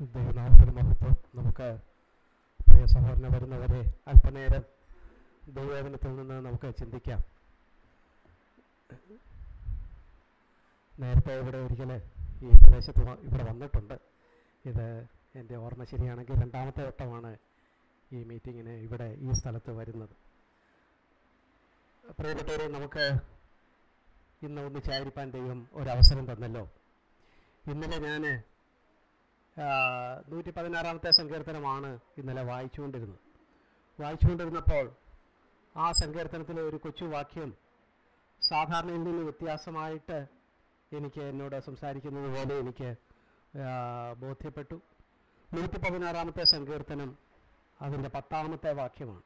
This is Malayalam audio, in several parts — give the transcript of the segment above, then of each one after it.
ദൈവനാമത്തിന് മഹത്വം നമുക്ക് പ്രിയ സഹോദരനെ വരുന്നവരെ അല്പനേരം ദൈവവേദനത്തിൽ നിന്ന് നമുക്ക് ചിന്തിക്കാം. നേരത്തെ ഇവിടെ ഒരിക്കൽ ഈ പ്രദേശത്ത് ഇവിടെ വന്നിട്ടുണ്ട്. ഇത് എന്റെ ഓർമ്മ ശരിയാണെങ്കിൽ രണ്ടാമത്തെ വട്ടമാണ് ഈ മീറ്റിങ്ങിന് ഇവിടെ ഈ സ്ഥലത്ത് വരുന്നത്. പ്രിയപ്പെട്ടവരെ നമുക്ക് ഇന്ന് ഒന്നിച്ചായിരിക്കാൻ ദൈവം ഒരവസരം തന്നല്ലോ. ഇന്നലെ ഞാൻ നൂറ്റി പതിനാറാമത്തെ സങ്കീർത്തനമാണ് ഇന്നലെ വായിച്ചുകൊണ്ടിരുന്നത്. വായിച്ചുകൊണ്ടിരുന്നപ്പോൾ ആ സങ്കീർത്തനത്തിലെ ഒരു കൊച്ചു വാക്യം സാധാരണയിൽ നിന്ന് വ്യത്യാസമായിട്ട് എനിക്ക് എന്നോട് സംസാരിക്കുന്നത് പോലെ എനിക്ക് ബോധ്യപ്പെട്ടു. നൂറ്റി പതിനാറാമത്തെ സങ്കീർത്തനം അതിന്റെ പത്താമത്തെ വാക്യമാണ്.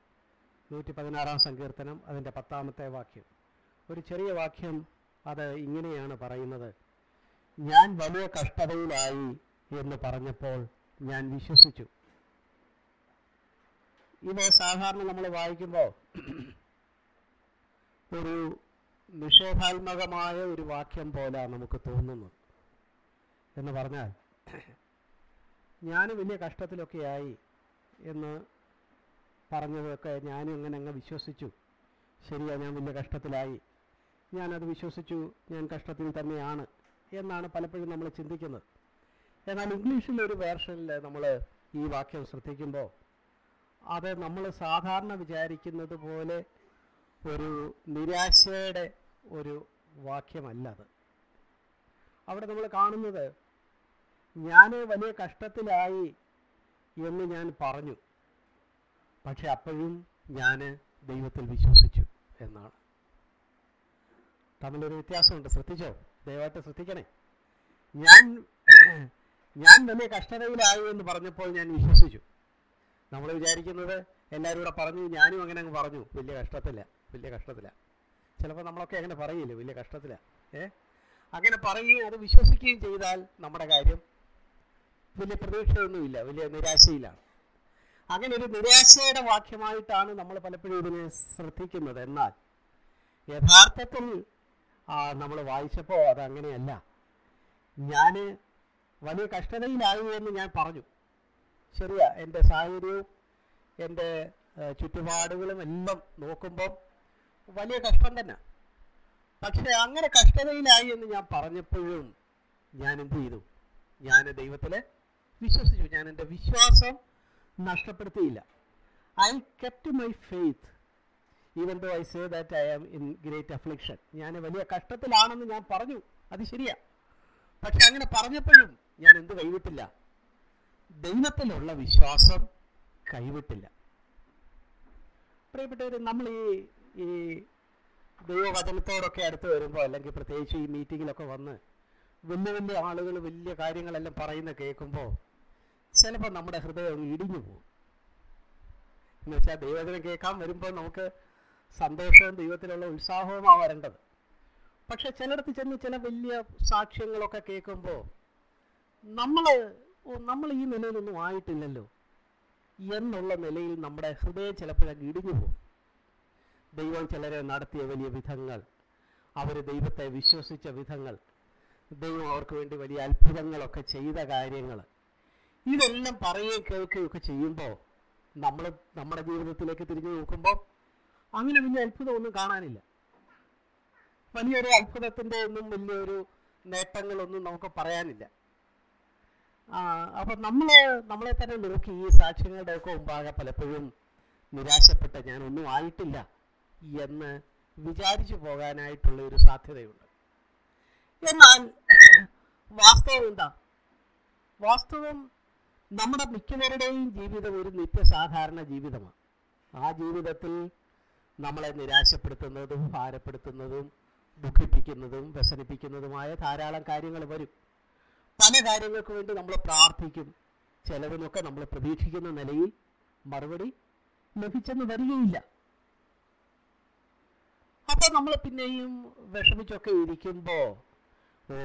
നൂറ്റി പതിനാറാം സങ്കീർത്തനം അതിന്റെ പത്താമത്തെ വാക്യം. ഒരു ചെറിയ വാക്യം അത് ഇങ്ങനെയാണ് പറയുന്നത്. ഞാൻ വലിയ കഷ്ടതയിലായി എന്ന് പറഞ്ഞപ്പോൾ ഞാൻ വിശ്വസിച്ചു. ഇത് സാധാരണ നമ്മൾ വായിക്കുമ്പോൾ ഒരു നിഷേധാത്മകമായ ഒരു വാക്യം പോലെ നമുക്ക് തോന്നുന്നത്. എന്ന് പറഞ്ഞാൽ ഞാൻ വലിയ കഷ്ടത്തിലൊക്കെയായി എന്ന് പറഞ്ഞതൊക്കെ ഞാനും അങ്ങനെ അങ്ങ് വിശ്വസിച്ചു. ശരിയാ ഞാൻ വലിയ കഷ്ടത്തിലായി. ഞാനത് വിശ്വസിച്ചു ഞാൻ കഷ്ടത്തിൽ തന്നെയാണ് എന്നാണ് പലപ്പോഴും നമ്മൾ ചിന്തിക്കുന്നത്. എന്നാൽ ഇംഗ്ലീഷിൽ ഒരു വേർഷനിൽ നമ്മൾ ഈ വാക്യം ശ്രദ്ധിക്കുമ്പോൾ അത് നമ്മൾ സാധാരണ വിചാരിക്കുന്നത് പോലെ ഒരു നിരാശയുടെ ഒരു വാക്യമല്ല അത്. അവിടെ നമ്മൾ കാണുന്നത് ഞാൻ വലിയ കഷ്ടത്തിലായി എന്ന് ഞാൻ പറഞ്ഞു. പക്ഷെ അപ്പോഴും ഞാൻ ദൈവത്തിൽ വിശ്വസിച്ചു എന്നാണ്. തമ്മിലൊരു വ്യത്യാസമുണ്ട്. ശ്രദ്ധിച്ചോ? ദയവായിട്ട് ശ്രദ്ധിക്കണേ. ഞാൻ ഞാൻ വലിയ കഷ്ടതയിലായി എന്ന് പറഞ്ഞപ്പോൾ ഞാൻ വിശ്വസിച്ചു. നമ്മൾ വിചാരിക്കുന്നത് എല്ലാവരും കൂടെ പറഞ്ഞു ഞാനും അങ്ങനെ അങ്ങ് പറഞ്ഞു. വലിയ കഷ്ടത്തില്ല വലിയ കഷ്ടത്തില്ല ചിലപ്പോൾ നമ്മളൊക്കെ അങ്ങനെ പറയില്ലേ വലിയ കഷ്ടത്തില്ല ഏ? അങ്ങനെ പറയുകയും അത് വിശ്വസിക്കുകയും ചെയ്താൽ നമ്മുടെ കാര്യം വലിയ പ്രതീക്ഷയൊന്നുമില്ല വലിയ നിരാശയിലാണ്. അങ്ങനെ ഒരു നിരാശയുടെ വാക്യമായിട്ടാണ് നമ്മൾ പലപ്പോഴും ഇതിനെ ശ്രദ്ധിക്കുന്നത്. എന്നാൽ യഥാർത്ഥത്തിൽ നമ്മൾ വായിച്ചപ്പോൾ അതങ്ങനെയല്ല. ഞാൻ വലിയ കഷ്ടതയിലാകൂ എന്ന് ഞാൻ പറഞ്ഞു. ശരിയാ എന്റെ സാഹചര്യവും എന്റെ ചുറ്റുപാടുകളും എല്ലാം നോക്കുമ്പം വലിയ കഷ്ടം തന്നെ. പക്ഷെ അങ്ങനെ കഷ്ടതയിലായി എന്ന് ഞാൻ പറഞ്ഞപ്പോഴും ഞാൻ എന്ത് ചെയ്തു? ഞാൻ ദൈവത്തിൽ വിശ്വസിച്ചു. ഞാൻ എന്റെ വിശ്വാസം നഷ്ടപ്പെടുത്തിയില്ല. I kept my faith even though I say that I am in great affliction ഞാൻ വലിയ കഷ്ടത്തിലാണെന്ന് ഞാൻ പറഞ്ഞു. അത് ശരിയാ. പക്ഷെ അങ്ങനെ പറഞ്ഞപ്പോഴും ഞാൻ എന്ത് കൈവിട്ടില്ല. ദൈവത്തിലുള്ള വിശ്വാസം കൈവിട്ടില്ല. പ്രിയപ്പെട്ടവർ നമ്മൾ ഈ ഈ ദൈവവചനത്തോടൊക്കെ അടുത്ത് വരുമ്പോൾ അല്ലെങ്കിൽ പ്രത്യേകിച്ച് ഈ മീറ്റിങ്ങിലൊക്കെ വന്ന് വലിയ വലിയ ആളുകൾ വലിയ കാര്യങ്ങളെല്ലാം പറയുന്ന കേൾക്കുമ്പോൾ ചിലപ്പോൾ നമ്മുടെ ഹൃദയം ഇടിഞ്ഞു പോകും. എന്ന് വെച്ചാൽ ദൈവത്തിനെ കേൾക്കാൻ വരുമ്പോൾ നമുക്ക് സന്തോഷവും ദൈവത്തിലുള്ള ഉത്സാഹവുമാണ് വരേണ്ടത്. പക്ഷെ ചിലടത്ത് ചെന്ന് ചില വലിയ സാക്ഷ്യങ്ങളൊക്കെ കേൾക്കുമ്പോൾ നമ്മൾ നമ്മൾ ഈ നിലയിലൊന്നും ആയിട്ടില്ലല്ലോ എന്നുള്ള നിലയിൽ നമ്മുടെ ഹൃദയം ചിലപ്പോഴൊക്കെ ഇടിഞ്ഞു പോകും. ദൈവം ചിലരെ നടത്തിയ വലിയ വിധങ്ങൾ അവർ ദൈവത്തെ വിശ്വസിച്ച വിധങ്ങൾ ദൈവം അവർക്ക് വേണ്ടി വലിയ അത്ഭുതങ്ങളൊക്കെ ചെയ്ത കാര്യങ്ങൾ ഇതെല്ലാം പറയുകയും കേൾക്കുകയൊക്കെ ചെയ്യുമ്പോൾ നമ്മൾ നമ്മുടെ ജീവിതത്തിലേക്ക് തിരിഞ്ഞു നോക്കുമ്പോൾ അങ്ങനെ വലിയ അത്ഭുതമൊന്നും കാണാനില്ല. വലിയൊരു അത്ഭുതത്തിന്റെ ഒന്നും വലിയൊരു നേട്ടങ്ങളൊന്നും നമുക്ക് പറയാനില്ല. അപ്പം നമ്മൾ നമ്മളെ തന്നെ നോക്കി ഈ സാക്ഷ്യങ്ങളുടെ ഒക്കെ മുമ്പാകെ പലപ്പോഴും നിരാശപ്പെട്ട ഞാൻ ഒന്നും ആയിട്ടില്ല എന്ന് വിചാരിച്ചു പോകാനായിട്ടുള്ള ഒരു സാധ്യതയുണ്ട്. എന്നാൽ വാസ്തവം എന്താ? വാസ്തവം നമ്മുടെ മിക്കവരുടെയും ജീവിതം ഒരു നിത്യസാധാരണ ജീവിതമാണ്. ആ ജീവിതത്തിൽ നമ്മളെ നിരാശപ്പെടുത്തുന്നതും ഭാരപ്പെടുത്തുന്നതും ദുഃഖിപ്പിക്കുന്നതും വ്യസനിപ്പിക്കുന്നതുമായ ധാരാളം കാര്യങ്ങൾ വരും. പല കാര്യങ്ങൾക്ക് വേണ്ടി നമ്മൾ പ്രാർത്ഥിക്കും. ചിലതിനൊക്കെ നമ്മൾ പ്രതീക്ഷിക്കുന്ന നിലയിൽ മറുപടി ലഭിച്ചെന്ന് വരികയില്ല. അപ്പോൾ നമ്മൾ പിന്നെയും വിഷമിച്ചൊക്കെ ഇരിക്കുമ്പോൾ ഓ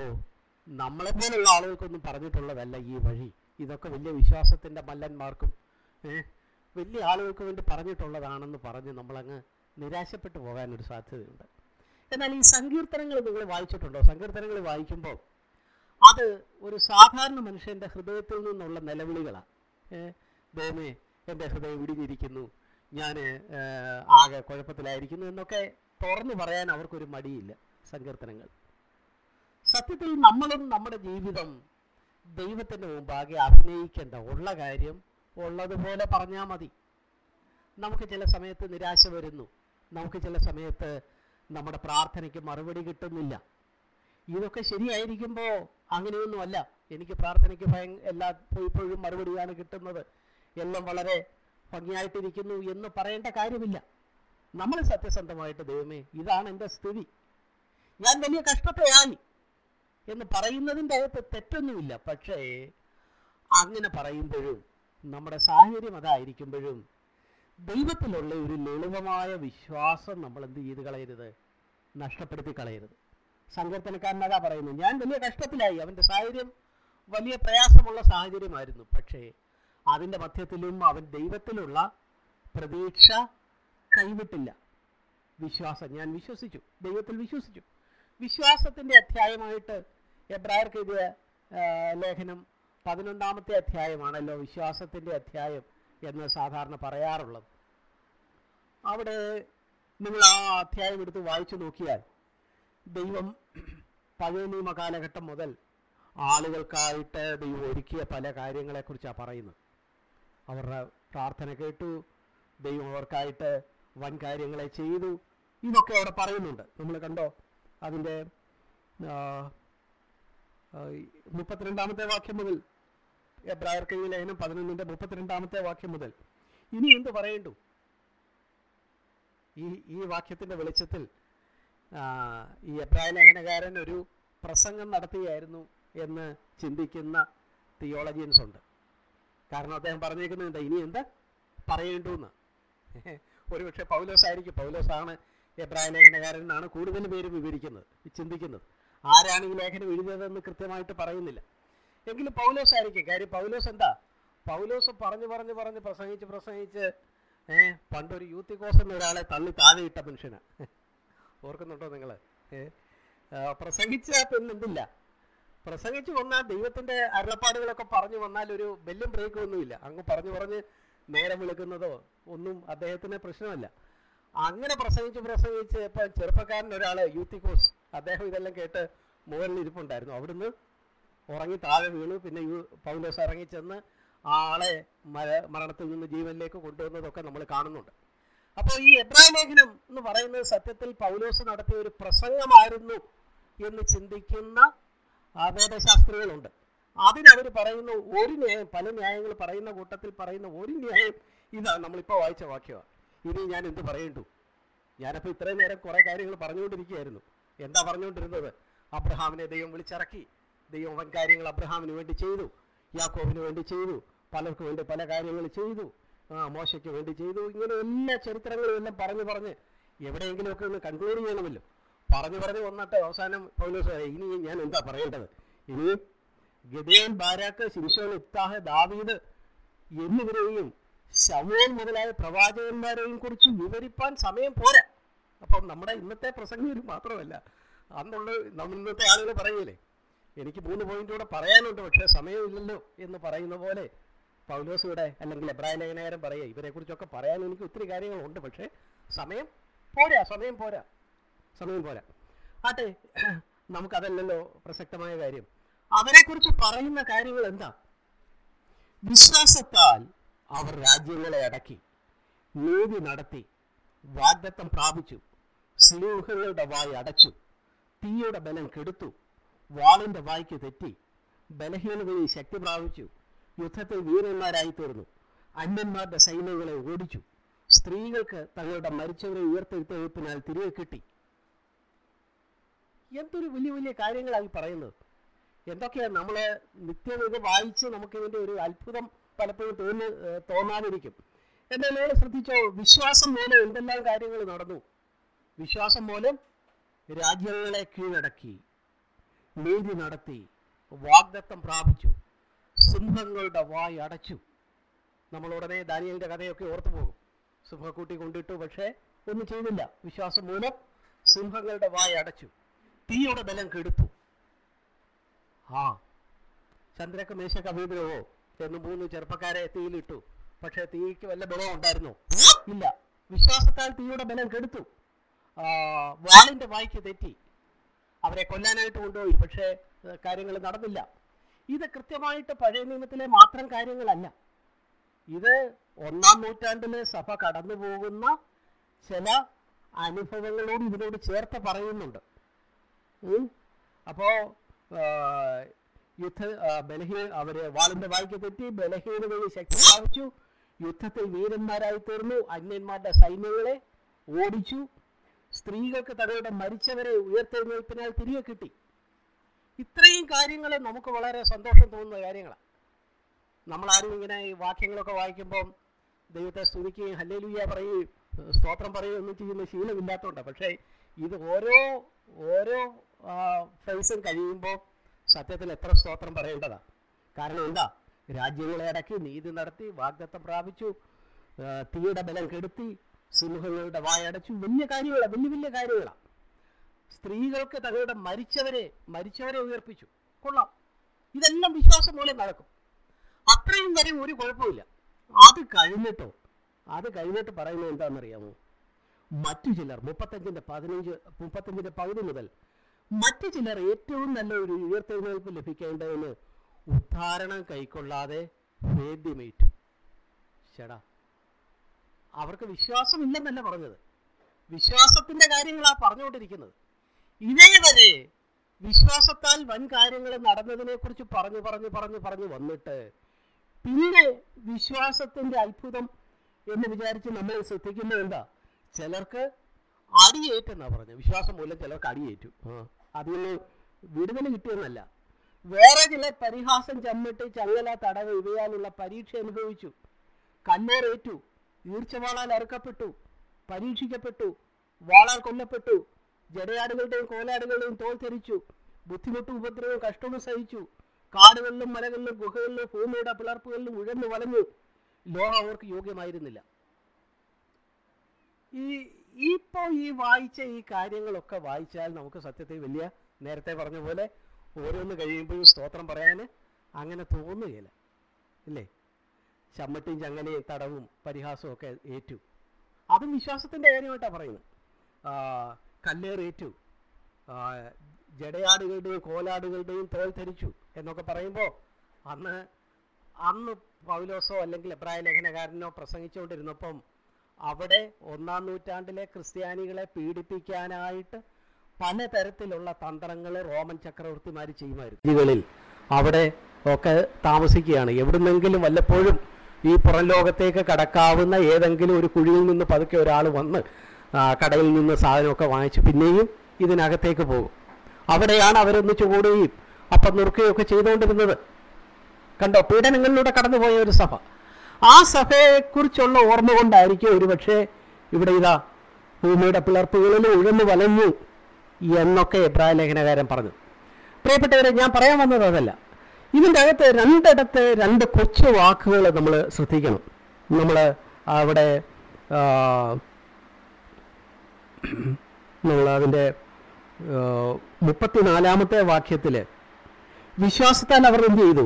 നമ്മളെ പോലുള്ള ആളുകൾക്കൊന്നും പറഞ്ഞിട്ടുള്ളതല്ല ഈ വഴി. ഇതൊക്കെ വലിയ വിശ്വാസത്തിന്റെ മല്ലന്മാർക്കും വലിയ ആളുകൾക്ക് വേണ്ടി പറഞ്ഞിട്ടുള്ളതാണെന്ന് പറഞ്ഞ് നമ്മളങ്ങ് നിരാശപ്പെട്ടു പോകാനൊരു സാധ്യതയുണ്ട്. എന്നാൽ ഈ സങ്കീർത്തനങ്ങൾ നിങ്ങൾ വായിച്ചിട്ടുണ്ടോ? സങ്കീർത്തനങ്ങൾ വായിക്കുമ്പോൾ അത് ഒരു സാധാരണ മനുഷ്യന്റെ ഹൃദയത്തിൽ നിന്നുള്ള നിലവിളികളാണ് ദൈവമേ എന്റെ ഹൃദയം ഇടിഞ്ഞിരിക്കുന്നു. ഞാൻ ആകെ കുഴപ്പത്തിലായിരിക്കുന്നു എന്നൊക്കെ തുറന്നു പറയാൻ അവർക്കൊരു മടിയില്ല സങ്കീർത്തനങ്ങൾ. സത്യത്തിൽ നമ്മളും നമ്മുടെ ജീവിതം ദൈവത്തിന്റെ മുമ്പാകെ അഭിനയിക്കേണ്ട ഉള്ള കാര്യം ഉള്ളതുപോലെ പറഞ്ഞാൽ മതി. നമുക്ക് ചില സമയത്ത് നിരാശ വരുന്നു. നമുക്ക് ചില സമയത്ത് നമ്മുടെ പ്രാർത്ഥനയ്ക്ക് മറുപടി കിട്ടുന്നില്ല. ഇതൊക്കെ ശരിയായിരിക്കുമ്പോൾ അങ്ങനെയൊന്നുമല്ല. എനിക്ക് പ്രാർത്ഥനയ്ക്ക് ഭയ എല്ലാ ഇപ്പോഴും മറുപടിയാണ് കിട്ടുന്നത്. എല്ലാം വളരെ ഭംഗിയായിട്ടിരിക്കുന്നു എന്ന് പറയേണ്ട കാര്യമില്ല. നമ്മൾ സത്യസന്ധമായിട്ട് ദൈവമേ ഇതാണ് എന്റെ സ്ഥിതി. ഞാൻ വലിയ കഷ്ടത്തെയാണ് എന്ന് പറയുന്നതിന്റെ അകത്ത് തെറ്റൊന്നുമില്ല. പക്ഷേ അങ്ങനെ പറയുമ്പോഴും നമ്മുടെ സാഹചര്യം അതായിരിക്കുമ്പോഴും ദൈവത്തിലുള്ള ഒരു ലളിതമായ വിശ്വാസം നമ്മൾ എന്ത് ചെയ്ത് കളയരുത്? നഷ്ടപ്പെടുത്തി കളയരുത്. സങ്കീർത്തനക്കാരനതാ പറയുന്നു ഞാൻ വലിയ കഷ്ടത്തിലായി. അവന്റെ സാഹചര്യം വലിയ പ്രയാസമുള്ള സാഹചര്യമായിരുന്നു. പക്ഷേ അതിന്റെ മധ്യത്തിലും അവൻ ദൈവത്തിലുള്ള പ്രതീക്ഷ കൈവിട്ടില്ല. വിശ്വാസം ഞാൻ വിശ്വസിച്ചു. ദൈവത്തിൽ വിശ്വസിച്ചു. വിശ്വാസത്തിന്റെ അധ്യായമായിട്ട് എബ്രായർക്ക് എഴുതിയ ലേഖനം പതിനൊന്നാമത്തെ അധ്യായമാണല്ലോ വിശ്വാസത്തിന്റെ അധ്യായം. എന്ന് സാധാരണ പറയാറുള്ളത്. അവിടെ നിങ്ങൾ ആ അധ്യായം എടുത്ത് വായിച്ചു നോക്കിയാൽ ദൈവം പഴയ നിയമ കാലഘട്ടം മുതൽ ആളുകൾക്കായിട്ട് ദൈവം ഒരുക്കിയ പല കാര്യങ്ങളെക്കുറിച്ചാണ് പറയുന്നത്. അവരുടെ പ്രാർത്ഥന കേട്ടു ദൈവം അവർക്കായിട്ട് വൻ കാര്യങ്ങളെ ചെയ്തു. ഇതൊക്കെ അവിടെ പറയുന്നുണ്ട്. നമ്മൾ കണ്ടോ അതിന്റെ മുപ്പത്തിരണ്ടാമത്തെ വാക്യം മുതൽ എബ്രായർക്ക് ഈ ലേഖനം പതിനൊന്നിന്റെ മുപ്പത്തിരണ്ടാമത്തെ വാക്യം മുതൽ. ഇനി എന്ത് പറയേണ്ടു? ഈ ഈ വാക്യത്തിന്റെ വെളിച്ചത്തിൽ ഈ എബ്രായ ലേഖനകാരൻ ഒരു പ്രസംഗം നടത്തുകയായിരുന്നു എന്ന് ചിന്തിക്കുന്ന തിയോളജിയൻസ് ഉണ്ട്. കാരണം അദ്ദേഹം പറഞ്ഞേക്കുന്നുണ്ട് ഇനി എന്താ പറയേണ്ടൂന്ന് ഒരുപക്ഷെ പൗലോസ് ആയിരിക്കും. പൗലോസാണ് എബ്രായ ലേഖനകാരൻ എന്നാണ് കൂടുതൽ പേര് വിവരിക്കുന്നത് ചിന്തിക്കുന്നത്. ആരാണ് ഈ ലേഖനം എഴുതിയതെന്ന് കൃത്യമായിട്ട് പറയുന്നില്ല. എങ്കിലും പൗലോസ് ആയിരിക്കും. കാര്യം പൗലോസ് എന്താ? പൗലോസ് പറഞ്ഞു പറഞ്ഞു പറഞ്ഞ് പ്രസംഗിച്ച് പ്രസംഗിച്ച് ഏഹ് പണ്ടൊരു യൂത്ത് കോസ് എന്ന ഒരാളെ തള്ളി താഴെ ഇട്ട മനുഷ്യനാണ് ഓർക്കുന്നുണ്ടോ നിങ്ങൾ പ്രസംഗിച്ച പിന്നെന്തില്ല പ്രസംഗിച്ചു വന്നാൽ ദൈവത്തിന്റെ അരുളപ്പാടുകളൊക്കെ പറഞ്ഞു വന്നാൽ ഒരു ബെല്ലും ബ്രേക്ക് ഒന്നുമില്ല. അങ്ങ് പറഞ്ഞു പറഞ്ഞ് നേരം വിളിക്കുന്നതോ ഒന്നും അദ്ദേഹത്തിന് പ്രശ്നമല്ല. അങ്ങനെ പ്രസംഗിച്ച് പ്രസംഗിച്ച് ഇപ്പൊ ചെറുപ്പക്കാരൻ ഒരാൾ യൂത്തി കോസ് അദ്ദേഹം ഇതെല്ലാം കേട്ട് മുകളിൽ ഇരിപ്പുണ്ടായിരുന്നു അവിടുന്ന് ഉറങ്ങി താഴെ വീണു. പിന്നെ യു പൗലോസ് ഇറങ്ങി ചെന്ന് ആ ആളെ മര മരണത്തിൽ നിന്ന് ജീവനിലേക്ക് കൊണ്ടുവന്നതൊക്കെ നമ്മൾ കാണുന്നുണ്ട്. അപ്പോൾ ഈ എബ്രാഹിം ലേഖനം എന്ന് പറയുന്നത് സത്യത്തിൽ പൗലോസ് നടത്തിയ ഒരു പ്രസംഗമായിരുന്നു എന്ന് ചിന്തിക്കുന്ന വേദശാസ്ത്രികളുണ്ട്. അതിനവർ പറയുന്ന ഒരു ന്യായം പല ന്യായങ്ങൾ പറയുന്ന കൂട്ടത്തിൽ പറയുന്ന ഒരു ന്യായം ഇതാണ്. നമ്മളിപ്പോൾ വായിച്ച വാക്യമാണ് ഇനി ഞാൻ എന്ത് പറയേണ്ടു? ഞാനപ്പോൾ ഇത്രയും നേരം കുറേ കാര്യങ്ങൾ പറഞ്ഞുകൊണ്ടിരിക്കുകയായിരുന്നു. എന്താ പറഞ്ഞുകൊണ്ടിരുന്നത്? അബ്രഹാമിനെ ദൈവം വിളിച്ചിറക്കി. ദൈവം വൻ കാര്യങ്ങൾ അബ്രഹാമിന് വേണ്ടി ചെയ്തു യാക്കോബിന് വേണ്ടി ചെയ്തു പലർക്കു വേണ്ടി പല കാര്യങ്ങൾ ചെയ്തു ആ മോശയ്ക്ക് വേണ്ടി ചെയ്തു ഇങ്ങനെ എല്ലാ ചരിത്രങ്ങളും എല്ലാം പറഞ്ഞു പറഞ്ഞ് എവിടെയെങ്കിലുമൊക്കെ ഒന്ന് കൺക്ലൂഡ് ചെയ്യണമല്ലോ. പറഞ്ഞു പറഞ്ഞ് വന്നിട്ട് അവസാനം പൗലോസ് ഇനി ഞാൻ എന്താ പറയേണ്ടത്? ഇനി ഗിദയോൻ ബാരാക്ക് ശിംശോൻ ഇത്താഹ് ദാവീദ് എന്നിവരെയും ശമൂൽ മുതലായ പ്രവാചകന്മാരെയും കുറിച്ച് വിവരിപ്പാൻ സമയം പോരാ. അപ്പം നമ്മുടെ ഇന്നത്തെ പ്രസംഗം മാത്രമല്ല. അന്നുള്ള നമ്മൾ ഇന്നത്തെ ആളുകൾ പറയൂലേ എനിക്ക് മൂന്ന് പോയിന്റ് കൂടെ പറയാനുണ്ട്. പക്ഷേ സമയമില്ലല്ലോ എന്ന് പറയുന്ന പോലെ പൗലോസ് ഇവിടെ അല്ലെങ്കിൽ എബ്രാഹിം ലേഖനകാരൻ പറയുക? ഇവരെ കുറിച്ചൊക്കെ പറയാൻ എനിക്ക് ഒത്തിരി കാര്യങ്ങളുണ്ട്. പക്ഷേ സമയം പോരാ സമയം പോരാ സമയം പോരാ. ആട്ടെ നമുക്കതല്ലല്ലോ പ്രസക്തമായ കാര്യം. അവരെക്കുറിച്ച് പറയുന്ന കാര്യങ്ങൾ എന്താ? വിശ്വാസത്താൽ അവർ രാജ്യങ്ങളെ അടക്കി നീതി നടത്തി വാഗ്ദത്തം പ്രാപിച്ചു സ്നേഹങ്ങളുടെ വായി അടച്ചു തീയുടെ ബലം കെടുത്തു വാളിന്റെ വായ്ക്ക് തെറ്റി. ബലഹീനതയിൽ ശക്തി പ്രാപിച്ചു. യുദ്ധത്തിൽ വീരന്മാരായി തീർന്നു. അന്യന്മാരുടെ സൈന്യങ്ങളെ ഓടിച്ചു. സ്ത്രീകൾക്ക് തങ്ങളുടെ മരിച്ചവരെ ഉയർത്തെഴുത്തെഴുപ്പിനാൽ തിരികെ കിട്ടി. എന്തൊരു വലിയ വലിയ കാര്യങ്ങളായി പറയുന്നത്. എന്തൊക്കെയാണ് നമ്മൾ നിത്യം ഇത് വായിച്ച് നമുക്ക് ഇതിന്റെ ഒരു അത്ഭുതം പലപ്പോഴും തോന്നി തോന്നാതിരിക്കും. എന്നാൽ നിങ്ങൾ ശ്രദ്ധിച്ചോ വിശ്വാസം മൂലം എന്തെല്ലാം കാര്യങ്ങൾ നടന്നു. വിശ്വാസം മൂലം രാജ്യങ്ങളെ കീഴടക്കി. നീതി നടത്തി വാഗ്ദത്തം പ്രാപിച്ചു. സിംഹങ്ങളുടെ വായ് അടച്ചു. നമ്മൾ ഉടനെ ദാനിയലിന്റെ കഥയൊക്കെ ഓർത്തു പോകും. സിംഹക്കൂട്ടി കൊണ്ടിട്ടു പക്ഷേ ഒന്നും ചെയ്തില്ല. വിശ്വാസം മൂലം സിംഹങ്ങളുടെ വായ് അടച്ചു. തീയുടെ ബലം കെടുത്തു. ആ ചന്ദ്രക്ക് മേശ അഭിപ്രായമോ എന്ന് മൂന്ന് ചെറുപ്പക്കാരെ തീയിലിട്ടു. പക്ഷെ തീക്ക് വല്ല ബലം ഉണ്ടായിരുന്നു? ഇല്ല. വിശ്വാസത്താൽ തീയുടെ ബലം കെടുത്തു. വാളിന്റെ വായ്ക്ക് തെറ്റി. അവരെ കൊല്ലാനായിട്ട് കൊണ്ടുപോയി പക്ഷേ കാര്യങ്ങൾ നടന്നില്ല. ഇത് കൃത്യമായിട്ട് പഴയ നിയമത്തിലെ മാത്രം കാര്യങ്ങളല്ല. ഇത് ഒന്നാം നൂറ്റാണ്ടിലെ സഭ കടന്നു പോകുന്ന ചില അനുഭവങ്ങളോട് ഇതിനോട് ചേർത്ത് പറയുന്നുണ്ട്. അപ്പോൾ യുദ്ധ ബലഹീന അവർ വാളിന്റെ വായിക്ക് തെറ്റി ബലഹീനതയിൽ ശക്തി പ്രാപിച്ചു. യുദ്ധത്തിൽ വീരന്മാരായി തീർന്നു. അന്യന്മാരുടെ സൈന്യങ്ങളെ ഓടിച്ചു. സ്ത്രീകൾക്ക് തങ്ങളുടെ മരിച്ചവരെ ഉയർത്തെഴുന്നേൽപ്പിനാൽ തിരികെ കിട്ടി. ഇത്രയും കാര്യങ്ങൾ നമുക്ക് വളരെ സന്തോഷം തോന്നുന്ന കാര്യങ്ങളാണ്. നമ്മൾ ആരും ഇങ്ങനെ ഈ വാക്യങ്ങളൊക്കെ വായിക്കുമ്പം ദൈവത്തെ സ്തുതിക്കുകയും ഹല്ലേലൂയ പറയുകയും സ്തോത്രം പറയുകയും ഒന്നും ചെയ്യുന്ന ശീലമില്ലാത്തതുകൊണ്ട് പക്ഷേ ഇത് ഓരോ ഓരോ ഫ്രൈസും കഴിയുമ്പോൾ സത്യത്തിൽ എത്ര സ്തോത്രം പറയേണ്ടതാണ്. കാരണം എന്താ? രാജ്യങ്ങളെ അടക്കി നീതി നടത്തി വാഗ്ദത്തം പ്രാപിച്ചു തീയുടെ ബലം കെടുത്തി സിംഹങ്ങളുടെ വായടച്ചു വലിയ കാര്യങ്ങളാണ് വലിയ വലിയ കാര്യങ്ങളാണ് സ്ത്രീകൾക്ക് തങ്ങളുടെ മരിച്ചവരെ മരിച്ചവരെ ഉയർപ്പിച്ചു. കൊള്ളാം. ഇതെല്ലാം വിശ്വാസം പോലെ നടക്കും. അത്രയും വരെ ഒരു കുഴപ്പമില്ല അത് കഴിഞ്ഞിട്ടോ? അത് കഴിഞ്ഞിട്ട് പറയുന്നത് എന്താണെന്നറിയാമോ? മറ്റു ചിലർ മുപ്പത്തഞ്ചിന്റെ പതിനഞ്ച് മുപ്പത്തഞ്ചിന്റെ പകുതി മുതൽ മറ്റു ചിലർ ഏറ്റവും നല്ല ഒരു ഉയർത്തെഴുന്നേൽപ്പ് ലഭിക്കേണ്ടതിന് ഉദ്ധാരണം കൈക്കൊള്ളാതെ വേദ്യമേറ്റു. ചേടാ അവർക്ക് വിശ്വാസമില്ലെന്നല്ല പറഞ്ഞത്. വിശ്വാസത്തിന്റെ കാര്യങ്ങളാണ് പറഞ്ഞുകൊണ്ടിരിക്കുന്നത്. ഇതേവരെ വിശ്വാസത്താൽ വൻ കാര്യങ്ങൾ നടന്നതിനെക്കുറിച്ച് പറഞ്ഞു പറഞ്ഞു പറഞ്ഞു പറഞ്ഞു വന്നിട്ട് പിന്നെ വിശ്വാസത്തിന്റെ അത്ഭുതം എന്ന് വിചാരിച്ച് നമ്മൾ ശ്രദ്ധിക്കുന്നത് എന്താ? ചിലർക്ക് അടിയേറ്റെന്നാ പറഞ്ഞത്. വിശ്വാസം മൂലം ചിലർക്ക് അടിയേറ്റു. അതിൽ നിന്ന് വിടുതൽ കിട്ടിയെന്നല്ല. വേറെ ചില പരിഹാസം ചമ്മിട്ട് ചങ്ങല തടവ് ഇവയാലുള്ള പരീക്ഷ അനുഭവിച്ചു. കല്ലേറേറ്റു ഈർച്ചവാളാൽ അറുക്കപ്പെട്ടു പരീക്ഷിക്കപ്പെട്ടു വാളാൽ കൊല്ലപ്പെട്ടു ജടയാടുകളുടെയും കോലാടുകളുടെയും തോൽ ധരിച്ചു ബുദ്ധിമുട്ടും ഉപദ്രവവും കഷ്ടവും സഹിച്ചു കാടുകളിലും മലകളിലും ഗുഹകളിലും ഭൂമിയുടെ പിളർപ്പുകളിലും ഉഴന്നു വളഞ്ഞു. ലോഹം അവർക്ക് യോഗ്യമായിരുന്നില്ല. ഈ ഇപ്പോ ഈ വായിച്ച ഈ കാര്യങ്ങളൊക്കെ വായിച്ചാൽ നമുക്ക് സത്യത്തെ വലിയ നേരത്തെ പറഞ്ഞ പോലെ ഓരോന്ന് കഴിയുമ്പോഴും സ്തോത്രം പറയാൻ അങ്ങനെ തോന്നുകയില്ല. ഇല്ലേ? ചമ്മട്ടിയും ചങ്ങലയും തടവും പരിഹാസവും ഒക്കെ ഏറ്റു. അതും വിശ്വാസത്തിന്റെ കാര്യമായിട്ടാണ് പറയുന്നത്. കല്ലേറേറ്റു ജടയാടുകളുടെയും കോലാടുകളുടെയും തോൽ ധരിച്ചു എന്നൊക്കെ പറയുമ്പോൾ അന്ന് അന്ന് പൗലോസോ അല്ലെങ്കിൽ എബ്രായ ലേഖനകാരനോ പ്രസംഗിച്ചുകൊണ്ടിരുന്നപ്പം അവിടെ ഒന്നാം നൂറ്റാണ്ടിലെ ക്രിസ്ത്യാനികളെ പീഡിപ്പിക്കാനായിട്ട് പലതരത്തിലുള്ള തന്ത്രങ്ങൾ റോമൻ ചക്രവർത്തിമാർ ചെയ്യുമായിരുന്നു. അവിടെ ഒക്കെ താമസിക്കുകയാണ്. എവിടുന്നെങ്കിലും വല്ലപ്പോഴും ഈ പുറം ലോകത്തേക്ക് കടക്കാവുന്ന ഏതെങ്കിലും ഒരു കുഴിയിൽ നിന്ന് പതുക്കെ ഒരാൾ വന്ന് കടയിൽ നിന്ന് സാധനമൊക്കെ വാങ്ങിച്ച് പിന്നെയും ഇതിനകത്തേക്ക് പോകും. അവിടെയാണ് അവരൊന്നിച്ചു കൂടുകയും അപ്പം നുറുക്കുകയും ഒക്കെ ചെയ്തുകൊണ്ടിരുന്നത്. കണ്ടോ? പീഡനങ്ങളിലൂടെ കടന്നുപോയ ഒരു സഭ. ആ സഭയെക്കുറിച്ചുള്ള ഓർമ്മ കൊണ്ടായിരിക്കും ഒരുപക്ഷെ ഇവിടെ ഇതാ ഭൂമിയുടെ പിളർപ്പുകളിൽ ഉഴന്നു വലഞ്ഞു എന്നൊക്കെ എബ്രാഹിം ലേഖനകാരൻ പറഞ്ഞു. പ്രിയപ്പെട്ടവരെ ഞാൻ പറയാൻ വന്നത് അതല്ല. ഇതിന്റെ അകത്ത് രണ്ടിടത്ത് രണ്ട് കൊച്ചു വാക്കുകൾ നമ്മൾ ശ്രദ്ധിക്കണം. നമ്മൾ അവിടെ നമ്മൾ അതിന്റെ മുപ്പത്തിനാലാമത്തെ വാക്യത്തിൽ വിശ്വാസത്താൽ അവർ എന്ത് ചെയ്തു?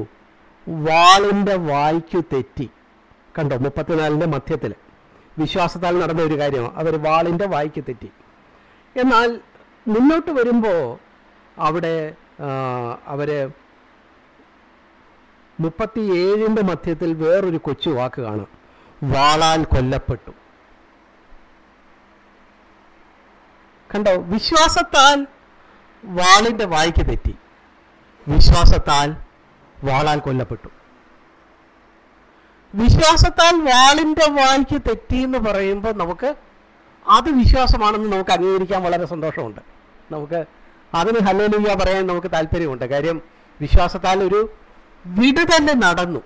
വാളിന്റെ വായ്ക്കു തെറ്റി. കണ്ടോ? മുപ്പത്തിനാലിന്റെ മധ്യത്തിൽ വിശ്വാസത്താൽ നടന്ന ഒരു കാര്യമാണ് അവർ വാളിന്റെ വായ്ക്ക് തെറ്റി. എന്നാൽ മുന്നോട്ട് വരുമ്പോൾ അവിടെ ആ, അവർ മുപ്പത്തിയേഴിന്റെ മധ്യത്തിൽ വേറൊരു കൊച്ചു വാക്ക് കാണാം. വാളാൽ കൊല്ലപ്പെട്ടു. കണ്ടോ? വിശ്വാസത്താൽ വാളിന്റെ വായിക്ക് തെറ്റി. വിശ്വാസത്താൽ വാളാൽ കൊല്ലപ്പെട്ടു. വിശ്വാസത്താൽ വാളിന്റെ വായിക്ക് തെറ്റി എന്ന് പറയുമ്പോൾ നമുക്ക് അത് വിശ്വാസമാണെന്ന് നമുക്ക് അംഗീകരിക്കാൻ വളരെ സന്തോഷമുണ്ട്. നമുക്ക് അതിന് ഹല്ലേലൂയ പറയാൻ നമുക്ക് താല്പര്യമുണ്ട്. കാര്യം വിശ്വാസത്താൽ ഒരു വിടുതൽ നടന്നു.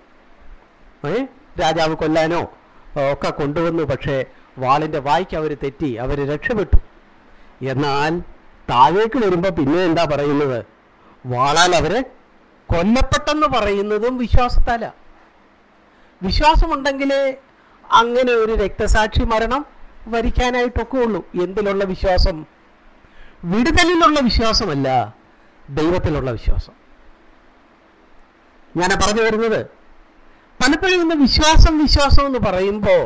ഏ? രാജാവ് കൊല്ലാനോ ഒക്കെ കൊണ്ടുവന്നു. പക്ഷേ വാളിന്റെ വായിക്ക് അവർ തെറ്റി അവർ രക്ഷപ്പെട്ടു. എന്നാൽ താഴേക്ക് വരുമ്പോൾ പിന്നെ എന്താ പറയുന്നത്? വാളാൽ അവർ കൊല്ലപ്പെട്ടെന്ന് പറയുന്നതും വിശ്വാസത്താല. വിശ്വാസമുണ്ടെങ്കിലേ അങ്ങനെ ഒരു രക്തസാക്ഷി മരണം വരിക്കാനായിട്ടൊക്കെ ഉള്ളൂ. എന്തിലുള്ള വിശ്വാസം? വിടുതലിലുള്ള വിശ്വാസമല്ല ദൈവത്തിലുള്ള വിശ്വാസം. ഞാൻ പറഞ്ഞു വരുന്നത്. പലപ്പോഴും ഇന്ന് വിശ്വാസം വിശ്വാസം എന്ന് പറയുമ്പോൾ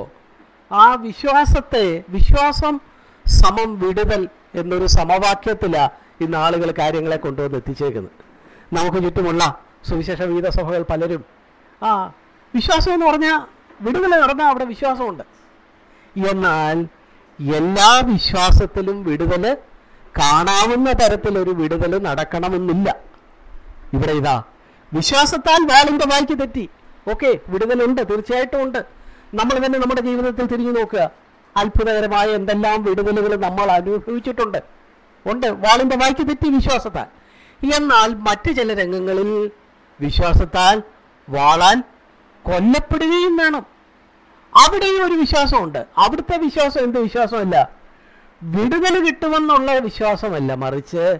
ആ വിശ്വാസത്തെ വിശ്വാസം സമം വിടുതൽ എന്നൊരു സമവാക്യത്തിലാണ് ഇന്ന് ആളുകൾ കാര്യങ്ങളെ കൊണ്ടുവന്ന് എത്തിച്ചേക്കുന്നത്. നമുക്ക് ചുറ്റുമുള്ള സുവിശേഷ വിവിധ സഭകൾ പലരും ആ വിശ്വാസം എന്ന് പറഞ്ഞാൽ വിടുതൽ നടന്നാൽ അവിടെ വിശ്വാസമുണ്ട്. എന്നാൽ എല്ലാ വിശ്വാസത്തിലും വിടുതൽ കാണാവുന്ന തരത്തിലൊരു വിടുതൽ നടക്കണമെന്നില്ല. ഇവിടെ ഇതാ വിശ്വാസത്താൽ വാളിന്റെ വായിക്ക് തെറ്റി. ഓക്കെ വിടുതലുണ്ട് തീർച്ചയായിട്ടും ഉണ്ട്. നമ്മൾ തന്നെ നമ്മുടെ ജീവിതത്തിൽ തിരിഞ്ഞു നോക്കുക. അത്ഭുതകരമായ എന്തെല്ലാം വിടുതലുകൾ നമ്മൾ അനുഭവിച്ചിട്ടുണ്ട്. ഉണ്ട് വാളിന്റെ വായിക്ക് തെറ്റി വിശ്വാസത്താൽ. എന്നാൽ മറ്റു ചില രംഗങ്ങളിൽ വിശ്വാസത്താൽ വാളാൻ കൊല്ലപ്പെടുകയും വേണം. അവിടെയും ഒരു വിശ്വാസമുണ്ട്. അവിടുത്തെ വിശ്വാസം എന്ത് വിശ്വാസമല്ല? വിടുതൽ കിട്ടുമെന്നുള്ള വിശ്വാസമല്ല. മറിച്ച്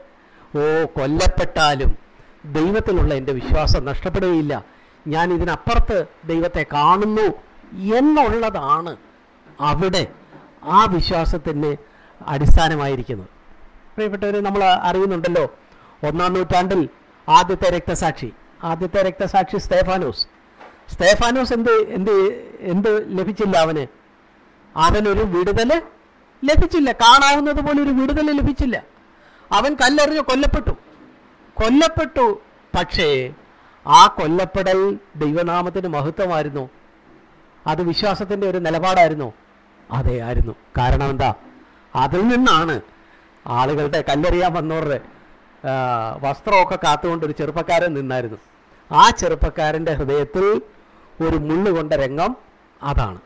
ഓ കൊല്ലപ്പെട്ടാലും ദൈവത്തിലുള്ള എന്റെ വിശ്വാസം നഷ്ടപ്പെടുകയില്ല. ഞാൻ ഇതിനപ്പുറത്ത് ദൈവത്തെ കാണുന്നു എന്നുള്ളതാണ് അവിടെ ആ വിശ്വാസത്തിന് അടിസ്ഥാനമായിരിക്കുന്നത്. പ്രിയപ്പെട്ടവർ നമ്മൾ അറിയുന്നുണ്ടല്ലോ ഒന്നാം നൂറ്റാണ്ടിൽ ആദ്യത്തെ രക്തസാക്ഷി ആദ്യത്തെ രക്തസാക്ഷി സ്തേഫാനോസ്. സ്തേഫാനോസ് എന്ത് എന്ത് എന്ത് ലഭിച്ചില്ല അവന്? അവനൊരു വിടുതൽ ലഭിച്ചില്ല. കാണാവുന്നത് പോലെ ഒരു വിടുതൽ ലഭിച്ചില്ല. അവൻ കല്ലെറിഞ്ഞ് കൊല്ലപ്പെട്ടു. കൊല്ലപ്പെട്ടു. പക്ഷേ ആ കൊല്ലപ്പെടൽ ദൈവനാമത്തിന് മഹത്വമായിരുന്നു. അത് വിശ്വാസത്തിന്റെ ഒരു നിലപാടായിരുന്നു. അതെ ആയിരുന്നു. കാരണം എന്താ? അതിൽ നിന്നാണ് ആളുകളുടെ കല്ലെറിയാൻ വന്നവരുടെ വസ്ത്രമൊക്കെ കാത്തുകൊണ്ട് ഒരു ചെറുപ്പക്കാരൻ നിന്നായിരുന്നു. ആ ചെറുപ്പക്കാരന്റെ ഹൃദയത്തിൽ ഒരു മുള്ളു കൊണ്ട രംഗം അതാണ്.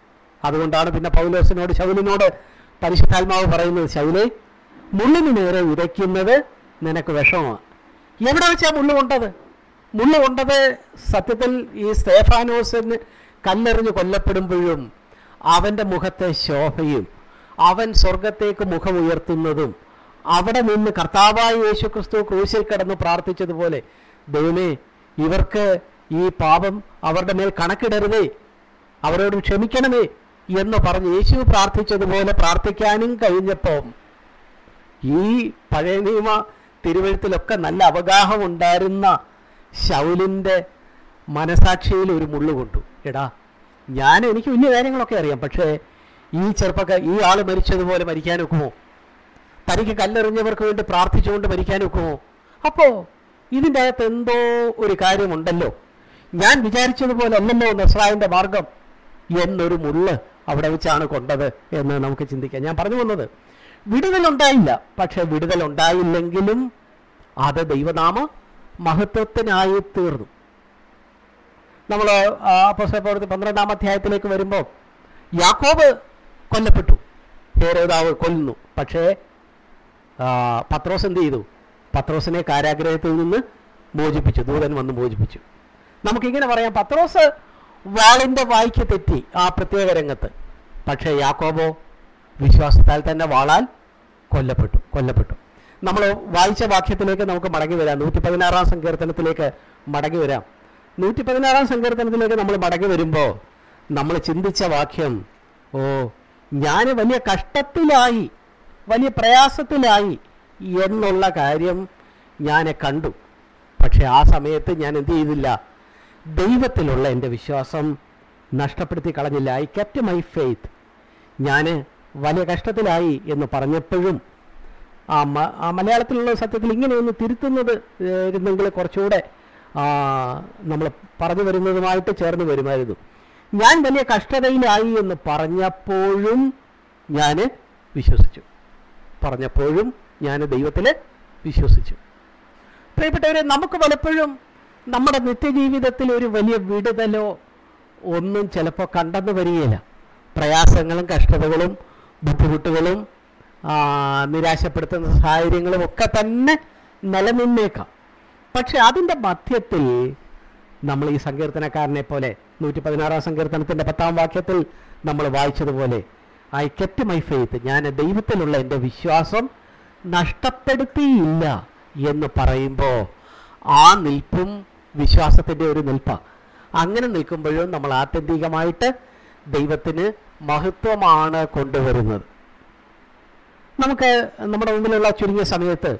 അതുകൊണ്ടാണ് പിന്നെ പൗലോസിനോട് ശൗലിനോട് പരിശുദ്ധാത്മാവ് പറയുന്നത് ശൗലി മുള്ളിന് നേരെ ഉരയ്ക്കുന്നത് നിനക്ക് വിഷമമാണ്. എവിടെ വെച്ചാ മുള്ളു കൊണ്ടത്? മുള്ളു കൊണ്ടത് സത്യത്തിൽ ഈ സ്തേഫാനോസിന് കല്ലെറിഞ്ഞ് കൊല്ലപ്പെടുമ്പോഴും അവന്റെ മുഖത്തെ ശോഭയും അവൻ സ്വർഗത്തേക്ക് മുഖമുയർത്തുന്നതും അവിടെ നിന്ന് കർത്താവായ യേശു ക്രിസ്തു ക്രൂശിൽ കിടന്ന് പ്രാർത്ഥിച്ചതുപോലെ ദൈവമേ ഇവർക്ക് ഈ പാപം അവരുടെ മേൽ കണക്കിടരുതേ അവരോട് ക്ഷമിക്കണമേ എന്ന് പറഞ്ഞ് യേശു പ്രാർത്ഥിച്ചതുപോലെ പ്രാർത്ഥിക്കാനും കഴിഞ്ഞപ്പോൾ ഈ പഴയ നിയമ തിരുവഴുത്തിലൊക്കെ നല്ല അവഗാഹം ഉണ്ടായിരുന്ന ശൗലിന്റെ മനസാക്ഷിയിൽ ഒരു മുള്ളു കൊണ്ടു. എടാ ഞാൻ എനിക്ക് വലിയ കാര്യങ്ങളൊക്കെ അറിയാം പക്ഷേ ഈ ചെറുപ്പക്കാർ ഈ ആൾ മരിച്ചതുപോലെ മരിക്കാനൊക്കുമോ? തനിക്ക് കല്ലെറിഞ്ഞവർക്ക് വേണ്ടി പ്രാർത്ഥിച്ചുകൊണ്ട് മരിക്കാനൊക്കുമോ? അപ്പോൾ ഇതിന്റെ അകത്ത് എന്തോ ഒരു കാര്യമുണ്ടല്ലോ. ഞാൻ വിചാരിച്ചതുപോലെ അല്ലല്ലോ നസ്രായന്റെ മാർഗം. എന്നൊരു മുള്ള് അവിടെ വെച്ചാണ് കൊണ്ടത് എന്ന് നമുക്ക് ചിന്തിക്കാം. ഞാൻ പറഞ്ഞു വന്നത് വിടുതലുണ്ടായില്ല. പക്ഷെ വിടുതലുണ്ടായില്ലെങ്കിലും അത് ദൈവനാമ മഹത്വത്തിനായി തീർന്നു. നമ്മൾ അപ്പോസ്തലപ്രവൃത്തി പന്ത്രണ്ടാം അധ്യായത്തിലേക്ക് വരുമ്പോൾ യാക്കോബ് കൊല്ലപ്പെട്ടു. ഹേരോദാവ് കൊല്ലുന്നു. പക്ഷേ പത്രോസ് എന്ത് ചെയ്തു? പത്രോസിനെ കാരാഗ്രഹത്തിൽ നിന്ന് മോചിപ്പിച്ചു. ദൂതൻ വന്ന് മോചിപ്പിച്ചു. നമുക്കിങ്ങനെ പറയാം പത്രോസ് വാളിന്റെ വായിക്ക് തെറ്റി ആ പ്രത്യേക രംഗത്ത്. പക്ഷേ യാക്കോബോ വിശ്വാസത്താൽ തന്നെ വാളാൽ കൊല്ലപ്പെട്ടു കൊല്ലപ്പെട്ടു. നമ്മൾ വായിച്ച വാക്യത്തിലേക്ക് നമുക്ക് മടങ്ങി വരാം. നൂറ്റി പതിനാറാം സങ്കീർത്തനത്തിലേക്ക് മടങ്ങി വരാം. നൂറ്റി പതിനാറാം സങ്കീർത്തനത്തിലേക്ക് നമ്മൾ മടങ്ങി വരുമ്പോൾ നമ്മൾ ചിന്തിച്ച വാക്യം ഓ ഞാൻ വലിയ കഷ്ടത്തിലായി വലിയ പ്രയാസത്തിലായി എന്നുള്ള കാര്യം ഞാൻ കണ്ടു. പക്ഷെ ആ സമയത്ത് ഞാൻ എന്ത് ചെയ്തില്ല ദൈവത്തിലുള്ള എന്റെ വിശ്വാസം നഷ്ടപ്പെടുത്തി കളഞ്ഞില്ല. ഐ കെപ്റ്റ് മൈ ഫെയ്ത്ത് ഞാൻ വലിയ കഷ്ടത്തിലായി എന്ന് പറഞ്ഞപ്പോഴും ആ മലയാളത്തിലുള്ള സത്യത്തിൽ ഇങ്ങനെയൊന്ന് തിരുത്തുന്നത് ഇരുന്നെങ്കിൽ കുറച്ചുകൂടെ നമ്മൾ പറഞ്ഞു വരുന്നതുമായിട്ട് ചേർന്ന് വരുമായിരുന്നു. ഞാൻ വലിയ കഷ്ടതയിലായി എന്ന് പറഞ്ഞപ്പോഴും ഞാൻ വിശ്വസിച്ചു. പറഞ്ഞപ്പോഴും ഞാൻ ദൈവത്തിൽ വിശ്വസിച്ചു. പ്രിയപ്പെട്ടവരെ നമുക്ക് പലപ്പോഴും നമ്മുടെ നിത്യജീവിതത്തിൽ ഒരു വലിയ വിടുതലോ ഒന്നും ചിലപ്പോൾ കണ്ടെന്ന് വരികയില്ല. പ്രയാസങ്ങളും കഷ്ടതകളും ബുദ്ധിമുട്ടുകളും നിരാശപ്പെടുത്തുന്ന സാഹചര്യങ്ങളും ഒക്കെ തന്നെ നിലനിന്നേക്കാം. പക്ഷെ അതിന്റെ മധ്യത്തിൽ നമ്മൾ ഈ സങ്കീർത്തനക്കാരനെ പോലെ നൂറ്റി പതിനാറാം സങ്കീർത്തനത്തിന്റെ പത്താം വാക്യത്തിൽ നമ്മൾ വായിച്ചതുപോലെ ഐ കെപ്റ്റ് മൈ ഫെയ്ത്ത് ഞാൻ ദൈവത്തിലുള്ള എന്റെ വിശ്വാസം നഷ്ടപ്പെടുത്തിയില്ല എന്ന് പറയുമ്പോൾ ആ നിൽപ്പും വിശ്വാസത്തിന്റെ ഒരു നിൽപ്പാണ്. അങ്ങനെ നിൽക്കുമ്പോഴും നമ്മൾ ആത്യന്തികമായിട്ട് ദൈവത്തിന് മഹത്വമാണ് കൊണ്ടുവരുന്നത്. നമുക്ക് നമ്മുടെ മുമ്പിലുള്ള ചുരുങ്ങിയ സമയത്ത്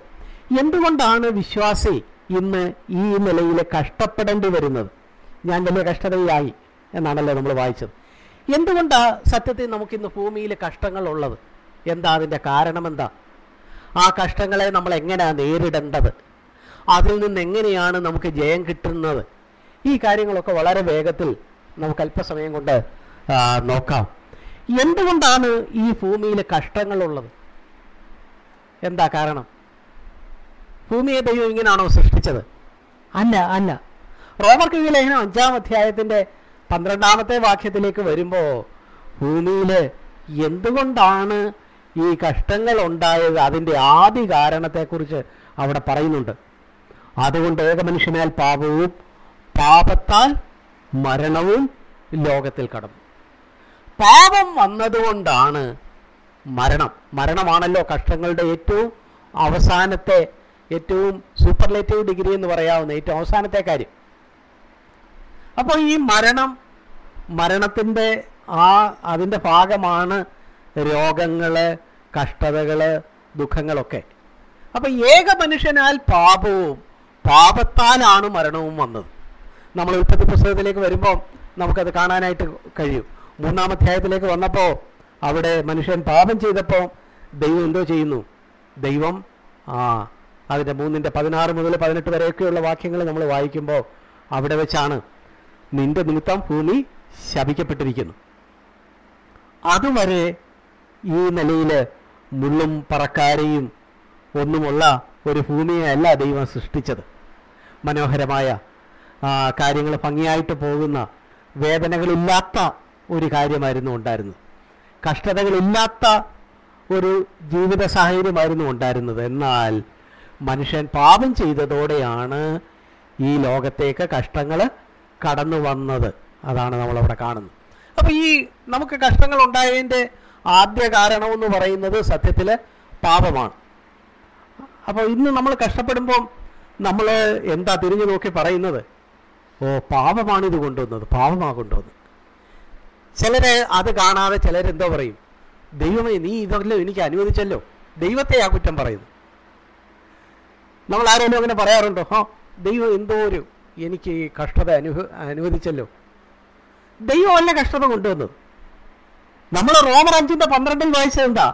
എന്തുകൊണ്ടാണ് വിശ്വാസി ഇന്ന് ഈ നിലയിൽ കഷ്ടപ്പെടേണ്ടി വരുന്നത്? ഞാൻ വലിയ കഷ്ടതയായി എന്നാണല്ലോ നമ്മൾ വായിച്ചത്. എന്തുകൊണ്ടാണ് സത്യത്തിൽ നമുക്കിന്ന് ഭൂമിയിൽ കഷ്ടങ്ങളുള്ളത്? എന്താ അതിന്റെ കാരണമെന്താ? ആ കഷ്ടങ്ങളെ നമ്മൾ എങ്ങനെയാണ് നേരിടേണ്ടത്? അതിൽ നിന്ന് എങ്ങനെയാണ് നമുക്ക് ജയം കിട്ടുന്നത്? ഈ കാര്യങ്ങളൊക്കെ വളരെ വേഗത്തിൽ നമുക്ക് അല്പസമയം കൊണ്ട് നോക്കാം. എന്തുകൊണ്ടാണ് ഈ ഭൂമിയിൽ കഷ്ടങ്ങളുള്ളത്? എന്താ കാരണം? ഭൂമിയെ ദൈവം ഇങ്ങനെയാണോ സൃഷ്ടിച്ചത്? അല്ല അല്ല. റോമർ ലേഖനം അഞ്ചാം അധ്യായത്തിന്റെ പന്ത്രണ്ടാമത്തെ വാക്യത്തിലേക്ക് വരുമ്പോൾ ഭൂമിയിൽ എന്തുകൊണ്ടാണ് ഈ കഷ്ടങ്ങൾ ഉണ്ടായത്? അതിന്റെ ആദ്യ കാരണത്തെക്കുറിച്ച് അവിടെ പറയുന്നുണ്ട്. അതുകൊണ്ട് ഏകമനുഷ്യനാൽ പാപവും പാപത്താൽ മരണവും ലോകത്തിൽ കടന്നു. പാപം വന്നതുകൊണ്ടാണ് മരണം. മരണമാണല്ലോ കഷ്ടങ്ങളുടെ ഏറ്റവും അവസാനത്തെ ഏറ്റവും സൂപ്പർലേറ്റീവ് ഡിഗ്രി എന്ന് പറയാവുന്ന ഏറ്റവും അവസാനത്തെ കാര്യം. അപ്പോൾ ഈ മരണം മരണത്തിന്റെ ആ അതിന്റെ ഭാഗമാണ് രോഗങ്ങൾ കഷ്ടതകൾ ദുഃഖങ്ങളൊക്കെ. അപ്പൊ ഏക മനുഷ്യനാൽ പാപവും പാപത്താലാണ് മരണവും വന്നത്. നമ്മൾ ഉൽപ്പത്തി പുസ്തകത്തിലേക്ക് വരുമ്പോൾ നമുക്കത് കാണാനായിട്ട് കഴിയും. മൂന്നാം അധ്യായത്തിലേക്ക് വന്നപ്പോൾ അവിടെ മനുഷ്യൻ പാപം ചെയ്തപ്പോൾ ദൈവം എന്തോ ചെയ്യുന്നു? ദൈവം ആ അതിന്റെ മൂന്നിന്റെ പതിനാറ് മുതൽ പതിനെട്ട് വരെയൊക്കെയുള്ള വാക്യങ്ങൾ നമ്മൾ വായിക്കുമ്പോൾ അവിടെ വെച്ചാണ് നിന്റെ നിമിത്തം ഭൂമി ശപിക്കപ്പെട്ടിരിക്കുന്നു. അതുവരെ ഈ നിലയിൽ മുള്ളും പറക്കാരെയും ഒന്നുമുള്ള ഒരു ഭൂമിയല്ല ദൈവം സൃഷ്ടിച്ചത്. മനോഹരമായ കാര്യങ്ങൾ ഭംഗിയായിട്ട് പോകുന്ന വേദനകളില്ലാത്ത ഒരു കാര്യമായിരുന്നു ഉണ്ടായിരുന്നത്. കഷ്ടതകളില്ലാത്ത ഒരു ജീവിത സാഹചര്യമായിരുന്നു ഉണ്ടായിരുന്നത്. എന്നാൽ മനുഷ്യൻ പാപം ചെയ്തതോടെയാണ് ഈ ലോകത്തേക്ക് കഷ്ടങ്ങൾ കടന്നു വന്നത്. അതാണ് നമ്മളവിടെ കാണുന്നത്. അപ്പോൾ ഈ നമുക്ക് കഷ്ടങ്ങൾ ഉണ്ടായതിന്റെ ആദ്യ കാരണം എന്ന് പറയുന്നത് സത്യത്തിൽ പാപമാണ്. അപ്പോൾ ഇന്ന് നമ്മൾ കഷ്ടപ്പെടുമ്പം നമ്മൾ എന്താ തിരിഞ്ഞു നോക്കി പറയുന്നത്? ഓ പാപമാണ് കൊണ്ടുവന്നത്. പാപമാണ് കൊണ്ടുവന്നത്. ചിലര് അത് കാണാതെ ചിലരെന്തോ പറയും. ദൈവമേ നീ ഇതല്ലോ എനിക്ക് അനുവദിച്ചല്ലോ. ദൈവത്തെ ആ കുറ്റം പറയുന്നു നമ്മൾ ആരെങ്കിലും അങ്ങനെ പറയാറുണ്ടോ? ഹോ ദൈവം എന്തോ ഒരു എനിക്ക് കഷ്ടത അനുഭ അനുവദിച്ചല്ലോ. ദൈവമല്ല കഷ്ടത കൊണ്ടുവന്നത്. നമ്മൾ റോമർ അഞ്ചിന്റെ പന്ത്രണ്ടിൽ വായിച്ചത് എന്താ?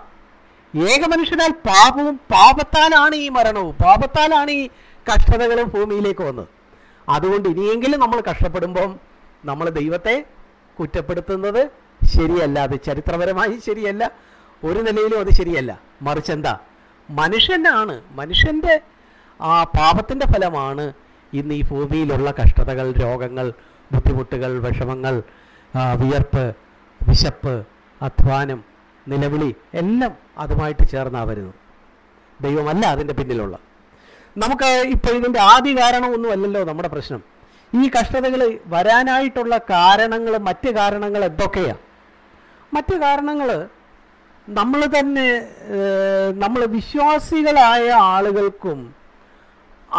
ഏക മനുഷ്യനാൽ പാപവും പാപത്താലാണ് ഈ മരണവും പാപത്താലാണ് ഈ കഷ്ടതകളും ഭൂമിയിലേക്ക് വന്നത്. അതുകൊണ്ട് ഇനിയെങ്കിലും നമ്മൾ കഷ്ടപ്പെടുമ്പം നമ്മൾ ദൈവത്തെ കുറ്റപ്പെടുത്തുന്നത് ശരിയല്ല. അത് ചരിത്രപരമായി ശരിയല്ല. ഒരു നിലയിലും അത് ശരിയല്ല. മറിച്ച് എന്താ? മനുഷ്യനാണ്. മനുഷ്യന്റെ ആ പാപത്തിന്റെ ഫലമാണ് ഇന്ന് ഈ ഭൂമിയിലുള്ള കഷ്ടതകൾ രോഗങ്ങൾ ബുദ്ധിമുട്ടുകൾ വിഷമങ്ങൾ വിയർപ്പ് വിശപ്പ് അധ്വാനം നിലവിളി എല്ലാം അതുമായിട്ട് ചേർന്നാ വരുന്നു ദൈവമല്ല അതിന്റെ പിന്നിലുള്ള. നമുക്ക് ഇപ്പോൾ ഇതിന്റെ ആദ്യ കാരണമൊന്നുമല്ലല്ലോ നമ്മുടെ പ്രശ്നം. ഈ കഷ്ടതകൾ വരാനായിട്ടുള്ള കാരണങ്ങൾ മറ്റ് കാരണങ്ങൾ എന്തൊക്കെയാണ് മറ്റ് കാരണങ്ങൾ നമ്മൾ തന്നെ നമ്മൾ വിശ്വാസികളായ ആളുകൾക്കും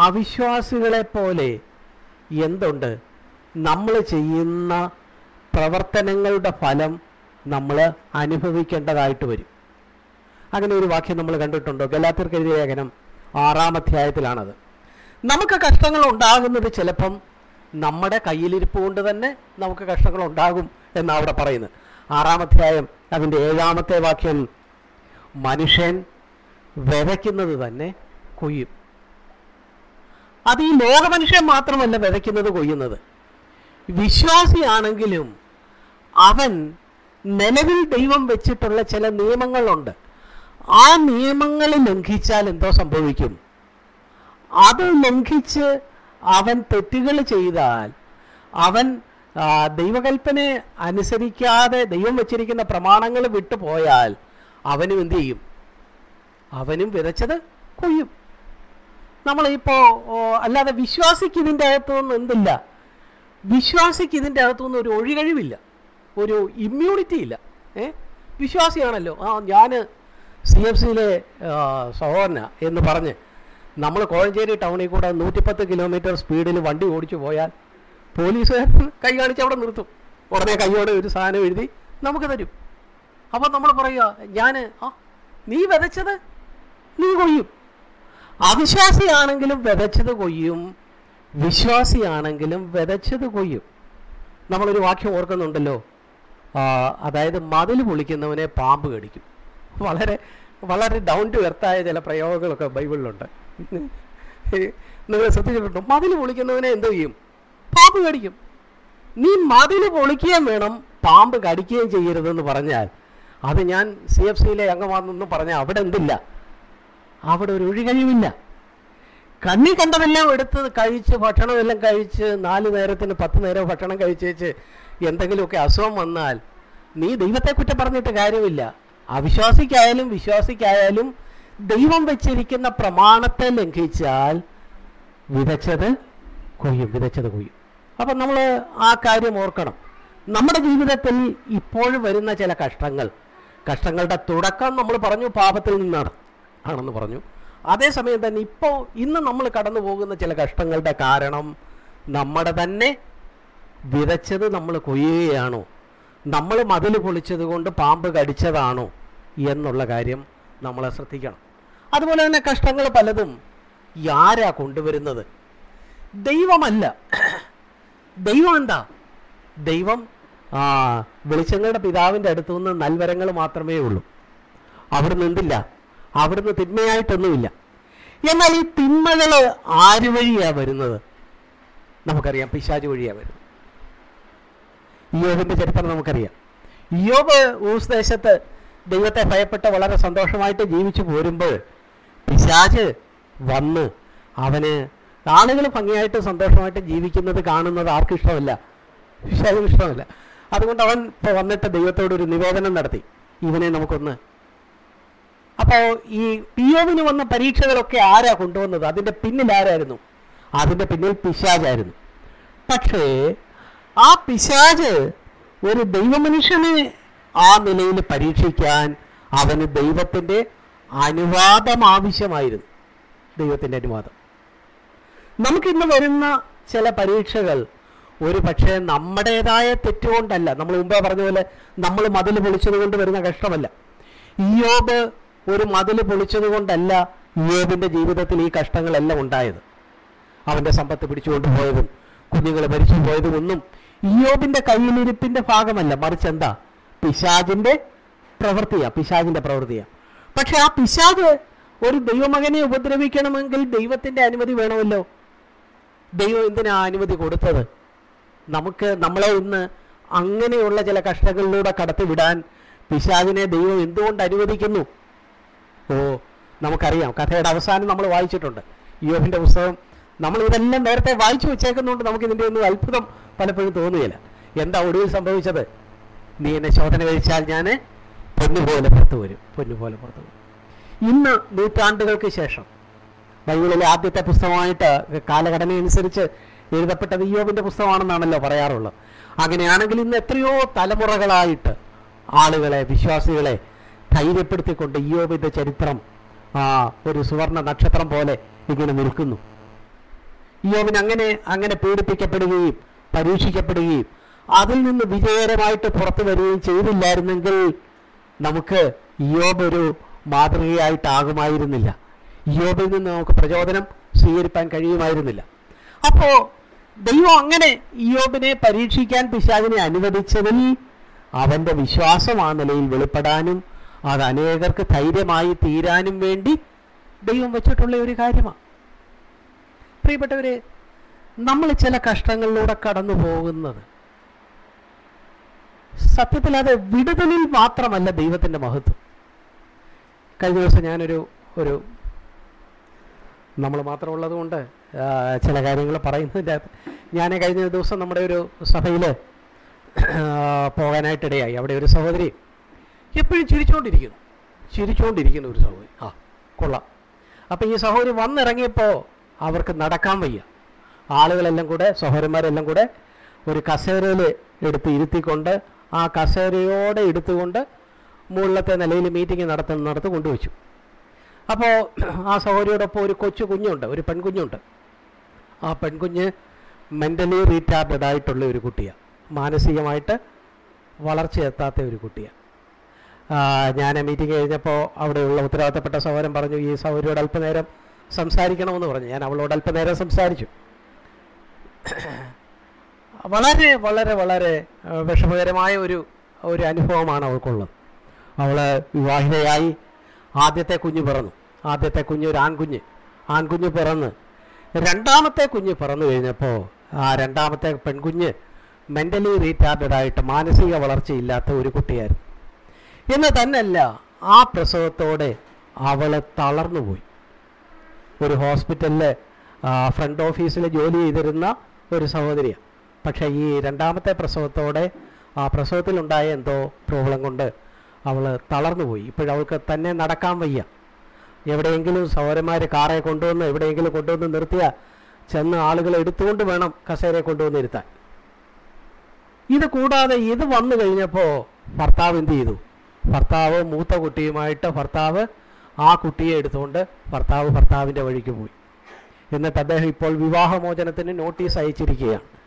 അവിശ്വാസികളെ പോലെ എന്തുണ്ട്? നമ്മൾ ചെയ്യുന്ന പ്രവർത്തനങ്ങളുടെ ഫലം നമ്മൾ അനുഭവിക്കേണ്ടതായിട്ട് വരും. അങ്ങനെ ഒരു വാക്യം നമ്മൾ കണ്ടിട്ടുണ്ടോ? ഗലാത്തിർക്കെതിരെ ലേഖനം ആറാം അധ്യായത്തിലാണത്. നമുക്ക് കഷ്ടങ്ങൾ ഉണ്ടാകുന്നത് ചിലപ്പം നമ്മുടെ കയ്യിലിരിപ്പ് കൊണ്ട് തന്നെ നമുക്ക് കഷ്ടങ്ങൾ ഉണ്ടാകും എന്നാണ് അവിടെ പറയുന്നത്. ആറാം അധ്യായം അതിന്റെ ഏഴാമത്തെ വാക്യം മനുഷ്യൻ വിതയ്ക്കുന്നത് തന്നെ കൊയ്യും. അത് ഈ ലോകമനുഷ്യൻ മാത്രമല്ല വിതയ്ക്കുന്നത് കൊയ്യുന്നത്. വിശ്വാസിയാണെങ്കിലും അവൻ നിലവിൽ ദൈവം വെച്ചിട്ടുള്ള ചില നിയമങ്ങളുണ്ട്. ആ നിയമങ്ങൾ ലംഘിച്ചാൽ എന്തോ സംഭവിക്കും. അത് ലംഘിച്ച് അവൻ തെറ്റുകൾ ചെയ്താൽ അവൻ ദൈവകൽപ്പനെ അനുസരിക്കാതെ ദൈവം വച്ചിരിക്കുന്ന പ്രമാണങ്ങൾ വിട്ടുപോയാൽ അവനും എന്തു ചെയ്യും? അവനും വിതച്ചത് കൊയ്യും. നമ്മളിപ്പോ ഓ, അല്ലാതെ വിശ്വാസിക്ക് ഇതിന്റെ അകത്തുനിന്ന് എന്തില്ല. വിശ്വാസിക്ക് ഇതിന്റെ അകത്തുനിന്ന് ഒരു ഒഴികഴിവില്ല. ഒരു ഇമ്മ്യൂണിറ്റി ഇല്ല. ഏ? വിശ്വാസിയാണല്ലോ. ആ ഞാൻ സി എഫ് സിയിലെ സഹോദരന എന്ന് പറഞ്ഞ് നമ്മൾ കോഴഞ്ചേരി ടൗണിൽ കൂടെ നൂറ്റിപ്പത്ത് കിലോമീറ്റർ സ്പീഡിൽ വണ്ടി ഓടിച്ചു പോയാൽ പോലീസ് കൈ കാണിച്ച് അവിടെ നിർത്തും. ഉടനെ കൈയോടെ ഒരു സാധനം എഴുതി നമുക്ക് തരും. അപ്പോൾ നമ്മൾ പറയുക ഞാൻ ആ നീ വിതച്ചത്? നീ കൊയ്യും. അവിശ്വാസിയാണെങ്കിലും വിതച്ചത് കൊയ്യും. വിശ്വാസിയാണെങ്കിലും വിതച്ചത് കൊയ്യും. നമ്മളൊരു വാക്യം ഓർക്കുന്നുണ്ടല്ലോ. അതായത് മതിൽ പൊളിക്കുന്നവനെ പാമ്പ് കടിക്കും. വളരെ വളരെ ഡൗൺ ടു എർത്തായ ചില പ്രയോഗങ്ങളൊക്കെ ബൈബിളിലുണ്ട്. നിങ്ങൾ ശ്രദ്ധിച്ചിട്ടുണ്ടോ? മതിൽ പൊളിക്കുന്നവനെ എന്ത് ചെയ്യും? പാമ്പ് കടിക്കും. നീ മതിൽ പൊളിക്കുകയും വേണം പാമ്പ് കടിക്കുകയും ചെയ്യരുതെന്ന് പറഞ്ഞാൽ. അത് ഞാൻ സി എഫ് സിയിലെ അംഗമാണെന്ന് പറഞ്ഞാൽ അവിടെ എന്തില്ല? അവിടെ ഒരു ഒഴികഴിവില്ല. കണ്ണി കണ്ടതെല്ലാം എടുത്ത് കഴിച്ച് ഭക്ഷണമെല്ലാം കഴിച്ച് നാല് നേരത്തിന് പത്ത് നേരം ഭക്ഷണം കഴിച്ച് കഴിച്ചേച്ച് എന്തെങ്കിലുമൊക്കെ അസുഖം വന്നാൽ നീ ദൈവത്തെ കുറ്റം പറഞ്ഞിട്ട് കാര്യമില്ല. അവിശ്വാസിക്കായാലും വിശ്വാസിക്കായാലും ദൈവം വെച്ചിരിക്കുന്ന പ്രമാണത്തെ ലംഘിച്ചാൽ വിതച്ചത് കൊയ്യും വിതച്ചത് കൊയ്യും. അപ്പം നമ്മൾ ആ കാര്യം ഓർക്കണം. നമ്മുടെ ജീവിതത്തിൽ ഇപ്പോഴും വരുന്ന ചില കഷ്ടങ്ങൾ. കഷ്ടങ്ങളുടെ തുടക്കം നമ്മൾ പറഞ്ഞു പാപത്തിൽ നിന്നാണ് ആണെന്ന് പറഞ്ഞു. അതേസമയം തന്നെ ഇപ്പോൾ ഇന്ന് നമ്മൾ കടന്നു പോകുന്ന ചില കഷ്ടങ്ങളുടെ കാരണം നമ്മുടെ തന്നെ വിതച്ചത് നമ്മൾ കൊയ്യുകയാണോ? നമ്മൾ മതിൽ പൊളിച്ചത് കൊണ്ട് പാമ്പ് കടിച്ചതാണോ? എന്നുള്ള കാര്യം നമ്മളെ ശ്രദ്ധിക്കണം. അതുപോലെ തന്നെ കഷ്ടങ്ങൾ പലതും ആരാ കൊണ്ടുവരുന്നത്? ദൈവമല്ല. ദൈവം എന്താ? ദൈവം ആ വെളിച്ചങ്ങളുടെ പിതാവിന്റെ അടുത്തു നിന്ന് നൽവരങ്ങൾ മാത്രമേ ഉള്ളൂ. അവിടുന്ന് എന്തില്ല? അവിടുന്ന് തിന്മയായിട്ടൊന്നുമില്ല. എന്നാൽ ഈ തിന്മകൾ ആര് വഴിയാ വരുന്നത്? നമുക്കറിയാം പിശാജ് വഴിയാ വരുന്നത്. യോബിന്റെ ചരിത്രം നമുക്കറിയാം. യോബ് ഊസ് ദേശത്ത് ദൈവത്തെ ഭയപ്പെട്ട് വളരെ സന്തോഷമായിട്ട് ജീവിച്ചു പോരുമ്പോൾ പിശാജ് വന്ന് അവന് ആളുകൾ ഭംഗിയായിട്ട് സന്തോഷമായിട്ട് ജീവിക്കുന്നത് കാണുന്നത് ആർക്കും ഇഷ്ടമല്ല. പിശാജിന് ഇഷ്ടമല്ല. അതുകൊണ്ട് അവൻ ഇപ്പോൾ വന്നിട്ട് ദൈവത്തോട് ഒരു നിവേദനം നടത്തി. ഇവനെ നമുക്കൊന്ന് അപ്പോൾ ഈ പിയോവിന് വന്ന പരീക്ഷകളൊക്കെ ആരാ കൊണ്ടുവന്നത്? അതിന്റെ പിന്നിൽ ആരായിരുന്നു? അതിന്റെ പിന്നിൽ പിശാജായിരുന്നു. പക്ഷേ ആ പിശാജ് ഒരു ദൈവമനുഷ്യനെ ആ നിലയിൽ പരീക്ഷിക്കാൻ അവന് ദൈവത്തിന്റെ അനുവാദം ആവശ്യമായിരുന്നു ദൈവത്തിന്റെ അനുവാദം നമുക്കിന്ന് വരുന്ന ചില പരീക്ഷകൾ ഒരു പക്ഷേ നമ്മുടേതായ തെറ്റുകൊണ്ടല്ല. നമ്മൾ മുമ്പേ പറഞ്ഞ പോലെ നമ്മൾ മതിൽ പൊളിച്ചത് കൊണ്ട് വരുന്ന കഷ്ടമല്ല. ഇയോബ് ഒരു മതിൽ പൊളിച്ചത് കൊണ്ടല്ല ഇയോബിന്റെ ജീവിതത്തിൽ ഈ കഷ്ടങ്ങളെല്ലാം ഉണ്ടായത്. അവന്റെ സമ്പത്ത് പിടിച്ചുകൊണ്ട് പോയതും കുഞ്ഞുങ്ങൾ മരിച്ചു പോയതും ഒന്നും ഇയോബിന്റെ കയ്യിലിരിപ്പിന്റെ ഭാഗമല്ല. മറിച്ച് എന്താ? പിശാജിന്റെ പ്രവൃത്തിയാണ് പിശാജിന്റെ പ്രവൃത്തിയാ. പക്ഷെ ആ പിശാദ് ഒരു ദൈവമകനെ ഉപദ്രവിക്കണമെങ്കിൽ ദൈവത്തിന്റെ അനുമതി വേണമല്ലോ. ദൈവം എന്തിനാ അനുമതി കൊടുത്തത്? നമുക്ക് നമ്മളെ ഇന്ന് അങ്ങനെയുള്ള ചില കഷ്ടങ്ങളിലൂടെ കടത്തിവിടാൻ പിശാചിനെ ദൈവം എന്തുകൊണ്ട് അനുവദിക്കുന്നു? ഓ നമുക്കറിയാം. കഥയുടെ അവസാനം നമ്മൾ വായിച്ചിട്ടുണ്ട്. യോബിന്റെ പുസ്തകം നമ്മൾ ഇതെല്ലാം നേരത്തെ വായിച്ചു വെച്ചേക്കുന്നതുകൊണ്ട് നമുക്ക് ഇതിന്റെ ഒന്നും അത്ഭുതം പലപ്പോഴും തോന്നുകയില്ല. എന്താ ഒടുവിൽ സംഭവിച്ചത്? നീ എന്നെ ശോധന കഴിച്ചാൽ ഞാൻ പൊന്നുപോലെ പുറത്തു വരും. പൊന്നുപോലെ പുറത്തു വരും. ഇന്ന് നൂറ്റാണ്ടുകൾക്ക് ശേഷം ബൈബിളിലെ ആദ്യത്തെ പുസ്തകമായിട്ട് കാലഘടനയനുസരിച്ച് എഴുതപ്പെട്ട ഇയോബിന്റെ പുസ്തകമാണെന്നാണല്ലോ പറയാറുള്ളത്. അങ്ങനെയാണെങ്കിൽ ഇന്ന് എത്രയോ തലമുറകളായിട്ട് ആളുകളെ വിശ്വാസികളെ ധൈര്യപ്പെടുത്തിക്കൊണ്ട് ഇയോബിന്റെ ചരിത്രം ഒരു സുവർണ നക്ഷത്രം പോലെ ഇങ്ങനെ നിൽക്കുന്നു. യോബിൻ അങ്ങനെ അങ്ങനെ പീഡിപ്പിക്കപ്പെടുകയും പരീക്ഷിക്കപ്പെടുകയും അതിൽ നിന്ന് വിജയകരമായിട്ട് പുറത്തു വരികയും ചെയ്തില്ലായിരുന്നെങ്കിൽ നമുക്ക് യോബ് ഒരു മാതൃകയായിട്ടാകുമായിരുന്നില്ല. യോബിൽ നിന്ന് നമുക്ക് പ്രചോദനം സ്വീകരിക്കാൻ കഴിയുമായിരുന്നില്ല. അപ്പോൾ ദൈവം അങ്ങനെ യോബിനെ പരീക്ഷിക്കാൻ പിശാചിനെ അനുവദിച്ചതിൽ അവന്റെ വിശ്വാസം ആ നിലയിൽ വെളിപ്പെടാനും അത് അനേകർക്ക് ധൈര്യമായി തീരാനും വേണ്ടി ദൈവം വെച്ചിട്ടുള്ള ഒരു കാര്യമാണ്. പ്രിയപ്പെട്ടവരെ നമ്മൾ ചില കഷ്ടങ്ങളിലൂടെ കടന്നു പോകുന്നത് സത്യത്തിൽ അത് വിടുതലിൽ മാത്രമല്ല ദൈവത്തിന്റെ മഹത്വം. കഴിഞ്ഞ ദിവസം ഞാനൊരു ഒരു നമ്മൾ മാത്രമുള്ളത് കൊണ്ട് ചില കാര്യങ്ങൾ പറയുന്നതിന്റെ ഞാൻ കഴിഞ്ഞ ദിവസം നമ്മുടെ ഒരു സഭയിൽ പോകാനായിട്ടിടയായി. അവിടെ ഒരു സഹോദരി എപ്പോഴും ചിരിച്ചുകൊണ്ടിരിക്കുന്നു ചിരിച്ചുകൊണ്ടിരിക്കുന്ന ഒരു സഹോദരി. ആ കൊള്ളാം. അപ്പം ഈ സഹോദരി വന്നിറങ്ങിയപ്പോൾ അവർക്ക് നടക്കാൻ വയ്യ. ആളുകളെല്ലാം കൂടെ സഹോദരന്മാരെല്ലാം കൂടെ ഒരു കസേരയിൽ എടുത്ത് ഇരുത്തിക്കൊണ്ട് ആ കസേരയോടെ എടുത്തുകൊണ്ട് മുകളിലത്തെ നിലയിൽ മീറ്റിംഗ് നടത്തുന്നിടത്ത് കൊണ്ടുവച്ചു. അപ്പോൾ ആ സഹോദരിയോടൊപ്പം ഒരു കൊച്ചു കുഞ്ഞുണ്ട് ഒരു പെൺകുഞ്ഞുണ്ട്. ആ പെൺകുഞ്ഞ് മെന്റലി റീറ്റാർഡഡ് ആയിട്ടുള്ള ഒരു കുട്ടിയാണ് മാനസികമായിട്ട് വളർച്ചയെത്താത്ത ഒരു കുട്ടിയാണ് ഞാൻ മീറ്റിംഗ് കഴിഞ്ഞപ്പോൾ അവിടെയുള്ള ഉത്തരവാദിത്തപ്പെട്ട സഹോദരൻ പറഞ്ഞു ഈ സഹോദരിയോട് അല്പനേരം സംസാരിക്കണമെന്ന് പറഞ്ഞു. ഞാൻ അവളോട് അല്പനേരം സംസാരിച്ചു. വളരെ വളരെ വളരെ വിഷമകരമായ ഒരു ഒരു അനുഭവമാണ് അവൾക്കുള്ളത്. അവൾ വിവാഹിതയായി ആദ്യത്തെ കുഞ്ഞ് പിറന്നു. ആദ്യത്തെ കുഞ്ഞ് ഒരു ആൺകുഞ്ഞ്. ആൺകുഞ്ഞ് പിറന്ന്. രണ്ടാമത്തെ കുഞ്ഞ് പിറന്നു കഴിഞ്ഞപ്പോൾ ആ രണ്ടാമത്തെ പെൺകുഞ്ഞ് മെന്റലി റീറ്റാർഡഡ് ആയിട്ട് മാനസിക വളർച്ചയില്ലാത്ത ഒരു കുട്ടിയായിരുന്നു. എന്ന് തന്നെയല്ല ആ പ്രസവത്തോടെ അവൾ തളർന്നുപോയി. ഒരു ഹോസ്പിറ്റലിലെ ഫ്രണ്ട് ഓഫീസിൽ ജോലി ചെയ്തിരുന്ന ഒരു സഹോദരിയാണ്. പക്ഷേ ഈ രണ്ടാമത്തെ പ്രസവത്തോടെ ആ പ്രസവത്തിലുണ്ടായ എന്തോ പ്രോബ്ലം കൊണ്ട് അവൾ തളർന്നുപോയി ഇപ്പോഴവൾക്ക് തന്നെ നടക്കാൻ വയ്യ. എവിടെയെങ്കിലും സൗരന്മാർ കാറെ കൊണ്ടുവന്ന് എവിടെയെങ്കിലും കൊണ്ടുവന്ന് നിർത്തിയ ചെന്ന് ആളുകൾ എടുത്തുകൊണ്ട് വേണം കസേരയെ കൊണ്ടുവന്ന് ഇരുത്താൻ. ഇത് കൂടാതെ ഇത് വന്നു കഴിഞ്ഞപ്പോൾ ഭർത്താവ് എന്ത് ചെയ്തു? ഭർത്താവ് മൂത്ത കുട്ടിയുമായിട്ട് ഭർത്താവ് ആ കുട്ടിയെ എടുത്തുകൊണ്ട് ഭർത്താവ് ഭർത്താവിന്റെ വഴിക്ക് പോയി. എന്നിട്ട് അദ്ദേഹം ഇപ്പോൾ വിവാഹമോചനത്തിന് നോട്ടീസ് അയച്ചിരിക്കുകയാണ്.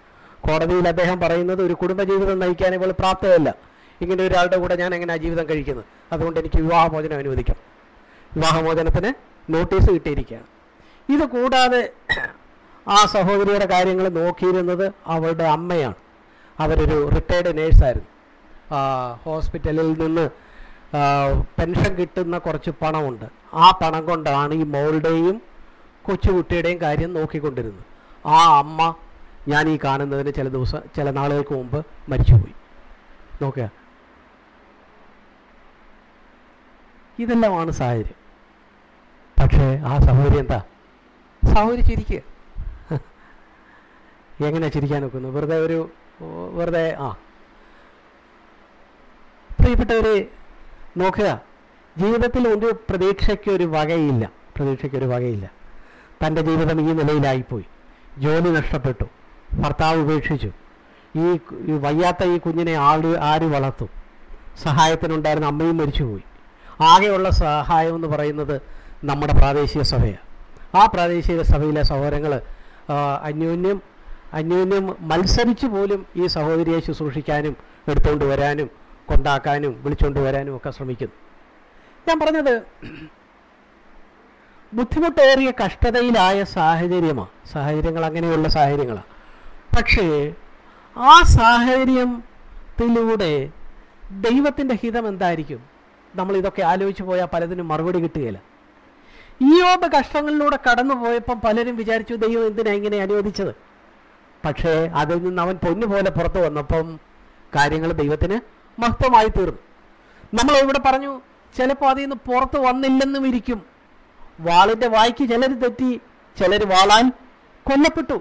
കോടതിയിൽ അദ്ദേഹം പറയുന്നത് ഒരു കുടുംബജീവിതം നയിക്കാൻ ഇവൾ പ്രാപ്തമല്ല ഇങ്ങനെ ഒരാളുടെ കൂടെ ഞാൻ എങ്ങനെയാണ് ജീവിതം കഴിക്കുന്നത്? അതുകൊണ്ട് എനിക്ക് വിവാഹമോചനം അനുവദിക്കാം. വിവാഹമോചനത്തിന് നോട്ടീസ് കിട്ടിയിരിക്കുകയാണ്. ഇത് കൂടാതെ ആ സഹോദരിയുടെ കാര്യങ്ങൾ നോക്കിയിരുന്നത് അവളുടെ അമ്മയാണ്. അവരൊരു റിട്ടയർഡ് നേഴ്സായിരുന്നു ഹോസ്പിറ്റലിൽ നിന്ന് പെൻഷൻ കിട്ടുന്ന കുറച്ച് പണമുണ്ട്. ആ പണം കൊണ്ടാണ് ഈ മോളുടെയും കൊച്ചുകുട്ടിയുടെയും കാര്യം നോക്കിക്കൊണ്ടിരുന്നത്. ആ അമ്മ ഞാൻ ഈ കാണുന്നതിന് ചില ദിവസം ചില നാളുകൾക്ക് മുമ്പ് മരിച്ചുപോയി. നോക്കുക. ഇതെല്ലാമാണ് സാഹചര്യം. പക്ഷേ ആ സഹോദരി എന്താ? സഹോദരി ചിരിക്കുക. എങ്ങനെ ചിരിക്കാൻ നോക്കുന്നു? വെറുതെ ഒരു വെറുതെ ആ. പ്രിയപ്പെട്ടവരെ നോക്കുക. ജീവിതത്തിൽ ഒരു പ്രതീക്ഷയ്ക്ക് ഒരു വകയില്ല. പ്രതീക്ഷയ്ക്ക് ഒരു വകയില്ല. തന്റെ ജീവിതം ഈ നിലയിലായിപ്പോയി. ജോലി നഷ്ടപ്പെട്ടു. ഭർത്താവ് ഉപേക്ഷിച്ചു. ഈ വയ്യാത്ത ഈ കുഞ്ഞിനെ ആര് ആര് വളർത്തും. സഹായത്തിനുണ്ടായിരുന്ന അമ്മയും മരിച്ചുപോയി. ആകെയുള്ള സഹായം എന്ന് പറയുന്നത് നമ്മുടെ പ്രാദേശിക സഭയാണ്. ആ പ്രാദേശിക സഭയിലെ സഹോദരങ്ങൾ അന്യോന്യം അന്യോന്യം മത്സരിച്ച് പോലും ഈ സഹോദരിയെ ശുശ്രൂഷിക്കാനും എടുത്തുകൊണ്ട് വരാനും കൊണ്ടാക്കാനും വിളിച്ചുകൊണ്ട് വരാനും ഒക്കെ ശ്രമിക്കുന്നു. ഞാൻ പറഞ്ഞത് ബുദ്ധിമുട്ടേറിയ കഷ്ടതയിലായ സാഹചര്യമാണ് സാഹചര്യങ്ങൾ അങ്ങനെയുള്ള സാഹചര്യങ്ങളാണ് പക്ഷേ ആ സാഹചര്യത്തിലൂടെ ദൈവത്തിന്റെ ഹിതം എന്തായിരിക്കും നമ്മൾ ഇതൊക്കെ ആലോചിച്ച് പോയാൽ പലതിനും മറുപടി കിട്ടുകയില്ല. ഈ യോബ് കഷ്ടങ്ങളിലൂടെ കടന്നു പോയപ്പം പലരും വിചാരിച്ചു ദൈവം എന്തിനാ ഇങ്ങനെ അനുവദിച്ചത്? പക്ഷേ അതിൽ നിന്ന് അവൻ പൊന്നുപോലെ പുറത്തു വന്നപ്പം കാര്യങ്ങൾ ദൈവത്തിന് മഹത്വമായി തീർന്നു. നമ്മൾ ഇവിടെ പറഞ്ഞു ചിലപ്പോൾ അതിൽ നിന്ന് പുറത്ത് വന്നില്ലെന്നും ഇരിക്കും വാളിന്റെ വായ്ക്ക് ചിലർ തെറ്റി ചിലർ വാളാൻ കൊല്ലപ്പെട്ടു.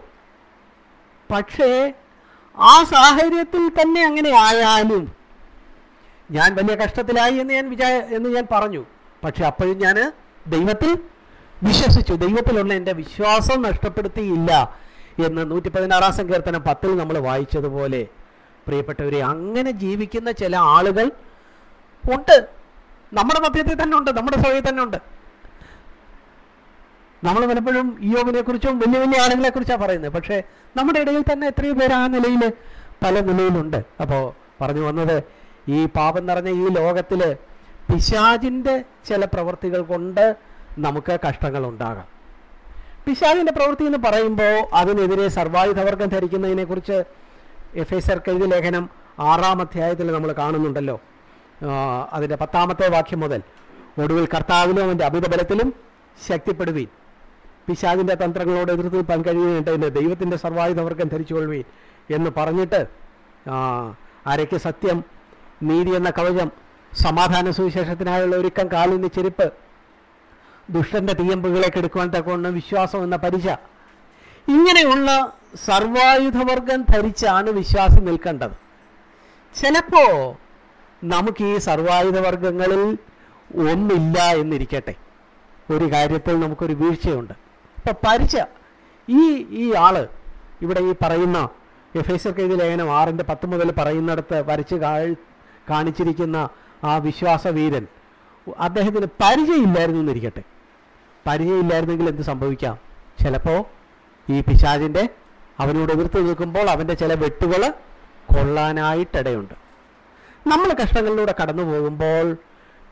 പക്ഷേ ആ സാഹചര്യത്തിൽ തന്നെ അങ്ങനെ ആയാലും ഞാൻ വലിയ കഷ്ടത്തിലായി എന്ന് ഞാൻ വിചാ എന്ന് ഞാൻ പറഞ്ഞു. പക്ഷെ അപ്പോഴും ഞാൻ ദൈവത്തിൽ വിശ്വസിച്ചു. ദൈവത്തിലുള്ള എന്റെ വിശ്വാസം നഷ്ടപ്പെടുത്തിയില്ല എന്ന് നൂറ്റി പതിനാറാം സങ്കീർത്തനം പത്തിൽ നമ്മൾ വായിച്ചതുപോലെ. പ്രിയപ്പെട്ടവരെ അങ്ങനെ ജീവിക്കുന്ന ചില ആളുകൾ ഉണ്ട്. നമ്മുടെ മധ്യത്തിൽ തന്നെ ഉണ്ട് നമ്മുടെ സഭയിൽ തന്നെ ഉണ്ട്. നമ്മൾ പലപ്പോഴും യോബിനെ കുറിച്ചും വലിയ വലിയ ആളുകളെ കുറിച്ചാണ് പറയുന്നത്. പക്ഷേ നമ്മുടെ ഇടയിൽ തന്നെ എത്രയോ പേര് ആ നിലയിൽ പല നിലയിലുണ്ട്. അപ്പോൾ പറഞ്ഞു വന്നത് ഈ പാപം നിറഞ്ഞ ഈ ലോകത്തിൽ പിശാജിന്റെ ചില പ്രവൃത്തികൾ കൊണ്ട് നമുക്ക് കഷ്ടങ്ങൾ ഉണ്ടാകാം പിശാജിന്റെ പ്രവൃത്തി എന്ന് പറയുമ്പോൾ അതിനെതിരെ സർവായുധവർഗം ധരിക്കുന്നതിനെക്കുറിച്ച് എഫ് എസ് എഴുതി ലേഖനം ആറാം അധ്യായത്തിൽ നമ്മൾ കാണുന്നുണ്ടല്ലോ. അതിന്റെ പത്താമത്തെ വാക്യം മുതൽ. ഒടുവിൽ കർത്താവിലും അവന്റെ അമിതബലത്തിലും ശക്തിപ്പെടുവീൻ. പിശാദിന്റെ തന്ത്രങ്ങളോട് എതിർത്ത് നിൽപ്പാൻ കഴിയുന്നുണ്ടെന്ന് ദൈവത്തിന്റെ സർവായുധവർഗം ധരിച്ചുകൊള്ളുവീൻ എന്ന് പറഞ്ഞിട്ട് ആ, അരയ്ക്ക് സത്യം നീതി എന്ന കവചം സമാധാന സുവിശേഷത്തിനായുള്ള ഒരുക്കം കാലിന് ചെരുപ്പ് ദുഷ്ടന്റെ തീയമ്പുകളെ കെടുക്കുവാൻ തക്കൊണ്ട് വിശ്വാസം എന്ന പരിച. ഇങ്ങനെയുള്ള സർവായുധവർഗം ധരിച്ചാണ് വിശ്വാസം നിൽക്കേണ്ടത്. ചിലപ്പോ നമുക്ക് ഈ സർവായുധവർഗങ്ങളിൽ ഒന്നില്ല എന്നിരിക്കട്ടെ. ഒരു കാര്യത്തിൽ നമുക്കൊരു വീഴ്ചയുണ്ട്. ഇപ്പൊ പരിച ഈ ഈ ആൾ ഇവിടെ ഈ പറയുന്ന എഫ് എസ് എഴുതിയ ലേഖനം ആറിന്റെ പത്ത് മുതൽ പറയുന്നിടത്ത് വരച്ച് കാണിച്ചിരിക്കുന്ന ആ വിശ്വാസവീരൻ അദ്ദേഹത്തിന് പരിചയമില്ലായിരുന്നു എന്നിരിക്കട്ടെ. പരിചയമില്ലായിരുന്നെങ്കിൽ എന്ത് സംഭവിക്കാം? ചിലപ്പോൾ ഈ പിശാചിന്റെ അവനോട് എതിർത്ത് നിൽക്കുമ്പോൾ അവന്റെ ചില വെട്ടുകൾ കൊള്ളാനായിട്ടിടയുണ്ട്. നമ്മൾ കഷ്ടങ്ങളിലൂടെ കടന്നു പോകുമ്പോൾ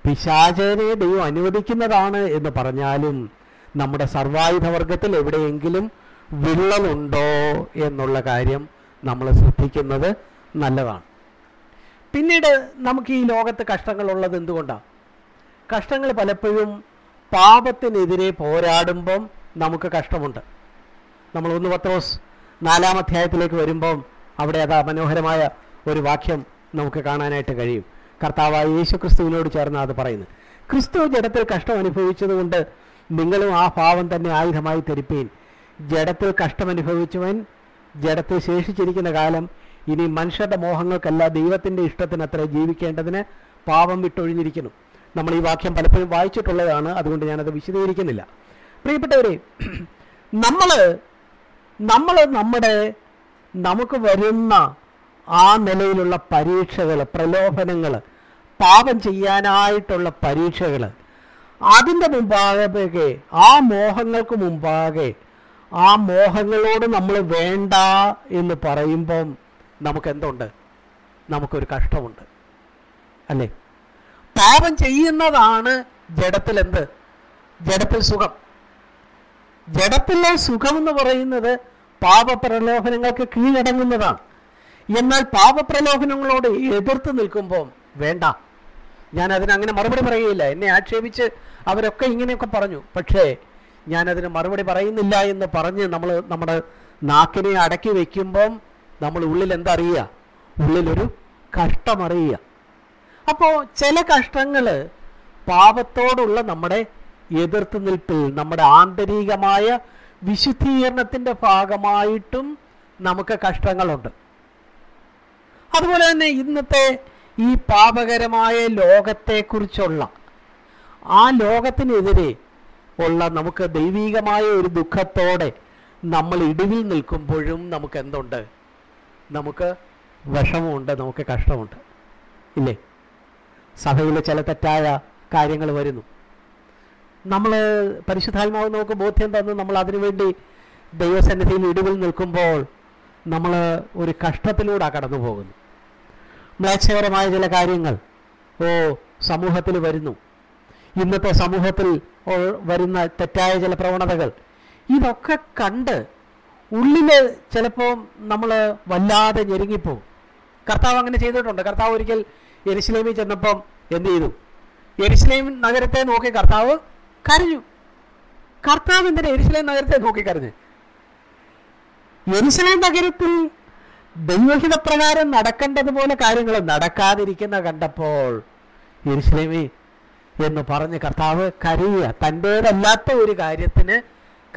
പിശാചനെ ദൈവം അനുവദിക്കുന്നതാണ് എന്ന് പറഞ്ഞാലും നമ്മുടെ സർവായുധ വർഗത്തിൽ എവിടെയെങ്കിലും വിള്ളലുണ്ടോ എന്നുള്ള കാര്യം നമ്മൾ ശ്രദ്ധിക്കുന്നത് നല്ലതാണ്. പിന്നീട് നമുക്ക് ഈ ലോകത്ത് കഷ്ടങ്ങളുള്ളത് എന്തുകൊണ്ടാണ് കഷ്ടങ്ങൾ പലപ്പോഴും പാപത്തിനെതിരെ പോരാടുമ്പം നമുക്ക് കഷ്ടമുണ്ട്. നമ്മൾ ഒന്ന് പത്രോസ് നാലാം അധ്യായത്തിലേക്ക് വരുമ്പം അവിടെ അതാ മനോഹരമായ ഒരു വാക്യം നമുക്ക് കാണാനായിട്ട് കഴിയും. കർത്താവായ യേശു ക്രിസ്തുവിനോട് ചേർന്ന് അത് പറയുന്നത്. ക്രിസ്തു ജഡത്തിൽ കഷ്ടം അനുഭവിച്ചതുകൊണ്ട് നിങ്ങളും ആ ഭാവം തന്നെ ആയുധമായി ധരിപ്പീൻ. ജഡത്തിൽ കഷ്ടമനുഭവിച്ചവൻ ജഡത്തിൽ ശേഷിച്ചിരിക്കുന്ന കാലം ഇനി മനുഷ്യരുടെ മോഹങ്ങൾക്കല്ല ദൈവത്തിന്റെ ഇഷ്ടത്തിനത്ര ജീവിക്കേണ്ടതിന് പാപം വിട്ടൊഴിഞ്ഞിരിക്കുന്നു. നമ്മൾ ഈ വാക്യം പലപ്പോഴും വായിച്ചിട്ടുള്ളതാണ് അതുകൊണ്ട് ഞാനത് വിശദീകരിക്കുന്നില്ല. പ്രിയപ്പെട്ടവരെ നമ്മൾ നമ്മൾ നമ്മുടെ നമുക്ക് വരുന്ന ആ നിലയിലുള്ള പരീക്ഷകൾ പ്രലോഭനങ്ങൾ പാപം ചെയ്യാനായിട്ടുള്ള പരീക്ഷകൾ അതിന്റെ മുമ്പാകെ ആ മോഹങ്ങൾക്ക് മുമ്പാകെ ആ മോഹങ്ങളോട് നമ്മൾ വേണ്ട എന്ന് പറയുമ്പം നമുക്ക് എന്തുണ്ട് നമുക്കൊരു കഷ്ടമുണ്ട്. അല്ലേ? പാപം ചെയ്യുന്നതാണ് ജഡത്തിൽ എന്ത്? ജഡത്തിൽ സുഖം. ജഡത്തിലെ സുഖം എന്ന് പറയുന്നത് പാപപ്രലോഭനങ്ങൾക്ക് കീഴടങ്ങുന്നതാണ്. എന്നാൽ പാപപ്രലോഭനങ്ങളോട് എതിർത്ത് നിൽക്കുമ്പോൾ വേണ്ട. ഞാൻ അതിനങ്ങനെ മറുപടി പറയുകയില്ല. എന്നെ ആക്ഷേപിച്ച് അവരൊക്കെ ഇങ്ങനെയൊക്കെ പറഞ്ഞു. പക്ഷേ ഞാനതിന് മറുപടി പറയുന്നില്ല എന്ന് പറഞ്ഞ് നമ്മൾ നമ്മുടെ നാക്കിനെ അടക്കി വയ്ക്കുമ്പം നമ്മൾ ഉള്ളിൽ എന്തറിയുക ഉള്ളിലൊരു കഷ്ടമറിയുക അപ്പോൾ ചില കഷ്ടങ്ങൾ പാപത്തോടുള്ള നമ്മുടെ എതിർത്ത് നിൽപ്പിൽ നമ്മുടെ ആന്തരികമായ വിശുദ്ധീകരണത്തിന്റെ ഭാഗമായിട്ടും നമുക്ക് കഷ്ടങ്ങളുണ്ട്. അതുപോലെ തന്നെ ഇന്നത്തെ ഈ പാപകരമായ ലോകത്തെക്കുറിച്ചുള്ള ആ ലോകത്തിനെതിരെ ഉള്ള നമുക്ക് ദൈവീകമായ ഒരു ദുഃഖത്തോടെ നമ്മൾ ഇടിവിൽ നിൽക്കുമ്പോഴും നമുക്ക് എന്തുണ്ട്? നമുക്ക് വിഷമമുണ്ട് നമുക്ക് കഷ്ടമുണ്ട്. ഇല്ലേ? സഭയിൽ ചില തെറ്റായ കാര്യങ്ങൾ വരുന്നു. നമ്മൾ പരിശുദ്ധാത്മാവ് നമുക്ക് ബോധ്യം തന്ന് നമ്മൾ അതിനുവേണ്ടി ദൈവസന്നിധിയിൽ ഇടിവിൽ നിൽക്കുമ്പോൾ നമ്മൾ ഒരു കഷ്ടത്തിലൂടെ കടന്നു പോകുന്നു മ്ലേച്ഛകരമായ ചില കാര്യങ്ങൾ. ഓ സമൂഹത്തിൽ വരുന്നു. ഇന്നത്തെ സമൂഹത്തിൽ വരുന്ന തെറ്റായ ചില പ്രവണതകൾ. ഇതൊക്കെ കണ്ട് ഉള്ളിൽ ചിലപ്പോൾ നമ്മൾ വല്ലാതെ ഞെരുങ്ങിപ്പോവും. കർത്താവ് അങ്ങനെ ചെയ്തിട്ടുണ്ട്. കർത്താവ് ഒരിക്കൽ എരുസലേമിൽ ചെന്നപ്പം എന്ത് ചെയ്തു? എരിശ്ലേം നഗരത്തെ നോക്കി കർത്താവ് കരഞ്ഞു. കർത്താവ് എന്തിനാ എരിശ്ലേം നഗരത്തെ നോക്കി കരഞ്ഞ്? എരിശ്ലേം നഗരത്തിൽ ദൈവഹിത പ്രകാരം നടക്കേണ്ടതുപോലെ കാര്യങ്ങൾ നടക്കാതിരിക്കുന്ന കണ്ടപ്പോൾ എരുസലേമേ എന്ന് പറഞ്ഞ് കർത്താവ് കരയുക. തന്റേതല്ലാത്ത ഒരു കാര്യത്തിന്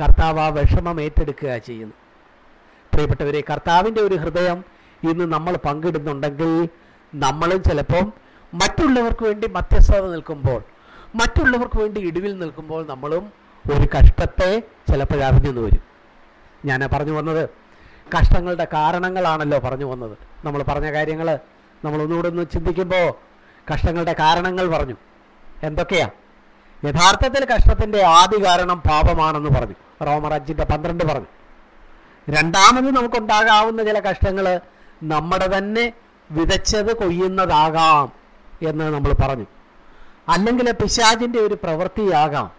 കർത്താവ് ആ വിഷമം ഏറ്റെടുക്കുക ചെയ്യുന്നു. പ്രിയപ്പെട്ടവരെ കർത്താവിന്റെ ഒരു ഹൃദയം ഇന്ന് നമ്മൾ പങ്കിടുന്നുണ്ടെങ്കിൽ നമ്മളും ചിലപ്പം മറ്റുള്ളവർക്ക് വേണ്ടി മധ്യസ്ഥത നിൽക്കുമ്പോൾ മറ്റുള്ളവർക്ക് വേണ്ടി ഇടിവിൽ നിൽക്കുമ്പോൾ നമ്മളും ഒരു കഷ്ടത്തെ ചിലപ്പോഴറിഞ്ഞു വരും. ഞാൻ പറഞ്ഞു വന്നത് കഷ്ടങ്ങളുടെ കാരണങ്ങളാണല്ലോ പറഞ്ഞു വന്നത്. നമ്മൾ പറഞ്ഞ കാര്യങ്ങൾ നമ്മൾ ഒന്നുകൂടെ ഒന്ന് ചിന്തിക്കുമ്പോൾ കഷ്ടങ്ങളുടെ കാരണങ്ങൾ പറഞ്ഞു. എന്തൊക്കെയാ? യഥാർത്ഥത്തിൽ കഷ്ടത്തിന്റെ ആദ്യ കാരണം പാപമാണെന്ന് പറഞ്ഞു. റോമർ അഞ്ചിന്റെ പന്ത്രണ്ട് പറഞ്ഞു. രണ്ടാമത് നമുക്കുണ്ടാകാവുന്ന ചില കഷ്ടങ്ങൾ നമ്മുടെ തന്നെ വിതച്ചത് കൊയ്യുന്നതാകാം എന്ന് നമ്മൾ പറഞ്ഞു. അല്ലെങ്കിൽ പിശാജിന്റെ ഒരു പ്രവൃത്തിയാകാം.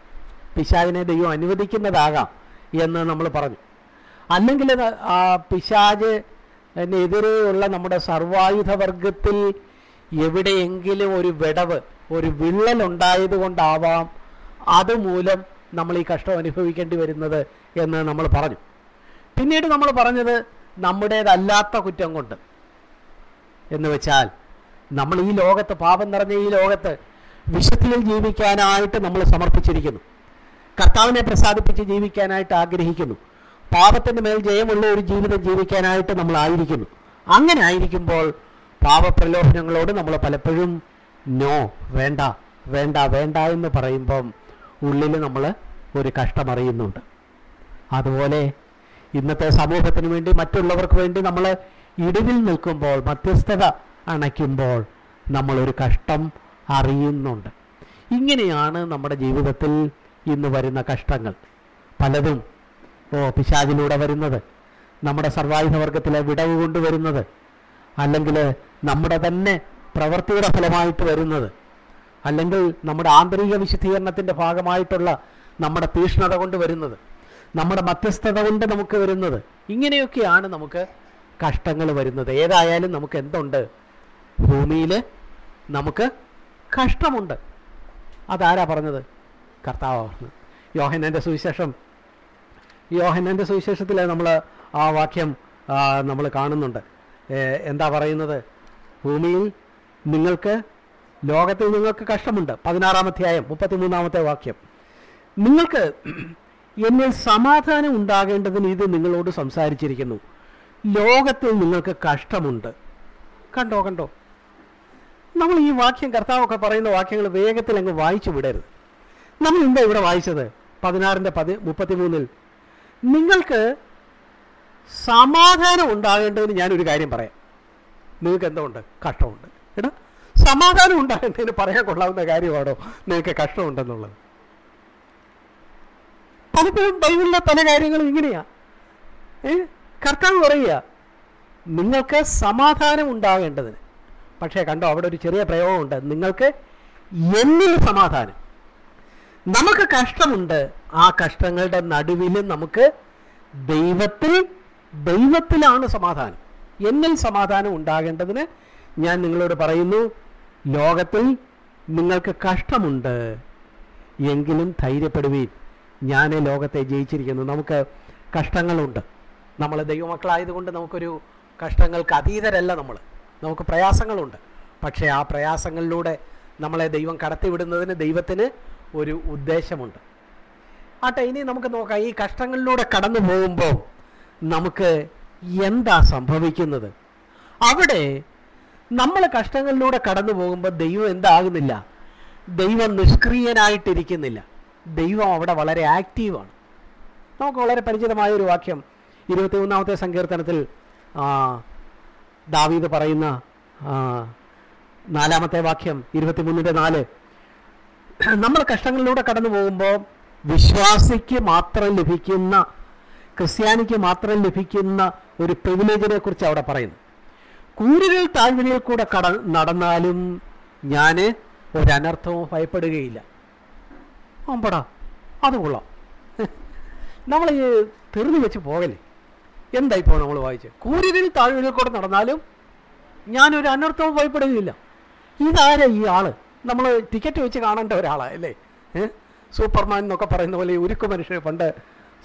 പിശാജിനെ ദൈവം അനുവദിക്കുന്നതാകാം എന്ന് നമ്മൾ പറഞ്ഞു. അല്ലെങ്കിൽ ആ പിശാജിനെതിരെയുള്ള നമ്മുടെ സർവായുധ വർഗത്തിൽ എവിടെയെങ്കിലും ഒരു വിടവ് ഒരു വിള്ളൽ ഉണ്ടായത് കൊണ്ടാവാം അതുമൂലം നമ്മൾ ഈ കഷ്ടം അനുഭവിക്കേണ്ടി വരുന്നത് എന്ന് നമ്മൾ പറഞ്ഞു. പിന്നീട് നമ്മൾ പറഞ്ഞത് നമ്മുടേതല്ലാത്ത കുറ്റം കൊണ്ട്. എന്ന് വെച്ചാൽ നമ്മൾ ഈ ലോകത്ത് പാപം നിറഞ്ഞ ഈ ലോകത്ത് വിശുദ്ധിയിൽ ജീവിക്കാനായിട്ട് നമ്മൾ സമർപ്പിച്ചിരിക്കുന്നു. കർത്താവിനെ പ്രസാദിപ്പിച്ച് ജീവിക്കാനായിട്ട് ആഗ്രഹിക്കുന്നു. പാപത്തിന് മേൽ ജയമുള്ള ഒരു ജീവിതം ജീവിക്കാനായിട്ട് നമ്മൾ ആയിരിക്കുന്നു അങ്ങനെ ആയിരിക്കുമ്പോൾ പാപപ്രലോഭനങ്ങളോട് നമ്മൾ പലപ്പോഴും നോ വേണ്ട വേണ്ട വേണ്ട എന്ന് പറയുമ്പം ഉള്ളിൽ നമ്മൾ ഒരു കഷ്ടമറിയുന്നുണ്ട് അതുപോലെ ഇന്നത്തെ സമൂഹത്തിന് വേണ്ടി മറ്റുള്ളവർക്ക് വേണ്ടി നമ്മൾ ഇടിവിൽ നിൽക്കുമ്പോൾ മധ്യസ്ഥത അണയ്ക്കുമ്പോൾ നമ്മളൊരു കഷ്ടം അറിയുന്നുണ്ട്. ഇങ്ങനെയാണ് നമ്മുടെ ജീവിതത്തിൽ ഇന്ന് വരുന്ന കഷ്ടങ്ങൾ. പലതും ഓ പിശാചിലൂടെ വരുന്നത്. നമ്മുടെ സർവായുധവർഗത്തിലെ വിടവ് കൊണ്ട് വരുന്നത്. അല്ലെങ്കിൽ നമ്മുടെ തന്നെ പ്രവൃത്തിയുടെ ഫലമായിട്ട് വരുന്നത്. അല്ലെങ്കിൽ നമ്മുടെ ആന്തരിക വിശുദ്ധീകരണത്തിന്റെ ഭാഗമായിട്ടുള്ള നമ്മുടെ തീഷ്ണത കൊണ്ട് വരുന്നത്. നമ്മുടെ മധ്യസ്ഥത കൊണ്ട് നമുക്ക് വരുന്നത്. ഇങ്ങനെയൊക്കെയാണ് നമുക്ക് കഷ്ടങ്ങൾ വരുന്നത്. ഏതായാലും നമുക്ക് എന്തുണ്ട്? ഭൂമിയിൽ നമുക്ക് കഷ്ടമുണ്ട്. അതാരാ പറഞ്ഞത്? കർത്താവ് പറഞ്ഞു. യോഹനന്റെ സുവിശേഷം യോഹനന്റെ സുവിശേഷത്തിൽ നമ്മൾ ആ വാക്യം നമ്മൾ കാണുന്നുണ്ട്. എന്താ പറയുന്നത്? ഭൂമിയിൽ നിങ്ങൾക്ക് ലോകത്തിൽ നിങ്ങൾക്ക് കഷ്ടമുണ്ട്. പതിനാറാം അധ്യായം മുപ്പത്തിമൂന്നാമത്തെ വാക്യം. നിങ്ങൾക്ക് എന്നിൽ സമാധാനം ഉണ്ടാകേണ്ടതിന് ഇത് നിങ്ങളോട് സംസാരിച്ചിരിക്കുന്നു. ലോകത്തിൽ നിങ്ങൾക്ക് കഷ്ടമുണ്ട്. കണ്ടോ കണ്ടോ? നമ്മൾ ഈ വാക്യം കർത്താവൊക്കെ പറയുന്ന വാക്യങ്ങൾ വേഗത്തിൽ അങ്ങ് വായിച്ചു വിടരുത്. നമ്മൾ എന്താ ഇവിടെ വായിച്ചത്? പതിനാറിന്റെ പതി മുപ്പത്തിമൂന്നിൽ നിങ്ങൾക്ക് സമാധാനം ഉണ്ടാകേണ്ടതിന് ഞാനൊരു കാര്യം പറയാം. നിങ്ങൾക്ക് എന്തുണ്ട്? കഷ്ടമുണ്ട്. എടാ സമാധാനം ഉണ്ടാകേണ്ടതിന് പറയാൻ കൊള്ളാവുന്ന കാര്യമാണോ നിങ്ങൾക്ക് കഷ്ടമുണ്ടെന്നുള്ളത്? പലപ്പോഴും ബൈബിളിലെ പല കാര്യങ്ങളും ഇങ്ങനെയാ. ഏ? കർത്താവ് പറയുക നിങ്ങൾക്ക് സമാധാനം ഉണ്ടാകേണ്ടതിന്. പക്ഷേ കണ്ടോ അവിടെ ഒരു ചെറിയ പ്രയോഗമുണ്ട്. നിങ്ങൾക്ക് എന്നിൽ സമാധാനം. നമുക്ക് കഷ്ടമുണ്ട്. ആ കഷ്ടങ്ങളുടെ നടുവിൽ നമുക്ക് ദൈവത്തിൽ ദൈവത്തിലാണ് സമാധാനം. എന്നിൽ സമാധാനം ഉണ്ടാകേണ്ടതിന് ഞാൻ നിങ്ങളോട് പറയുന്നു ലോകത്തിൽ നിങ്ങൾക്ക് കഷ്ടമുണ്ട്. എങ്കിലും ധൈര്യപ്പെടുവീൻ. ഞാൻ ലോകത്തെ ജയിച്ചിരിക്കുന്നു. നമുക്ക് കഷ്ടങ്ങളുണ്ട്. നമ്മൾ ദൈവമക്കളായതുകൊണ്ട് നമുക്കൊരു കഷ്ടങ്ങൾക്ക് അതീതരല്ല നമ്മൾ നമുക്ക് പ്രയാസങ്ങളുണ്ട്. പക്ഷേ ആ പ്രയാസങ്ങളിലൂടെ നമ്മളെ ദൈവം കടത്തിവിടുന്നതിന് ദൈവത്തിന് ഒരു ഉദ്ദേശമുണ്ട്. ആട്ടെ ഇനി നമുക്ക് നോക്കാം ഈ കഷ്ടങ്ങളിലൂടെ കടന്നു പോകുമ്പോൾ നമുക്ക് എന്താ സംഭവിക്കുന്നത്? അവിടെ നമ്മൾ കഷ്ടങ്ങളിലൂടെ കടന്നു പോകുമ്പോൾ ദൈവം എന്താകുന്നില്ല? ദൈവം നിഷ്ക്രിയനായിട്ടിരിക്കുന്നില്ല. ദൈവം അവിടെ വളരെ ആക്റ്റീവാണ്. നമുക്ക് വളരെ പരിചിതമായ ഒരു വാക്യം ഇരുപത്തി മൂന്നാമത്തെ സങ്കീർത്തനത്തിൽ ദാവീദ് പറയുന്ന നാലാമത്തെ വാക്യം ഇരുപത്തിമൂന്നിന്റെ നാല് നമ്മൾ കഷ്ടങ്ങളിലൂടെ കടന്നു പോകുമ്പോൾ വിശ്വാസിക്ക് മാത്രം ലഭിക്കുന്ന ക്രിസ്ത്യാനിക്ക് മാത്രം ലഭിക്കുന്ന ഒരു പ്രിവിലേജിനെ കുറിച്ച് അവിടെ പറയുന്നു. കൂരുകൾ താഴ്വരയിൽ കൂടെ കട നടന്നാലും ഞാൻ ഒരനർത്ഥവും ഭയപ്പെടുകയില്ല. അമ്പടാ അത് കൊള്ളാം. നമ്മൾ ഈ തെറിഞ്ഞു വെച്ച് പോകല്ലേ? എന്തായിപ്പോ നമ്മൾ വായിച്ച്? കൂരിരിൽ താഴ്വരയിൽ കൂടെ നടന്നാലും ഞാനൊരു അനർത്ഥവും ഭയപ്പെടുകയില്ല. ഇതാരാ ഈ ആൾ? നമ്മൾ ടിക്കറ്റ് വെച്ച് കാണേണ്ട ഒരാളാ അല്ലേ? സൂപ്പർമാൻ എന്നൊക്കെ പറയുന്ന പോലെ ഉരുക്ക് മനുഷ്യർ പണ്ട്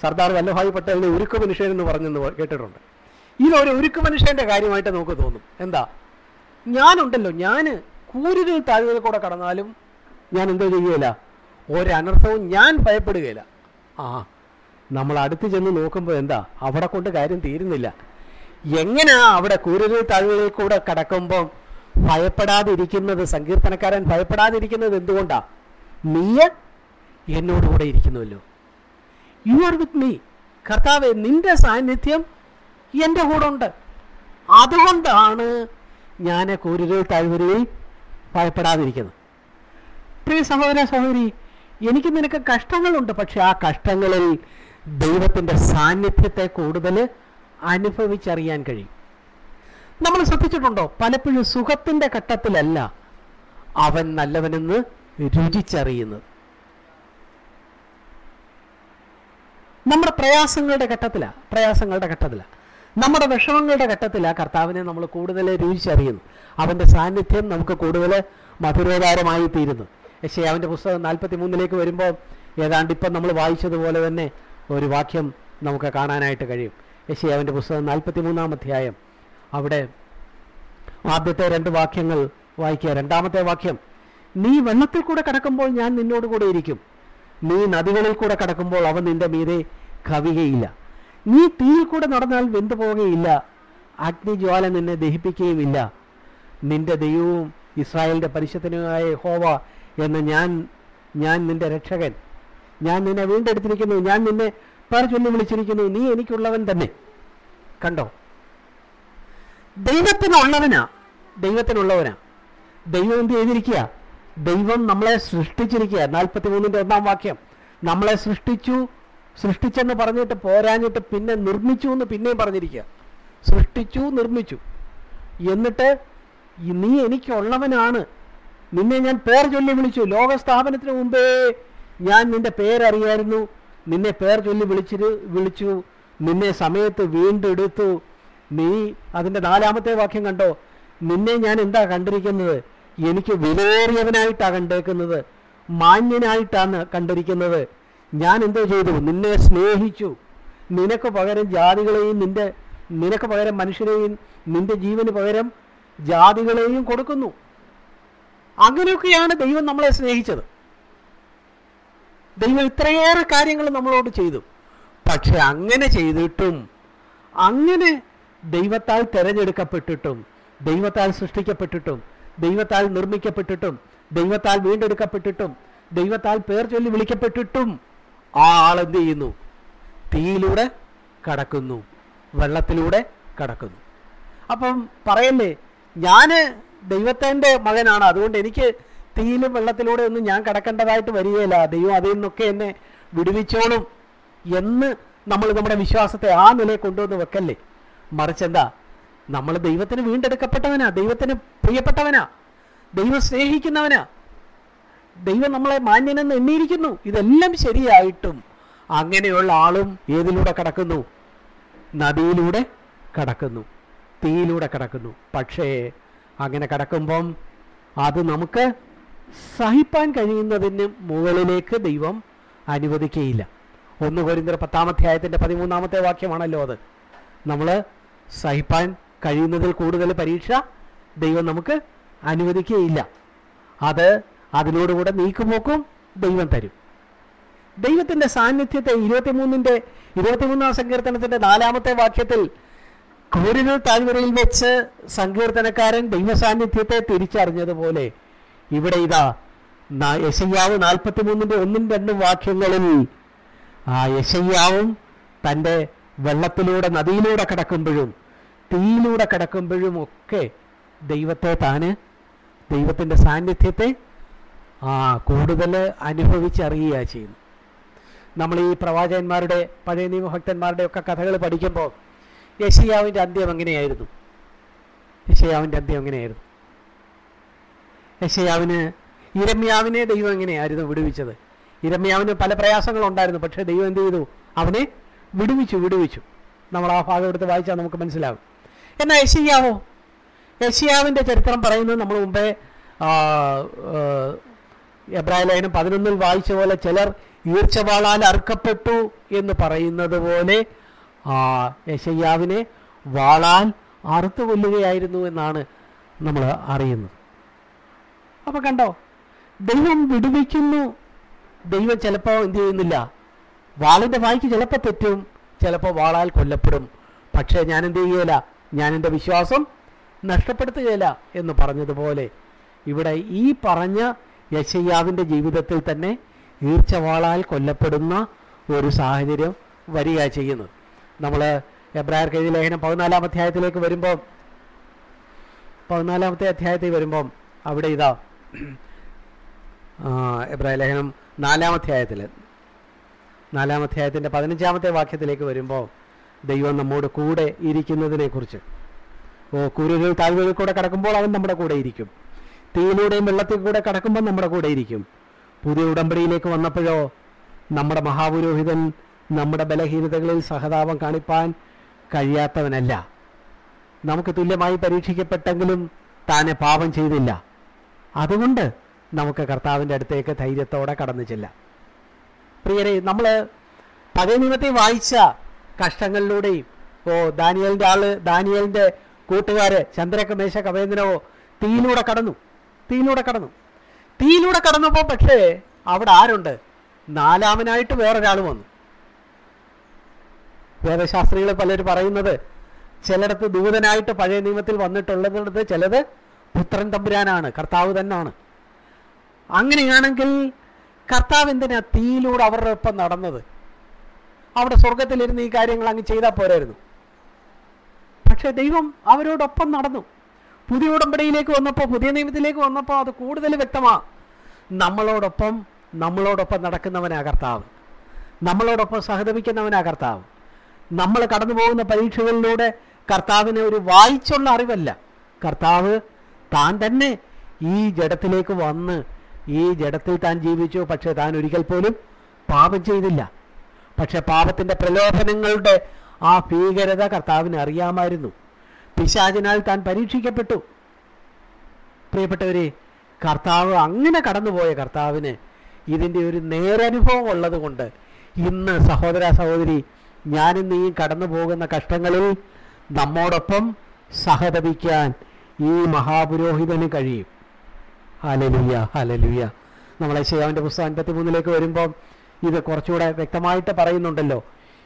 സർദാർ വല്ലഭായ് പട്ടേലിനെ ഉരുക്ക് മനുഷ്യൻ എന്ന് പറഞ്ഞെന്ന് കേട്ടിട്ടുണ്ട്. ഇതൊരു ഉരുക്ക് മനുഷ്യന്റെ കാര്യമായിട്ട് നമുക്ക് തോന്നും. എന്താ? ഞാനുണ്ടല്ലോ ഞാൻ കൂരിരുൾ താഴ്വതിൽ കൂടെ കടന്നാലും ഞാൻ എന്തോ ചെയ്യുകയില്ല? ഒരനർത്ഥവും ഞാൻ ഭയപ്പെടുകയില്ല. ആ നമ്മൾ അടുത്ത് ചെന്ന് നോക്കുമ്പോൾ എന്താ? അവിടെ കൊണ്ട് കാര്യം തീരുന്നില്ല. എങ്ങനെയാ അവിടെ കൂരിരുൾ താഴ്വതിൽ കൂടെ കടക്കുമ്പോൾ ഭയപ്പെടാതിരിക്കുന്നത് സങ്കീർത്തനക്കാരൻ ഭയപ്പെടാതിരിക്കുന്നത് എന്തുകൊണ്ടാ? നീ എന്നോടുകൂടെ ഇരിക്കുന്നുവല്ലോ. യു ആർ വിത്ത് മീ കർത്താവെ നിന്റെ സാന്നിധ്യം എന്റെ കൂടെ ഉണ്ട് അതുകൊണ്ടാണ് ഞാൻ കൂരുകൾ താഴ്വരയിൽ ഭയപ്പെടാതിരിക്കുന്നത്. പ്രിയ സഹോദര സഹോദരി എനിക്ക് നിനക്ക് കഷ്ടങ്ങളുണ്ട് പക്ഷെ ആ കഷ്ടങ്ങളിൽ ദൈവത്തിന്റെ സാന്നിധ്യത്തെ കൂടുതൽ അനുഭവിച്ചറിയാൻ കഴിയും. നമ്മൾ ശ്രദ്ധിച്ചിട്ടുണ്ടോ? പലപ്പോഴും സുഖത്തിന്റെ ഘട്ടത്തിലല്ല അവൻ നല്ലവനെന്ന് രുചിച്ചറിയുന്നത്. നമ്മുടെ പ്രയാസങ്ങളുടെ ഘട്ടത്തിലാണ് പ്രയാസങ്ങളുടെ ഘട്ടത്തിലാണ് നമ്മുടെ വിഷമങ്ങളുടെ ഘട്ടത്തിലാണ് കർത്താവിനെ നമ്മൾ കൂടുതൽ രുചിച്ചറിയുന്നു അവന്റെ സാന്നിധ്യം നമുക്ക് കൂടുതൽ മധുരോധാരമായി തീരുന്നു. പക്ഷേ അവന്റെ പുസ്തകം നാൽപ്പത്തി മൂന്നിലേക്ക് വരുമ്പോൾ ഏതാണ്ട് ഇപ്പം നമ്മൾ വായിച്ചതുപോലെ തന്നെ ഒരു വാക്യം നമുക്ക് കാണാനായിട്ട് കഴിയും. യശയാവിന്റെ പുസ്തകം നാൽപ്പത്തി മൂന്നാം അധ്യായം. അവിടെ ആദ്യത്തെ രണ്ട് വാക്യങ്ങൾ വായിക്കുക. രണ്ടാമത്തെ വാക്യം നീ വെള്ളത്തിൽ കൂടെ കടക്കുമ്പോൾ ഞാൻ നിന്നോട് കൂടെ ഇരിക്കും. നീ നദികളിൽ കൂടെ കടക്കുമ്പോൾ അവൻ നിന്റെ മീതെ കവികയില്ല നീ തീയിൽ കൂടെ നടന്നാൽ വെന്തു പോവുകയില്ല. അഗ്നിജ്വാല നിന്നെ ദഹിപ്പിക്കുകയുമില്ല. നിന്റെ ദൈവവും ഇസ്രായേലിന്റെ പരിശുദ്ധനുമായ ഹോവ എന്ന് ഞാൻ ഞാൻ നിന്റെ രക്ഷകൻ. ഞാൻ നിന്നെ വീണ്ടെടുത്തിരിക്കുന്നു. ഞാൻ നിന്നെ പേർ ചൊല്ലി വിളിച്ചിരിക്കുന്നു. നീ എനിക്കുള്ളവൻ തന്നെ. കണ്ടോ? ദൈവത്തിനുള്ളവനാ. ദൈവത്തിനുള്ളവനാ. ദൈവം എന്ത് ചെയ്തിരിക്കുക? ദൈവം നമ്മളെ സൃഷ്ടിച്ചിരിക്കുക. നാൽപ്പത്തി മൂന്നിന്റെ ഒന്നാം വാക്യം. നമ്മളെ സൃഷ്ടിച്ചു സൃഷ്ടിച്ചെന്ന് പറഞ്ഞിട്ട് പോരാഞ്ഞിട്ട് പിന്നെ നിർമ്മിച്ചു എന്ന് പിന്നെയും പറഞ്ഞിരിക്കുക. സൃഷ്ടിച്ചു നിർമ്മിച്ചു. എന്നിട്ട് നീ എനിക്കുള്ളവനാണ്. നിന്നെ ഞാൻ പേർ ചൊല്ലി വിളിച്ചു. ലോകസ്ഥാപനത്തിന് മുമ്പേ ഞാൻ നിന്റെ പേരറിയായിരുന്നു. നിന്നെ പേർ ചൊല്ലി വിളിച്ചിരു വിളിച്ചു. നിന്നെ സമയത്ത് വീണ്ടെടുത്തു. നീ അതിന്റെ നാലാമത്തെ വാക്യം കണ്ടോ? നിന്നെ ഞാൻ എന്താ കണ്ടിരിക്കുന്നത്? എനിക്ക് വിലയേറിയവനായിട്ടാണ് കണ്ടേക്കുന്നത്. മാന്യനായിട്ടാണ് കണ്ടിരിക്കുന്നത്. ഞാൻ എന്തോ ചെയ്തു? നിന്നെ സ്നേഹിച്ചു. നിനക്ക് പകരം ജാതികളെയും നിന്റെ നിനക്ക് പകരം മനുഷ്യരെയും നിന്റെ ജീവന് പകരം ജാതികളെയും കൊടുക്കുന്നു. അങ്ങനെയൊക്കെയാണ് ദൈവം നമ്മളെ സ്നേഹിച്ചത്. ദൈവം ഇത്രയേറെ കാര്യങ്ങൾ നമ്മളോട് ചെയ്തു. പക്ഷെ അങ്ങനെ ചെയ്തിട്ടും അങ്ങനെ ദൈവത്താൽ തിരഞ്ഞെടുക്കപ്പെട്ടിട്ടും ദൈവത്താൽ സൃഷ്ടിക്കപ്പെട്ടിട്ടും ദൈവത്താൽ നിർമ്മിക്കപ്പെട്ടിട്ടും ദൈവത്താൽ വീണ്ടെടുക്കപ്പെട്ടിട്ടും ദൈവത്താൽ പേർ ചൊല്ലി വിളിക്കപ്പെട്ടിട്ടും ആ ആൾ എന്ത് ചെയ്യുന്നു? തീയിലൂടെ കടക്കുന്നു വെള്ളത്തിലൂടെ കടക്കുന്നു. അപ്പം പറയല്ലേ ഞാൻ ദൈവത്തിന്റെ മകനാണ് അതുകൊണ്ട് എനിക്ക് തീയിലും വെള്ളത്തിലൂടെ ഒന്നും ഞാൻ കടക്കേണ്ടതായിട്ട് വരികയില്ല ദൈവം അതിൽ നിന്നൊക്കെ എന്നെ വിടുവിച്ചോളും എന്ന് നമ്മൾ നമ്മുടെ വിശ്വാസത്തെ ആ നിലയിൽ കൊണ്ടുവന്ന് വെക്കല്ലേ? മറിച്ച് എന്താ? നമ്മൾ ദൈവത്തിന് വീണ്ടെടുക്കപ്പെട്ടവനാ ദൈവത്തിന് പ്രിയപ്പെട്ടവനാ ദൈവം സ്നേഹിക്കുന്നവനാ. ദൈവം നമ്മളെ മാന്യനെന്ന് എണ്ണിയിരിക്കുന്നു. ഇതെല്ലാം ശരിയായിട്ടും അങ്ങനെയുള്ള ആളും ഏതിലൂടെ കടക്കുന്നു? നദിയിലൂടെ കടക്കുന്നു തീയിലൂടെ കടക്കുന്നു. പക്ഷേ അങ്ങനെ കടക്കുമ്പം അത് നമുക്ക് സഹിപ്പാൻ കഴിയുന്നതിന് മുകളിലേക്ക് ദൈവം അനുവദിക്കുകയില്ല. ഒന്ന് കോരിന്തർ പത്താമധ്യായത്തിന്റെ പതിമൂന്നാമത്തെ വാക്യമാണല്ലോ അത്. നമ്മൾ സഹിപ്പാൻ കഴിയുന്നതിൽ കൂടുതൽ പരീക്ഷ ദൈവം നമുക്ക് അനുവദിക്കുകയില്ല. അത് അതിനോടുകൂടെ നീക്കുപോക്കും ദൈവം തരും. ദൈവത്തിന്റെ സാന്നിധ്യത്തെ ഇരുപത്തിമൂന്നിന്റെ ഇരുപത്തിമൂന്നാം സങ്കീർത്തനത്തിന്റെ നാലാമത്തെ വാക്യത്തിൽ കോരിനൂർ താഴ്വരയിൽ വെച്ച് സങ്കീർത്തനക്കാരൻ ദൈവ സാന്നിധ്യത്തെ തിരിച്ചറിഞ്ഞതുപോലെ ഇവിടെ ഇതാ യെശയ്യാവ് നാൽപ്പത്തിമൂന്നിന്റെ ഒന്നും രണ്ടും വാക്യങ്ങളിൽ ആ യശയ്യാവും തന്റെ വെള്ളത്തിലൂടെ നദിയിലൂടെ കടക്കുമ്പോഴും തീയിലൂടെ കടക്കുമ്പോഴും ഒക്കെ ദൈവത്തെ താന് ദൈവത്തിന്റെ സാന്നിധ്യത്തെ ആ കൂടുതൽ അനുഭവിച്ചറിയുക ചെയ്യുന്നു. നമ്മൾ ഈ പ്രവാചകന്മാരുടെ പഴയ നിയമഭക്തന്മാരുടെ ഒക്കെ കഥകൾ പഠിക്കുമ്പോൾ യശിയാവിന്റെ അന്ത്യം എങ്ങനെയായിരുന്നു? യശയാവിന്റെ അന്ത്യം എങ്ങനെയായിരുന്നു? യശയാവിന് ഇരമ്യാവിനെ ദൈവം എങ്ങനെയായിരുന്നു വിടുവിച്ചത്? ഇരമ്യാവിന് പല പ്രയാസങ്ങളുണ്ടായിരുന്നു പക്ഷേ ദൈവം എന്ത് ചെയ്തു? അവനെ വിടുവിച്ചു വിടുവിച്ചു. നമ്മൾ ആ ഭാഗം എടുത്ത് വായിച്ചാൽ നമുക്ക് മനസ്സിലാവും എന്നാൽ യശയ്യാവോ? യശയ്യാവിന്റെ ചരിത്രം പറയുന്നത് നമ്മൾ മുമ്പേ എബ്രാഹിം ലൈനം പതിനൊന്നിൽ വായിച്ച പോലെ ചിലർ ഈർച്ചവാളാൽ അറുക്കപ്പെട്ടു എന്ന് പറയുന്നത് പോലെ യശയ്യാവിനെ വാളാൽ അറുത്തു കൊല്ലുകയായിരുന്നു എന്നാണ് നമ്മൾ അറിയുന്നത്. അപ്പൊ കണ്ടോ ദൈവം വിടുവിക്കുന്നു. ദൈവം ചിലപ്പോൾ എന്ത് ചെയ്യുന്നില്ല വാളിന്റെ വായിക്ക് ചിലപ്പോൾ തെറ്റും ചിലപ്പോൾ വാളാൽ കൊല്ലപ്പെടും. പക്ഷേ ഞാൻ എന്ത് ചെയ്യുകയില്ല ഞാൻ എന്റെ വിശ്വാസം നഷ്ടപ്പെടുത്തുകയില്ല എന്ന് പറഞ്ഞതുപോലെ ഇവിടെ ഈ പറഞ്ഞ യശയ്യാവിന്റെ ജീവിതത്തിൽ തന്നെ ഈർച്ചവാളാൽ കൊല്ലപ്പെടുന്ന ഒരു സാഹചര്യം വരിക ചെയ്യുന്നത് നമ്മൾ എബ്രായർക്ക് എഴുതിയ ലേഖനം പതിനാലാം അധ്യായത്തിലേക്ക് വരുമ്പോൾ പതിനാലാമത്തെ അധ്യായത്തിൽ വരുമ്പം അവിടെ ഇതാ എബ്രാഹിം ലേഖനം നാലാം അധ്യായത്തിൽ നാലാം അധ്യായത്തിന്റെ പതിനഞ്ചാമത്തെ വാക്യത്തിലേക്ക് വരുമ്പോൾ ദൈവം നമ്മോട് കൂടെ ഇരിക്കുന്നതിനെക്കുറിച്ച്. ഓ കുരുകൾ താഴ്വുകളിൽ കൂടെ കടക്കുമ്പോൾ അവൻ നമ്മുടെ കൂടെ ഇരിക്കും. തീയിലൂടെയും വെള്ളത്തിൽ കൂടെ കടക്കുമ്പോൾ നമ്മുടെ കൂടെ ഇരിക്കും. പുതിയ ഉടമ്പടിയിലേക്ക് വന്നപ്പോഴോ നമ്മുടെ മഹാപുരോഹിതൻ നമ്മുടെ ബലഹീനതകളിൽ സഹതാപം കാണിപ്പാൻ കഴിയാത്തവനല്ല. നമുക്ക് തുല്യമായി പരീക്ഷിക്കപ്പെട്ടെങ്കിലും താനെ പാപം ചെയ്തില്ല. അതുകൊണ്ട് നമുക്ക് കർത്താവിന്റെ അടുത്തേക്ക് ധൈര്യത്തോടെ കടന്നു ചെല്ലാം. പ്രിയരെ നമ്മൾ പഴയ നിയമത്തെ വായിച്ച കഷ്ടങ്ങളിലൂടെയും ഓ ദാനിയലിന്റെ ആൾ ദാനിയലിന്റെ കൂട്ടുകാര് ചന്ദ്രക്ക മേശ കവേന്ദ്രവോ തീയിലൂടെ കടന്നു തീയിലൂടെ കടന്നു. തീയിലൂടെ കടന്നപ്പോൾ പക്ഷേ അവിടെ ആരുണ്ട്? നാലാമനായിട്ട് വേറൊരാൾ വന്നു. വേദശാസ്ത്രികൾ പലരും പറയുന്നത് ചിലയിടത്ത് ദൂതനായിട്ട് പഴയ നിയമത്തിൽ വന്നിട്ടുള്ളതിടത്ത് ചിലത് പുത്രൻ തമ്പുരാനാണ് കർത്താവ് തന്നെയാണ് അങ്ങനെയാണെങ്കിൽ കർത്താവ് എന്തിനാ തീയിലൂടെ അവരുടെ ഒപ്പം നടന്നത്. അവിടെ സ്വർഗത്തിലിരുന്ന് ഈ കാര്യങ്ങൾ അങ്ങ് ചെയ്താൽ പോരായിരുന്നു. പക്ഷേ ദൈവം അവരോടൊപ്പം നടന്നു. പുതിയ ഉടമ്പടിയിലേക്ക് വന്നപ്പോൾ പുതിയ നിയമത്തിലേക്ക് വന്നപ്പോൾ അത് കൂടുതൽ വ്യക്തമാണ് നമ്മളോടൊപ്പം നമ്മളോടൊപ്പം നടക്കുന്നവനാ കർത്താവ്. നമ്മളോടൊപ്പം സഹതപിക്കുന്നവനാ കർത്താവ്. നമ്മൾ കടന്നു പോകുന്ന പരീക്ഷകളിലൂടെ കർത്താവിന് ഒരു വായിച്ചുള്ള അറിവല്ല. കർത്താവ് താൻ തന്നെ ഈ ജഡത്തിലേക്ക് വന്ന് ഈ ജഡത്തിൽ താൻ ജീവിച്ചു പക്ഷെ താൻ ഒരിക്കൽ പോലും പാപം ചെയ്തില്ല. പക്ഷെ പാപത്തിന്റെ പ്രലോഭനങ്ങളുടെ ആ ഭീകരത കർത്താവിന് അറിയാമായിരുന്നു. പിശാചിനാൽ താൻ പരീക്ഷിക്കപ്പെട്ടു. പ്രിയപ്പെട്ടവരെ കർത്താവ് അങ്ങനെ കടന്നുപോയ കർത്താവിന് ഇതിന്റെ ഒരു നേരനുഭവം ഉള്ളതുകൊണ്ട് ഇന്ന് സഹോദര സഹോദരി ഞാനും നീയും കടന്നു പോകുന്ന കഷ്ടങ്ങളിൽ നമ്മോടൊപ്പം സഹതപിക്കാൻ ഈ മഹാപുരോഹിതന് കഴിയും. ഹലലുയ ഹലലുയ നമ്മളെ ശിവാവിന്റെ പുസ്തകം അൻപത്തി മൂന്നിലേക്ക് വരുമ്പം ഇത് കുറച്ചുകൂടെ വ്യക്തമായിട്ട് പറയുന്നുണ്ടല്ലോ.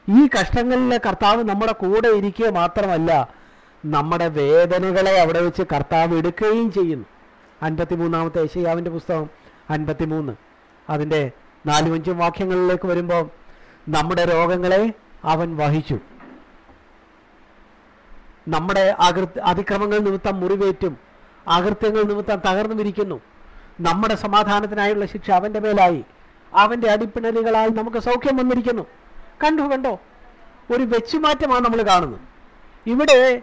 ഈ കഷ്ടങ്ങളിലെ കർത്താവ് നമ്മുടെ കൂടെ ഇരിക്കുക മാത്രമല്ല നമ്മുടെ വേദനകളെ അവിടെ വെച്ച് കർത്താവ് എടുക്കുകയും ചെയ്യുന്നു. അൻപത്തി മൂന്നാമത്തെ ഏഷ്യാവിന്റെ പുസ്തകം അൻപത്തി മൂന്ന് അതിന്റെ നാലും അഞ്ചും വാക്യങ്ങളിലേക്ക് വരുമ്പോൾ നമ്മുടെ രോഗങ്ങളെ അവൻ വഹിച്ചു. നമ്മുടെ അതിക്രമങ്ങൾ നിമിത്തം മുറിവേറ്റും. അകൃത്യങ്ങൾ നിമിത്തം തകർന്നുമിരിക്കുന്നു. നമ്മുടെ സമാധാനത്തിനായുള്ള ശിക്ഷ അവന്റെ മേലായി. അവന്റെ അടിപ്പിണലുകളാൽ നമുക്ക് സൗഖ്യം വന്നിരിക്കുന്നു. കണ്ടു കണ്ടോ? ഒരു വെച്ചുമാറ്റമാണ് നമ്മൾ കാണുന്നത്. ഇവിടെ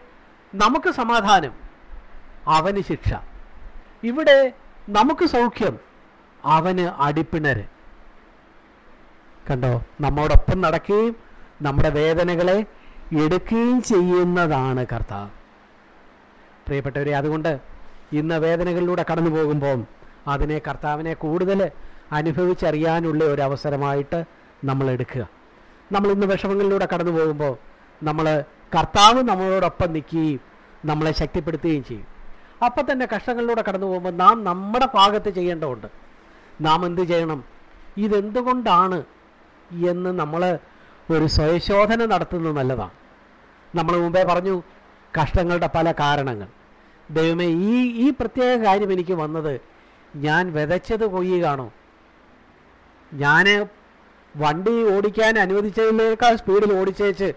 നമുക്ക് സമാധാനം അവന് ശിക്ഷ. ഇവിടെ നമുക്ക് സൗഖ്യം അവന് അടിപ്പിണര്. കണ്ടോ? നമ്മോടൊപ്പം നടക്കുകയും നമ്മുടെ വേദനകളെ എടുക്കുകയും ചെയ്യുന്നതാണ് കർത്താവ്. പ്രിയപ്പെട്ടവരെ അതുകൊണ്ട് ഇന്ന് വേദനകളിലൂടെ കടന്നു പോകുമ്പോൾ അതിനെ കർത്താവിനെ കൂടുതൽ അനുഭവിച്ചറിയാനുള്ള ഒരു അവസരമായിട്ട് നമ്മൾ എടുക്കുക. നമ്മൾ ഇന്ന് വിഷമങ്ങളിലൂടെ കടന്നു പോകുമ്പോൾ നമ്മൾ കർത്താവ് നമ്മളോടൊപ്പം നിൽക്കുകയും നമ്മളെ ശക്തിപ്പെടുത്തുകയും ചെയ്യും. അപ്പം തന്നെ കഷ്ടങ്ങളിലൂടെ കടന്നു പോകുമ്പോൾ നാം നമ്മുടെ ഭാഗത്ത് ചെയ്യേണ്ടതുണ്ട്. നാം എന്ത് ചെയ്യണം? ഇതെന്തുകൊണ്ടാണ് എന്ന് നമ്മൾ ഒരു സ്വയശോധന നടത്തുന്നത് നല്ലതാണ്. നമ്മൾ മുമ്പേ പറഞ്ഞു കഷ്ടങ്ങളുടെ പല കാരണങ്ങൾ. ദൈവമേ ഈ ഈ പ്രത്യേക കാര്യം എനിക്ക് വന്നത് ഞാൻ വിതച്ചത് കൊയ്യുകയാണോ? ഞാൻ വണ്ടി ഓടിക്കാൻ അനുവദിച്ചതിനേക്കാൾ സ്പീഡിൽ ഓടിച്ചേച്ച്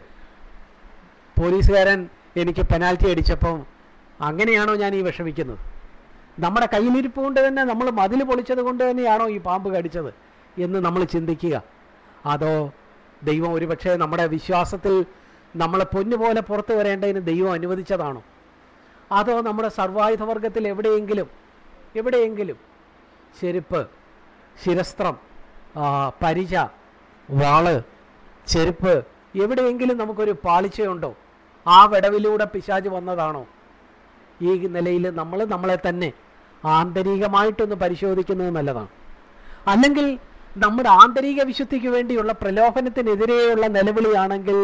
പോലീസുകാരൻ എനിക്ക് പെനാൽറ്റി അടിച്ചപ്പം അങ്ങനെയാണോ ഞാൻ ഈ വിഷമിക്കുന്നത്? നമ്മുടെ കയ്യിലിരിപ്പ് കൊണ്ട് തന്നെ നമ്മൾ മതിൽ പൊളിച്ചത് കൊണ്ട് തന്നെയാണോ ഈ പാമ്പ് കടിച്ചത് എന്ന് നമ്മൾ ചിന്തിക്കുക. അതോ ദൈവം ഒരുപക്ഷെ നമ്മുടെ വിശ്വാസത്തിൽ നമ്മളെ പൊന്നുപോലെ പുറത്തു വരേണ്ടതിന് ദൈവം അനുവദിച്ചതാണോ? അതോ നമ്മുടെ സർവായുധ വർഗത്തിൽ എവിടെയെങ്കിലും എവിടെയെങ്കിലും ചെരുപ്പ് ശിരസ്ത്രം പരിച വാൾ ചെരുപ്പ് എവിടെയെങ്കിലും നമുക്കൊരു പാളിച്ചയുണ്ടോ? ആ വിടവിലൂടെ പിശാജ് വന്നതാണോ? ഈ നിലയിൽ നമ്മൾ നമ്മളെ തന്നെ ആന്തരികമായിട്ടൊന്ന് പരിശോധിക്കുന്നത് നല്ലതാണ്. അല്ലെങ്കിൽ നമ്മുടെ ആന്തരിക വിശുദ്ധിക്ക് വേണ്ടിയുള്ള പ്രലോഭനത്തിനെതിരെയുള്ള നിലവിളിയാണെങ്കിൽ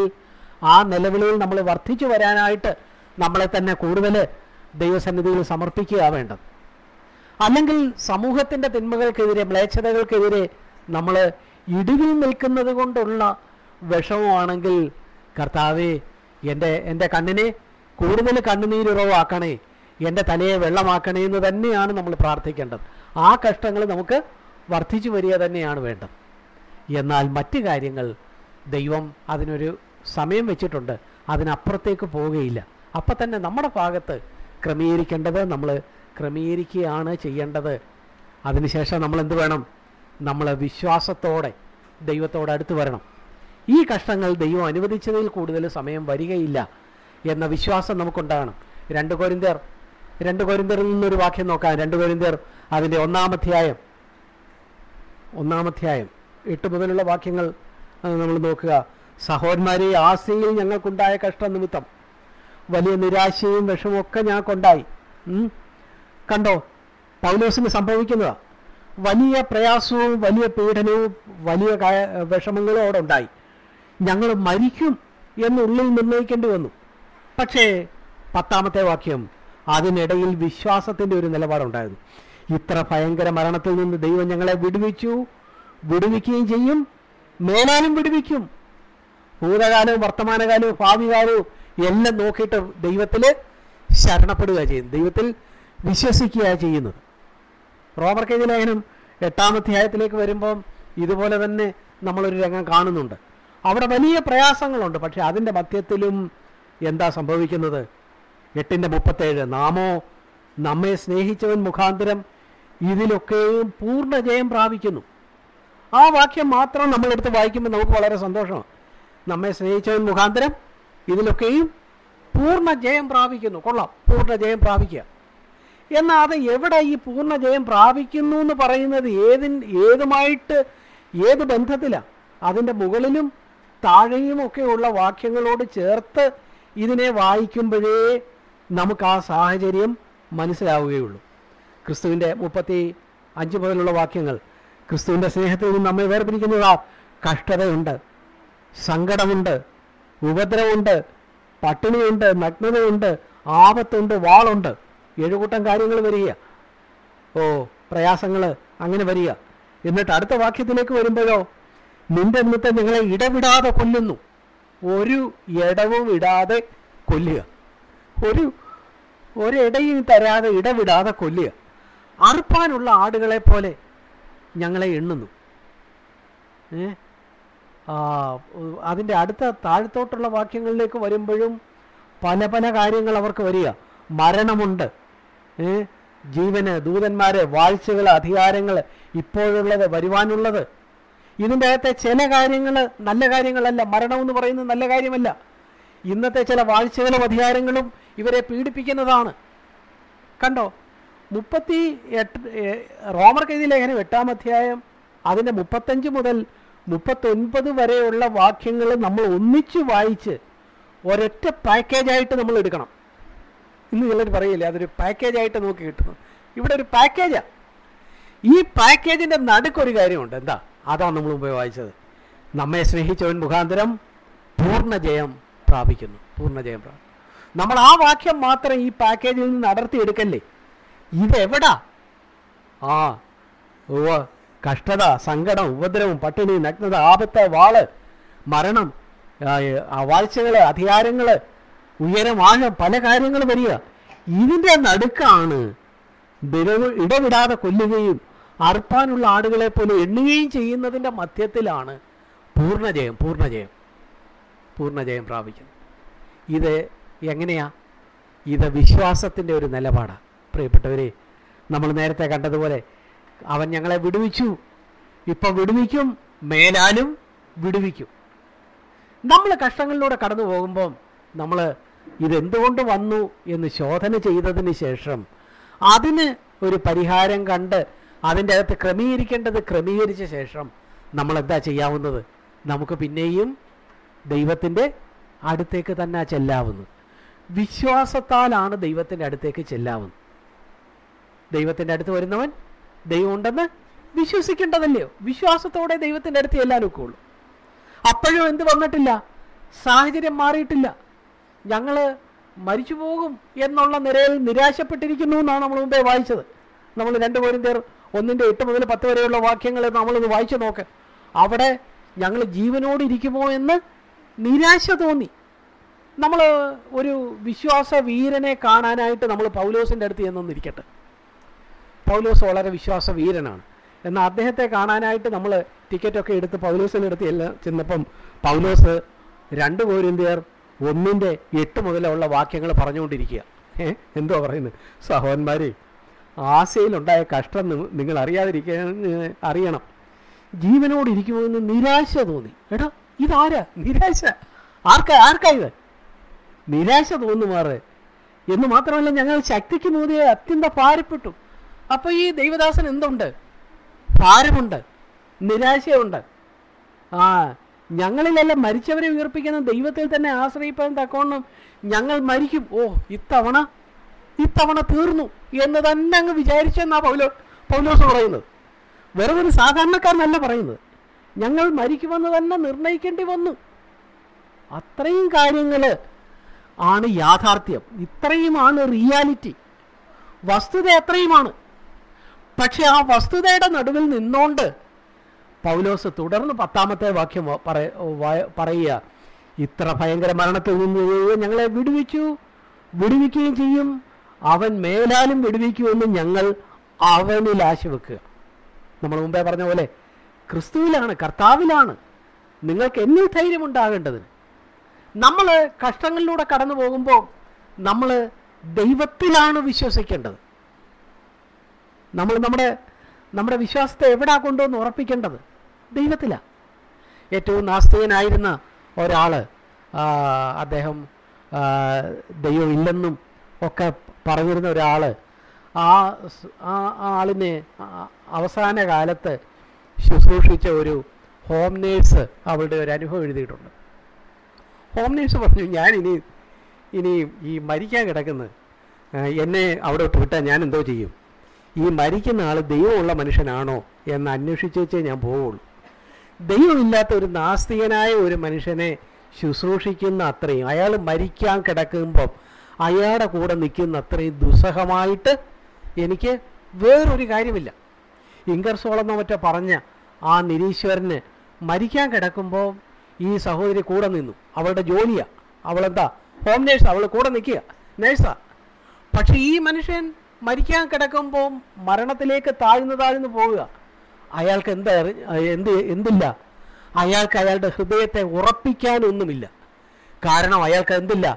ആ നിലവിളിയിൽ നമ്മൾ വർദ്ധിച്ചു വരാനായിട്ട് നമ്മളെ തന്നെ കൂടുതൽ ദൈവസന്നിധിയിൽ സമർപ്പിക്കുക വേണ്ടത്. അല്ലെങ്കിൽ സമൂഹത്തിന്റെ തിന്മകൾക്കെതിരെ മ്ലേച്ഛതകൾക്കെതിരെ നമ്മൾ ഇടിവിൽ നിൽക്കുന്നത് കൊണ്ടുള്ള വിഷമമാണെങ്കിൽ കർത്താവെ എന്റെ എന്റെ കണ്ണിനെ കൂടുതൽ കണ്ണുനീരുറവാക്കണേ എന്റെ തലയെ വെള്ളമാക്കണേ എന്ന് തന്നെയാണ് നമ്മൾ പ്രാർത്ഥിക്കേണ്ടത്. ആ കഷ്ടങ്ങൾ നമുക്ക് വർദ്ധിച്ചു വരിക തന്നെയാണ് വേണ്ടത്. എന്നാൽ മറ്റ് കാര്യങ്ങൾ ദൈവം അതിനൊരു സമയം വെച്ചിട്ടുണ്ട്. അതിനപ്പുറത്തേക്ക് പോവുകയില്ല. അപ്പം തന്നെ നമ്മുടെ ഭാഗത്ത് ക്രമീകരിക്കേണ്ടത് നമ്മൾ ക്രമീകരിക്കുകയാണ് ചെയ്യേണ്ടത്. അതിനുശേഷം നമ്മൾ എന്ത് വേണം? നമ്മൾ വിശ്വാസത്തോടെ ദൈവത്തോട് അടുത്ത് വരണം. ഈ കഷ്ടങ്ങൾ ദൈവം അനുവദിച്ചതിൽ കൂടുതൽ സമയം വരികയില്ല എന്ന വിശ്വാസം നമുക്കുണ്ടാകണം. രണ്ട് കോരിന്തർ രണ്ട് കോരിന്തറിൽ നിന്നൊരു വാക്യം നോക്കാം. രണ്ട് കോരിന്തർ അതിന്റെ ഒന്നാമധ്യായം ഒന്നാമധ്യായം എട്ട് മുതലുള്ള വാക്യങ്ങൾ നമ്മൾ നോക്കുക. സഹോദരന്മാരെ ആസയിൽ ഞങ്ങൾക്കുണ്ടായ കഷ്ടനിമിത്തം. വലിയ നിരാശയും വിഷമവും ഒക്കെ ഞാൻ കൊണ്ടായി. കണ്ടോ? പൗലോസിന് സംഭവിക്കുന്നതാ വലിയ പ്രയാസവും വലിയ പീഡനവും വലിയ വിഷമങ്ങളും അവിടെ ഉണ്ടായി. ഞങ്ങൾ മരിക്കും എന്ന് ഉള്ളിൽ നിർണയിക്കേണ്ടി വന്നു. പക്ഷേ പത്താമത്തെ വാക്യം അതിനിടയിൽ വിശ്വാസത്തിന്റെ ഒരു നിലപാടുണ്ടായിരുന്നു ഇത്ര ഭയങ്കര മരണത്തിൽ നിന്ന് ദൈവം ഞങ്ങളെ വിടുവിച്ചു. വിടുവിക്കുകയും ചെയ്യും. മേലാനും വിടുവിക്കും. ഭൂതകാലവും വർത്തമാനകാലവും ഭാവികാലവും എല്ലാം നോക്കിയിട്ട് ദൈവത്തിൽ ശരണപ്പെടുക ചെയ്യുന്നു ദൈവത്തിൽ വിശ്വസിക്കുക ചെയ്യുന്നത്. റോമർക്കെതി ലേഖനം എട്ടാമധ്യായത്തിലേക്ക് വരുമ്പം ഇതുപോലെ തന്നെ നമ്മളൊരു രംഗം കാണുന്നുണ്ട്. അവിടെ വലിയ പ്രയാസങ്ങളുണ്ട്. പക്ഷെ അതിന്റെ മധ്യത്തിലും എന്താ സംഭവിക്കുന്നത്? എട്ടിന്റെ മുപ്പത്തേഴ് നാമോ നമ്മെ സ്നേഹിച്ചവൻ മുഖാന്തരം ഇതിലൊക്കെയും പൂർണ ജയം പ്രാപിക്കുന്നു. ആ വാക്യം മാത്രം നമ്മളെടുത്ത് വായിക്കുമ്പോൾ നമുക്ക് വളരെ സന്തോഷമാണ്. നമ്മെ സ്നേഹിച്ചവൻ മുഖാന്തരം ഇതിലൊക്കെയും പൂർണ ജയം പ്രാപിക്കുന്നു. കൊള്ളാം. പൂർണ ജയം പ്രാപിക്കുക. എന്നാൽ അത് എവിടെ ഈ പൂർണ ജയം പ്രാപിക്കുന്നു എന്ന് പറയുന്നത് ഏതിൻ ഏതുമായിട്ട് ഏത് ബന്ധത്തിലാണ്? അതിന്റെ മുകളിലും താഴെയുമൊക്കെയുള്ള വാക്യങ്ങളോട് ചേർത്ത് ഇതിനെ വായിക്കുമ്പോഴേ നമുക്ക് ആ സാഹചര്യം മനസ്സിലാവുകയുള്ളൂ. ക്രിസ്തുവിന്റെ മുപ്പത്തി അഞ്ച് മുതലുള്ള വാക്യങ്ങൾ ക്രിസ്തുവിന്റെ സ്നേഹത്തിൽ നിന്ന് നമ്മെ വേർപിരിക്കുന്നതാ കഷ്ടതയുണ്ട്. സങ്കടമുണ്ട് ഉപദ്രവമുണ്ട് പട്ടിണിയുണ്ട് നഗ്നതയുണ്ട് ആപത്തുണ്ട് വാളുണ്ട്. ഏഴുകൂട്ടം കാര്യങ്ങൾ വരിക. ഓ പ്രയാസങ്ങൾ അങ്ങനെ വരിക. എന്നിട്ട് അടുത്ത വാക്യത്തിലേക്ക് വരുമ്പോഴോ നിന്റെ നിമിത്തം നിങ്ങളെ ഇടവിടാതെ കൊല്ലുന്നു. ഒരു ഇടവും ഇടാതെ കൊല്ലുക. ഒരു ഒരിടയും തരാതെ ഇടവിടാതെ കൊല്ലുക. അറുപ്പാനുള്ള ആടുകളെ പോലെ ഞങ്ങളെ എണ്ണുന്നു. ഏ? അതിന്റെ അടുത്ത താഴത്തോട്ടുള്ള വാക്യങ്ങളിലേക്ക് വരുമ്പോഴും പല പല കാര്യങ്ങൾ അവർക്ക് വരിക. മരണമുണ്ട്. ജീവന് ദൂതന്മാര് വാഴ്ചകൾ അധികാരങ്ങൾ ഇപ്പോഴുള്ളത് വരുവാനുള്ളത്. ഇതിന്റെ അകത്തെ ചില കാര്യങ്ങൾ നല്ല കാര്യങ്ങളല്ല മരണമെന്ന് പറയുന്നത് നല്ല കാര്യമല്ല. ഇന്നത്തെ ചില വാഴ്ചകളും അധികാരങ്ങളും ഇവരെ പീഡിപ്പിക്കുന്നതാണ്. കണ്ടോ? മുപ്പത്തി എട്ട് ഏ, റോമർ കെഴുതിയ ലേഖനം എട്ടാം അധ്യായം അതിന്റെ മുപ്പത്തഞ്ച് മുതൽ മുപ്പത്തൊൻപത് വരെയുള്ള വാക്യങ്ങൾ നമ്മൾ ഒന്നിച്ച് വായിച്ച് ഒരൊറ്റ പാക്കേജായിട്ട് നമ്മൾ എടുക്കണം. ഇന്ന് ചിലർ പറയില്ലേ അതൊരു പാക്കേജായിട്ട് നോക്കി കിട്ടുന്നു. ഇവിടെ ഒരു പാക്കേജാണ് ഈ പാക്കേജിന്റെ നടുക്കൊരു കാര്യമുണ്ട്. എന്താ? അതാണ് നമ്മൾ മുമ്പേ വായിച്ചത്. നമ്മെ സ്നേഹിച്ചവൻ മുഖാന്തരം പൂർണ ജയം പ്രാപിക്കുന്നു. പൂർണ ജയം പ്രാപിക്കുന്നു നമ്മൾ ആ വാക്യം മാത്രം ഈ പാക്കേജിൽ നിന്ന് അടർത്തിയെടുക്കല്ലേ? ഇതെവിടാ? ആ ഉവ്വ്. കഷ്ടത സങ്കടം ഉപദ്രവം പട്ടിണി നഗ്നത ആപത്ത് വാൾ മരണം വാഴ്ചകൾ അധികാരങ്ങൾ വാഴ്ചകൾ അധികാരങ്ങൾ ഉയരം ആഴം പല കാര്യങ്ങൾ വരിക. ഇതിന്റെ നടുക്കാണ് ദിനവ് ഇടവിടാതെ കൊല്ലുകയും അർപ്പാനുള്ള ആടുകളെ പോലെ എണ്ണുകയും ചെയ്യുന്നതിന്റെ മധ്യത്തിലാണ് പൂർണജയം പൂർണജയം പൂർണജയം പ്രാപിക്കുന്നത്. ഇത് എങ്ങനെയാ? ഇത് വിശ്വാസത്തിന്റെ ഒരു നിലപാടാണ് പ്രിയപ്പെട്ടവരെ നമ്മൾ നേരത്തെ കണ്ടതുപോലെ അവൻ ഞങ്ങളെ വിടുവിച്ചു. ഇപ്പൊ വിടുവിക്കും മേലാനും വിടുവിക്കും. നമ്മൾ കഷ്ടങ്ങളിലൂടെ കടന്നു പോകുമ്പം നമ്മൾ ഇതെന്തുകൊണ്ട് വന്നു എന്ന് ശോധന ചെയ്തതിന് ശേഷം അതിന് ഒരു പരിഹാരം കണ്ട് അതിന്റെ അകത്ത് ക്രമീകരിക്കേണ്ടത് ക്രമീകരിച്ച ശേഷം നമ്മൾ എന്താ ചെയ്യാവുന്നത്? നമുക്ക് പിന്നെയും ദൈവത്തിന്റെ അടുത്തേക്ക് തന്നെ ചെല്ലാവുന്നത്. വിശ്വാസത്താലാണ് ദൈവത്തിന്റെ അടുത്തേക്ക് ചെല്ലാവുന്നത്. ദൈവത്തിന്റെ അടുത്ത് വരുന്നവൻ ദൈവം ഉണ്ടെന്ന് വിശ്വസിക്കേണ്ടതല്ലയോ? വിശ്വാസത്തോടെ ദൈവത്തിന്റെ അടുത്ത് എല്ലാവരും ഒക്കെയുള്ളൂ അപ്പോഴും എന്ത് വന്നിട്ടില്ല? സാഹചര്യം മാറിയിട്ടില്ല. ഞങ്ങൾ മരിച്ചു പോകും എന്നുള്ള നിലയിൽ നിരാശപ്പെട്ടിരിക്കുന്നു എന്നാണ് നമ്മൾ മുമ്പേ വായിച്ചത്. നമ്മൾ രണ്ടുപേരും പേരും ഒന്നിന്റെ എട്ട് മുതൽ പത്ത് വരെയുള്ള വാക്യങ്ങൾ നമ്മളിത് വായിച്ചു നോക്ക്. അവിടെ ഞങ്ങൾ ജീവനോട് ഇരിക്കുമോ എന്ന് നിരാശ തോന്നി. നമ്മൾ ഒരു വിശ്വാസ വീരനെ കാണാനായിട്ട് നമ്മൾ പൗലോസിന്റെ അടുത്ത് ചെന്നൊന്നിരിക്കട്ടെ പൗലോസ് വളരെ വിശ്വാസ വീരനാണ് എന്നാൽ അദ്ദേഹത്തെ കാണാനായിട്ട് നമ്മൾ ടിക്കറ്റൊക്കെ എടുത്ത് പൗലോസിന്റെ അടുത്ത് എല്ലാം ചെന്നപ്പം പൗലോസ് രണ്ട് കോരിന്തിയർ ഒന്നിന്റെ എട്ട് മുതലുള്ള വാക്യങ്ങൾ പറഞ്ഞുകൊണ്ടിരിക്കുക. ഏഹ് എന്തോ പറയുന്നത്? സഹോദരന്മാരെ ആശയിലുണ്ടായ കഷ്ടം നിങ്ങൾ അറിയാതിരിക്കാൻ അറിയണം. ജീവനോട് ഇരിക്കുമെന്ന് നിരാശ തോന്നി. എടാ ഇതാരാ? നിരാശ. ആർക്കാ ആർക്കാ ഇത്? നിരാശ തോന്നുമാറ്. എന്ന് മാത്രമല്ല ഞങ്ങൾ ശക്തിക്ക് മോദിയെ അത്യന്തം ഭാരപ്പെട്ടു. അപ്പൊ ഈ ദൈവദാസൻ എന്തുണ്ട്? ഭാരമുണ്ട് നിരാശയുണ്ട്. ആ ഞങ്ങളിലെല്ലാം മരിച്ചവരെ ഉയർപ്പിക്കുന്ന ദൈവത്തിൽ തന്നെ ആശ്രയിപ്പാൻ തക്കോണം ഞങ്ങൾ മരിക്കും. ഓ ഇത്തവണ ഇത്തവണ തീർന്നു എന്ന് തന്നെ അങ്ങ് വിചാരിച്ചെന്നാ പൗലോ പൗലോസ് പറയുന്നത്. വെറും ഒരു സാധാരണക്കാരനല്ല പറയുന്നത്. ഞങ്ങൾ മരിക്കുമെന്ന് തന്നെ നിർണയിക്കേണ്ടി വന്നു. അത്രയും കാര്യങ്ങൾ ആണ് യാഥാർത്ഥ്യം. ഇത്രയുമാണ് റിയാലിറ്റി. വസ്തുത അത്രയുമാണ്. പക്ഷെ ആ വസ്തുതയുടെ നടുവിൽ നിന്നോണ്ട് പൗലോസ് തുടർന്ന് പത്താമത്തെ വാക്യം പറയുക. ഇത്ര ഭയങ്കര മരണത്തിൽ നിന്ന് ഞങ്ങളെ വിടുവിച്ചു. വിടുവിക്കുകയും ചെയ്യും. അവൻ മേലാലും വിടുവിക്കുമെന്ന് ഞങ്ങൾ അവനിൽ ആശ വെക്കുക നമ്മൾ മുമ്പേ പറഞ്ഞ പോലെ ക്രിസ്തുവിലാണ് കർത്താവിലാണ് നിങ്ങൾക്ക് എന്നിൽ ധൈര്യമുണ്ടാകേണ്ടതിന് നമ്മൾ കഷ്ടങ്ങളിലൂടെ കടന്നു പോകുമ്പോൾ നമ്മൾ ദൈവത്തിലാണ് വിശ്വസിക്കേണ്ടത്. നമ്മൾ നമ്മുടെ നമ്മുടെ വിശ്വാസത്തെ എവിടാ കൊണ്ടുവന്ന് ഉറപ്പിക്കേണ്ടത്? ദൈവത്തിലാണ് ഏറ്റവും നാസ്തികനായിരുന്ന ഒരാൾ അദ്ദേഹം ദൈവം ഇല്ലെന്നും ഒക്കെ പറഞ്ഞിരുന്ന ഒരാൾ ആ ആ ആളിനെ അവസാന കാലത്ത് ശുശ്രൂഷിച്ച ഒരു ഹോം നേഴ്സ് അവളുടെ ഒരു അനുഭവം എഴുതിയിട്ടുണ്ട്. ഹോം നേഴ്സ് പറഞ്ഞു ഞാൻ ഇനി ഇനി ഈ മരിക്കാൻ കിടക്കുന്നത് എന്നെ അവിടെ വിട്ട് വിട്ടാൽ ഞാൻ എന്തോ ചെയ്യും? ഈ മരിക്കുന്ന ആൾ ദൈവമുള്ള മനുഷ്യനാണോ എന്ന് അന്വേഷിച്ചേച്ചേ ഞാൻ പോവുള്ളൂ. ദൈവമില്ലാത്ത ഒരു നാസ്തികനായ ഒരു മനുഷ്യനെ ശുശ്രൂഷിക്കുന്ന അത്രയും അയാൾ മരിക്കാൻ കിടക്കുമ്പം അയാളുടെ കൂടെ നിൽക്കുന്ന അത്രയും ദുസ്സഹമായിട്ട് എനിക്ക് വേറൊരു കാര്യമില്ല. ഇങ്കർസോളെന്നോ മറ്റോ പറഞ്ഞ ആ നിരീശ്വരന് മരിക്കാൻ കിടക്കുമ്പോൾ ഈ സഹോദരി കൂടെ നിന്നു. അവളുടെ ജോലിയാണ് അവളെന്താ? ഹോം നേഴ്സാണ് അവൾ കൂടെ നിൽക്കുക. നേഴ്സാണ് പക്ഷേ ഈ മനുഷ്യൻ മരിക്കാൻ കിടക്കുമ്പോൾ മരണത്തിലേക്ക് താഴ്ന്നു താഴ്ന്നു പോവുക. അയാൾക്ക് എന്താ എന്ത് എന്തില്ല? അയാൾക്ക് അയാളുടെ ഹൃദയത്തെ ഉറപ്പിക്കാനൊന്നുമില്ല. കാരണം അയാൾക്ക് എന്തില്ല?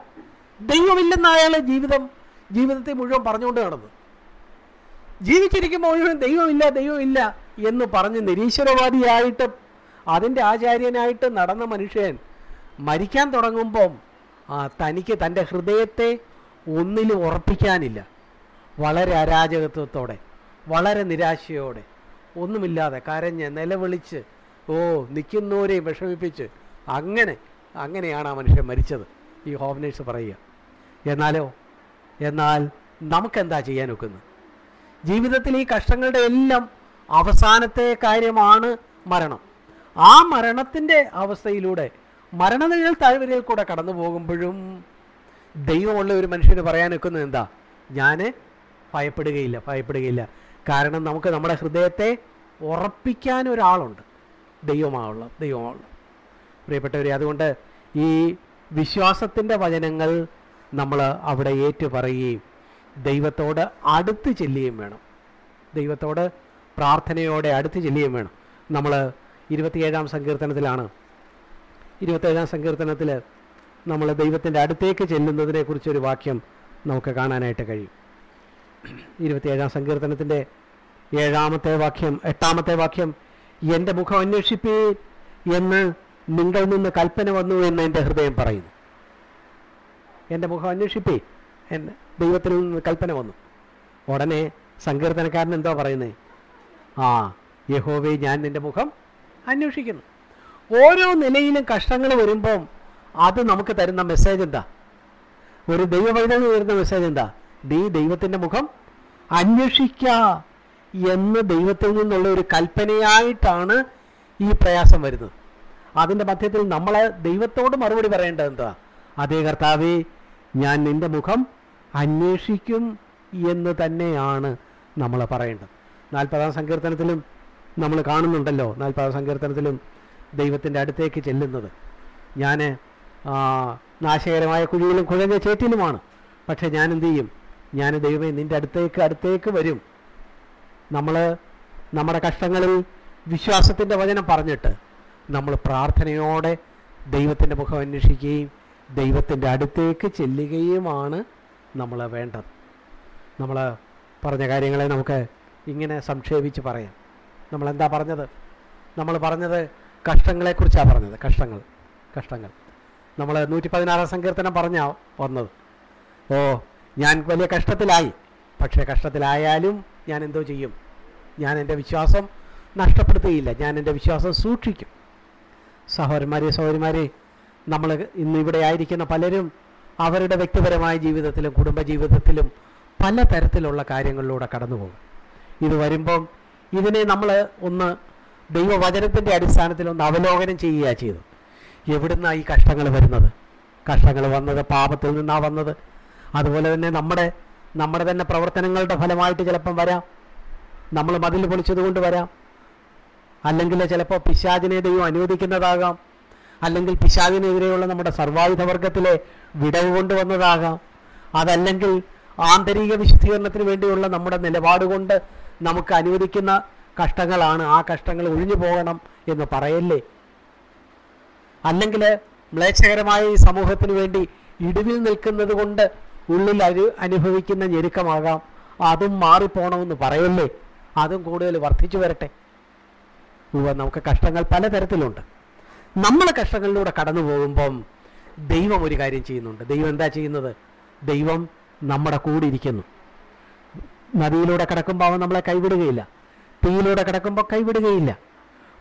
ദൈവമില്ലെന്ന് അയാൾ ജീവിതം ജീവിതത്തെ മുഴുവൻ പറഞ്ഞുകൊണ്ട് നടന്നു ജീവിച്ചിരിക്കുമ്പോൾ മുഴുവൻ ദൈവമില്ല ദൈവമില്ല എന്ന് പറഞ്ഞ് നിരീശ്വരവാദിയായിട്ട് അതിന്റെ ആചാര്യനായിട്ട് നടന്ന മനുഷ്യൻ മരിക്കാൻ തുടങ്ങുമ്പം തനിക്ക് തന്റെ ഹൃദയത്തെ ഒന്നിലും ഉറപ്പിക്കാനില്ല. വളരെ അരാജകത്വത്തോടെ വളരെ നിരാശയോടെ ഒന്നുമില്ലാതെ കരഞ്ഞ് നിലവിളിച്ച് ഓ നിൽക്കുന്നവരെയും വിഷമിപ്പിച്ച് അങ്ങനെ അങ്ങനെയാണ് ആ മനുഷ്യൻ മരിച്ചത് ഈ ഹോംനേഴ്സ് പറയുക. എന്നാലോ? എന്നാൽ നമുക്കെന്താ ചെയ്യാൻ ഒക്കുന്നത് ജീവിതത്തിൽ ഈ കഷ്ടങ്ങളുടെ എല്ലാം അവസാനത്തെ കാര്യമാണ് മരണം. ആ മരണത്തിന്റെ അവസ്ഥയിലൂടെ മരണനിഴൽ താഴ്വരയിൽ കൂടെ കടന്നു പോകുമ്പോഴും ദൈവമുള്ള ഒരു മനുഷ്യന് പറയാൻ നിൽക്കുന്നത് എന്താ? ഞാൻ ഭയപ്പെടുകയില്ല ഭയപ്പെടുകയില്ല. കാരണം നമുക്ക് നമ്മുടെ ഹൃദയത്തെ ഉറപ്പിക്കാൻ ഒരാളുണ്ട്. ദൈവമാവുള്ള ദൈവമാവുള്ള പ്രിയപ്പെട്ടവരെ അതുകൊണ്ട് ഈ വിശ്വാസത്തിന്റെ വചനങ്ങൾ നമ്മൾ അവിടെ ഏറ്റു പറയുകയും ദൈവത്തോട് അടുത്ത് ചെല്ലുകയും വേണം. ദൈവത്തോട് പ്രാർത്ഥനയോടെ അടുത്ത് ചെല്ലുകയും വേണം. നമ്മൾ ഇരുപത്തിയേഴാം സങ്കീർത്തനത്തിലാണ്. ഇരുപത്തേഴാം സങ്കീർത്തനത്തിൽ നമ്മൾ ദൈവത്തിന്റെ അടുത്തേക്ക് ചെല്ലുന്നതിനെ കുറിച്ചൊരു വാക്യം നമുക്ക് കാണാനായിട്ട് കഴിയും. ഇരുപത്തിയേഴാം സങ്കീർത്തനത്തിന്റെ ഏഴാമത്തെ വാക്യം എട്ടാമത്തെ വാക്യം എന്റെ മുഖം അന്വേഷിപ്പേ എന്ന് നിങ്ങൾ നിന്ന് കൽപ്പന വന്നു എന്ന് എന്റെ ഹൃദയം പറയുന്നു. എന്റെ മുഖം അന്വേഷിപ്പേ എന്ന് ദൈവത്തിൽ നിന്ന് കൽപ്പന വന്നു. ഉടനെ സങ്കീർത്തനക്കാരൻ എന്തോ പറയുന്നത് ആ യഹോവേ ഞാൻ നിന്റെ മുഖം അന്വേഷിക്കുന്നു. ഓരോ നിലയിലും കഷ്ടങ്ങൾ വരുമ്പം അത് നമുക്ക് തരുന്ന മെസ്സേജ് എന്താ? ഒരു ദൈവവൈദ്യം തരുന്ന മെസ്സേജ് എന്താ? നീ ദൈവത്തിന്റെ മുഖം അന്വേഷിക്ക എന്ന് ദൈവത്തിൽ നിന്നുള്ള ഒരു കൽപ്പനയായിട്ടാണ് ഈ പ്രയാസം വരുന്നത്. അതിന്റെ മധ്യത്തിൽ നമ്മൾ ദൈവത്തോട് മറുപടി പറയേണ്ടത് എന്താ? അതേ കർത്താവേ ഞാൻ നിന്റെ മുഖം അന്വേഷിക്കും എന്ന് തന്നെയാണ് നമ്മൾ പറയേണ്ടത്. നാൽപ്പതാം സങ്കീർത്തനത്തിലും നമ്മൾ കാണുന്നുണ്ടല്ലോ. നാൽപ്പതാം സങ്കീർത്തനത്തിലും ദൈവത്തിന്റെ അടുത്തേക്ക് ചെല്ലുന്നത്. ഞാൻ നാശകരമായ കുഴിയിലും കുഴഞ്ഞ ചേറ്റിലുമാണ്. പക്ഷേ ഞാൻ എന്ത് ചെയ്യും? ഞാൻ ദൈവമേ നിന്റെ അടുത്തേക്ക് അടുത്തേക്ക് വരും. നമ്മൾ നമ്മുടെ കഷ്ടങ്ങളിൽ വിശ്വാസത്തിന്റെ വചനം പറഞ്ഞിട്ട് നമ്മൾ പ്രാർത്ഥനയോടെ ദൈവത്തിന്റെ മുഖം അന്വേഷിക്കുകയും ദൈവത്തിന്റെ അടുത്തേക്ക് ചെല്ലുകയുമാണ് നമ്മൾ വേണ്ടത്. നമ്മൾ പറഞ്ഞ കാര്യങ്ങളെ നമുക്ക് ഇങ്ങനെ സംക്ഷേപിച്ച് പറയാം. നമ്മളെന്താ പറഞ്ഞത്? നമ്മൾ പറഞ്ഞത് കഷ്ടങ്ങളെക്കുറിച്ചാണ് പറഞ്ഞത്. കഷ്ടങ്ങൾ കഷ്ടങ്ങൾ. നമ്മൾ നൂറ്റി പതിനാറാം സങ്കീർത്തനം പറഞ്ഞാണ് വന്നത്. ഓ ഞാൻ വലിയ കഷ്ടത്തിലായി. പക്ഷേ കഷ്ടത്തിലായാലും ഞാൻ എന്തോ ചെയ്യും. ഞാൻ എന്റെ വിശ്വാസം നഷ്ടപ്പെടുത്തുകയില്ല. ഞാൻ എന്റെ വിശ്വാസം സൂക്ഷിക്കും. സഹോദരന്മാരെ സഹോദരിമാരെ നമ്മൾ ഇന്ന് ഇവിടെ ആയിരിക്കുന്ന പലരും അവരുടെ വ്യക്തിപരമായ ജീവിതത്തിലും കുടുംബജീവിതത്തിലും പല തരത്തിലുള്ള കാര്യങ്ങളിലൂടെ കടന്നു പോകും ഇത് വരുമ്പം ഇതിനെ നമ്മൾ ഒന്ന് ദൈവവചനത്തിന്റെ അടിസ്ഥാനത്തിൽ ഒന്ന് അവലോകനം ചെയ്യുക ചെയ്തു എവിടുന്നാണ് ഈ കഷ്ടങ്ങൾ വരുന്നത്? കഷ്ടങ്ങൾ വന്നത് പാപത്തിൽ നിന്നാണ് വന്നത്? അതുപോലെ തന്നെ നമ്മുടെ നമ്മുടെ തന്നെ പ്രവർത്തനങ്ങളുടെ ഫലമായിട്ട് ചിലപ്പം വരാം. നമ്മൾ മതിൽ പൊളിച്ചതുകൊണ്ട് വരാം. അല്ലെങ്കിൽ ചിലപ്പോൾ പിശാചിനെ ദൈവം അനുവദിക്കുന്നതാകാം. അല്ലെങ്കിൽ പിശാചിനെതിരെയുള്ള നമ്മുടെ സർവായുധ വർഗത്തിലെ വിടവ് കൊണ്ടുവന്നതാകാം. അതല്ലെങ്കിൽ ആന്തരിക വിശുദ്ധീകരണത്തിന് വേണ്ടിയുള്ള നമ്മുടെ നിലപാട് കൊണ്ട് നമുക്ക് അനുവദിക്കുന്ന കഷ്ടങ്ങളാണ് ആ കഷ്ടങ്ങൾ ഒഴിഞ്ഞു പോകണം എന്ന് പറയല്ലേ? അല്ലെങ്കിൽ മ്ലേച്ഛകരമായ ഈ സമൂഹത്തിന് വേണ്ടി ഇടിവിൽ നിൽക്കുന്നത് കൊണ്ട് ഉള്ളിൽ അത് അനുഭവിക്കുന്ന ഞെരുക്കമാകാം. അതും മാറിപ്പോണമെന്ന് പറയല്ലേ? അതും കൂടുതൽ വർദ്ധിച്ചു വരട്ടെ. ഇവ നമുക്ക് കഷ്ടങ്ങൾ പലതരത്തിലുണ്ട്. നമ്മൾ കഷ്ടങ്ങളിലൂടെ കടന്നു പോകുമ്പം ദൈവം ഒരു കാര്യം ചെയ്യുന്നുണ്ട്. ദൈവം എന്താ ചെയ്യുന്നത്? ദൈവം നമ്മുടെ കൂടെ ഇരിക്കുന്നു. നദിയിലൂടെ കിടക്കുമ്പോൾ അവൻ നമ്മളെ കൈവിടുകയില്ല. തീയിലൂടെ കിടക്കുമ്പോൾ കൈവിടുകയില്ല.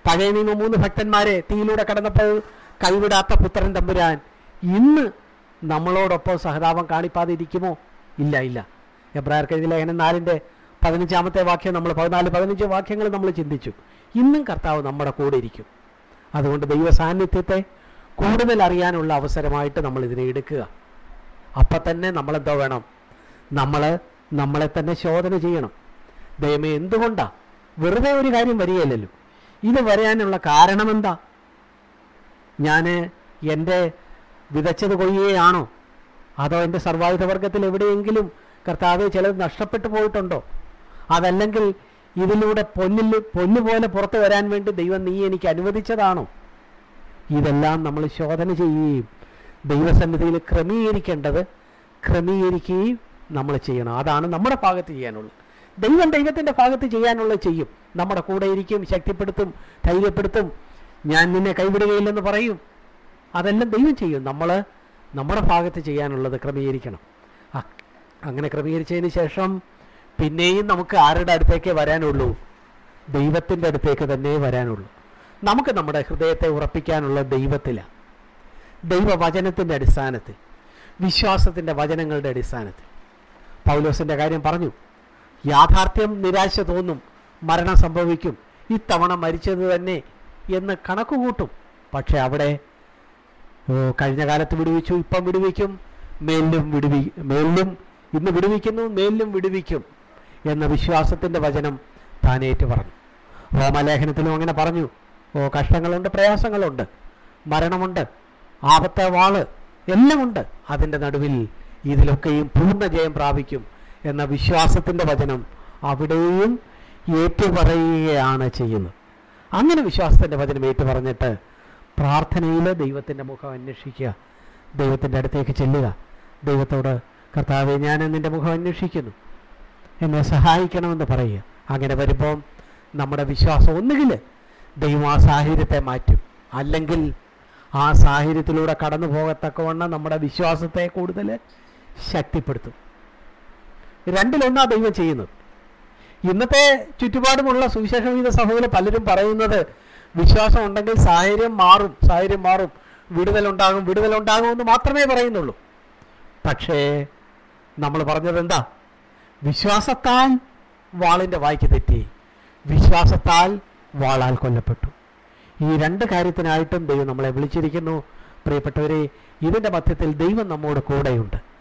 പഴയ നിയമ മൂന്ന് ഭക്തന്മാരെ തീയിലൂടെ കടന്നപ്പോൾ കൈവിടാത്ത പുത്രൻ തമ്പുരാൻ ഇന്ന് നമ്മളോടൊപ്പം സഹതാപം കാണിപ്പാതിരിക്കുമോ? ഇല്ല ഇല്ല. എബ്രായർക്കെഴുതി ലേഖനം നാലിന്റെ പതിനഞ്ചാമത്തെ വാക്യം നമ്മൾ പതിനാല് പതിനഞ്ച് വാക്യങ്ങൾ നമ്മൾ ചിന്തിച്ചു. ഇന്നും കർത്താവ് നമ്മുടെ കൂടെ ഇരിക്കും. അതുകൊണ്ട് ദൈവ സാന്നിധ്യത്തെ കൂടുതൽ അറിയാനുള്ള അവസരമായിട്ട് നമ്മൾ ഇതിനെ എടുക്കുക. അപ്പം തന്നെ നമ്മളെന്തോ വേണം? നമ്മൾ നമ്മളെ തന്നെ ശോധന ചെയ്യണം. ദൈവമേ എന്തുകൊണ്ടാണ് വെറുതെ ഒരു കാര്യം വരികയല്ലോ ഇത് വരാനുള്ള കാരണമെന്താ? ഞാൻ എന്റെ വിതച്ചത് കൊയ്യുകയാണോ? അതോ എന്റെ സർവായുധവർഗത്തിൽ എവിടെയെങ്കിലും കർത്താവ് ചിലത് നഷ്ടപ്പെട്ടു പോയിട്ടുണ്ടോ? അതല്ലെങ്കിൽ ഇതിലൂടെ പൊന്നിൽ പൊന്നു പോലെ പുറത്തു വരാൻ വേണ്ടി ദൈവം നീ എനിക്ക് അനുവദിച്ചതാണോ? ഇതെല്ലാം നമ്മൾ ശോധന ചെയ്യുകയും ദൈവസന്നിധിയിൽ ക്രമീകരിക്കേണ്ടത് ക്രമീകരിക്കുകയും നമ്മൾ ചെയ്യണം. അതാണ് നമ്മുടെ ഭാഗത്ത് ചെയ്യാനുള്ളത് ദൈവം ദൈവത്തിന്റെ ഭാഗത്ത് ചെയ്യാനുള്ളത് ചെയ്യും. നമ്മുടെ കൂടെ ഇരിക്കും ശക്തിപ്പെടുത്തും ധൈര്യപ്പെടുത്തും. ഞാൻ നിന്നെ കൈവിടുകയില്ലെന്ന് പറയും. അതെല്ലാം ദൈവം ചെയ്യും. നമ്മൾ നമ്മുടെ ഭാഗത്ത് ചെയ്യാനുള്ളത് ക്രമീകരിക്കണം. അങ്ങനെ ക്രമീകരിച്ചതിന് ശേഷം പിന്നെയും നമുക്ക് ആരുടെ അടുത്തേക്ക് വരാനുള്ളൂ? ദൈവത്തിന്റെ അടുത്തേക്ക് തന്നെ വരാനുള്ളൂ. നമുക്ക് നമ്മുടെ ഹൃദയത്തെ ഉറപ്പിക്കാനുള്ള ദൈവത്തിലാണ് ദൈവവചനത്തിന്റെ അടിസ്ഥാനത്തിൽ വിശ്വാസത്തിന്റെ വചനങ്ങളുടെ അടിസ്ഥാനത്തിൽ. പൗലോസിന്റെ കാര്യം പറഞ്ഞു യാഥാർത്ഥ്യം നിരാശ തോന്നും മരണം സംഭവിക്കും. ഇത്തവണ മരിച്ചത് തന്നെ എന്ന് കണക്കുകൂട്ടും. പക്ഷെ അവിടെ കഴിഞ്ഞ കാലത്ത് വിടുവിച്ചു ഇപ്പം വിടുവിക്കും. മേലിലും വിടുവി മേലിലും ഇന്ന് വിടുവിക്കുന്നു മേലിലും വിടുവിക്കും എന്ന വിശ്വാസത്തിന്റെ വചനം താനേറ്റ് പറഞ്ഞു. റോമലേഖനത്തിലും അങ്ങനെ പറഞ്ഞു. ഓ കഷ്ടങ്ങളുണ്ട് പ്രയാസങ്ങളുണ്ട് മരണമുണ്ട് ആപത്ത വാൾ എല്ലാമുണ്ട്. അതിന്റെ നടുവിൽ ഇതിലൊക്കെയും പൂർണ ജയം പ്രാപിക്കും എന്ന വിശ്വാസത്തിന്റെ വചനം അവിടെയും ഏറ്റുപറയുകയാണ് ചെയ്യുന്നത്. അങ്ങനെ വിശ്വാസത്തിന്റെ വചനം ഏറ്റുപറഞ്ഞിട്ട് പ്രാർത്ഥനയിൽ ദൈവത്തിന്റെ മുഖം അന്വേഷിക്കുക. ദൈവത്തിന്റെ അടുത്തേക്ക് ചെല്ലുക. ദൈവത്തോട് കർത്താവെ ഞാൻ നിന്റെ മുഖം അന്വേഷിക്കുന്നു. എന്നെ സഹായിക്കണമെന്ന് പറയുക. അങ്ങനെ വരുമ്പം നമ്മുടെ വിശ്വാസം ഒന്നുകിൽ ദൈവം ആ സാഹചര്യത്തെ മാറ്റും. അല്ലെങ്കിൽ ആ സാഹചര്യത്തിലൂടെ കടന്നു പോകത്തക്കവണ്ണം നമ്മുടെ വിശ്വാസത്തെ കൂടുതൽ ശക്തിപ്പെടുത്തും. രണ്ടിലൊന്നാണ് ദൈവം ചെയ്യുന്നത്. ഇന്നത്തെ ചുറ്റുപാടുമുള്ള സുവിശേഷ വിധ സഭയിൽ പലരും പറയുന്നത് വിശ്വാസം ഉണ്ടെങ്കിൽ സാഹചര്യം മാറും സാഹചര്യം മാറും. വിടുതലുണ്ടാകും വിടുതലുണ്ടാകും എന്ന് മാത്രമേ പറയുന്നുള്ളൂ. പക്ഷേ നമ്മൾ പറഞ്ഞത് എന്താ? വിശ്വാസത്താൽ വാളിന്റെ വായ്ക്ക് തെറ്റി. വിശ്വാസത്താൽ വാളാൽ കൊല്ലപ്പെട്ടു. ഈ രണ്ട് കാര്യത്തിനായിട്ടും ദൈവം നമ്മളെ വിളിച്ചിരിക്കുന്നു. പ്രിയപ്പെട്ടവരെ ഇതിന്റെ മധ്യത്തിൽ ദൈവം നമ്മോട് കൂടെയുണ്ട്.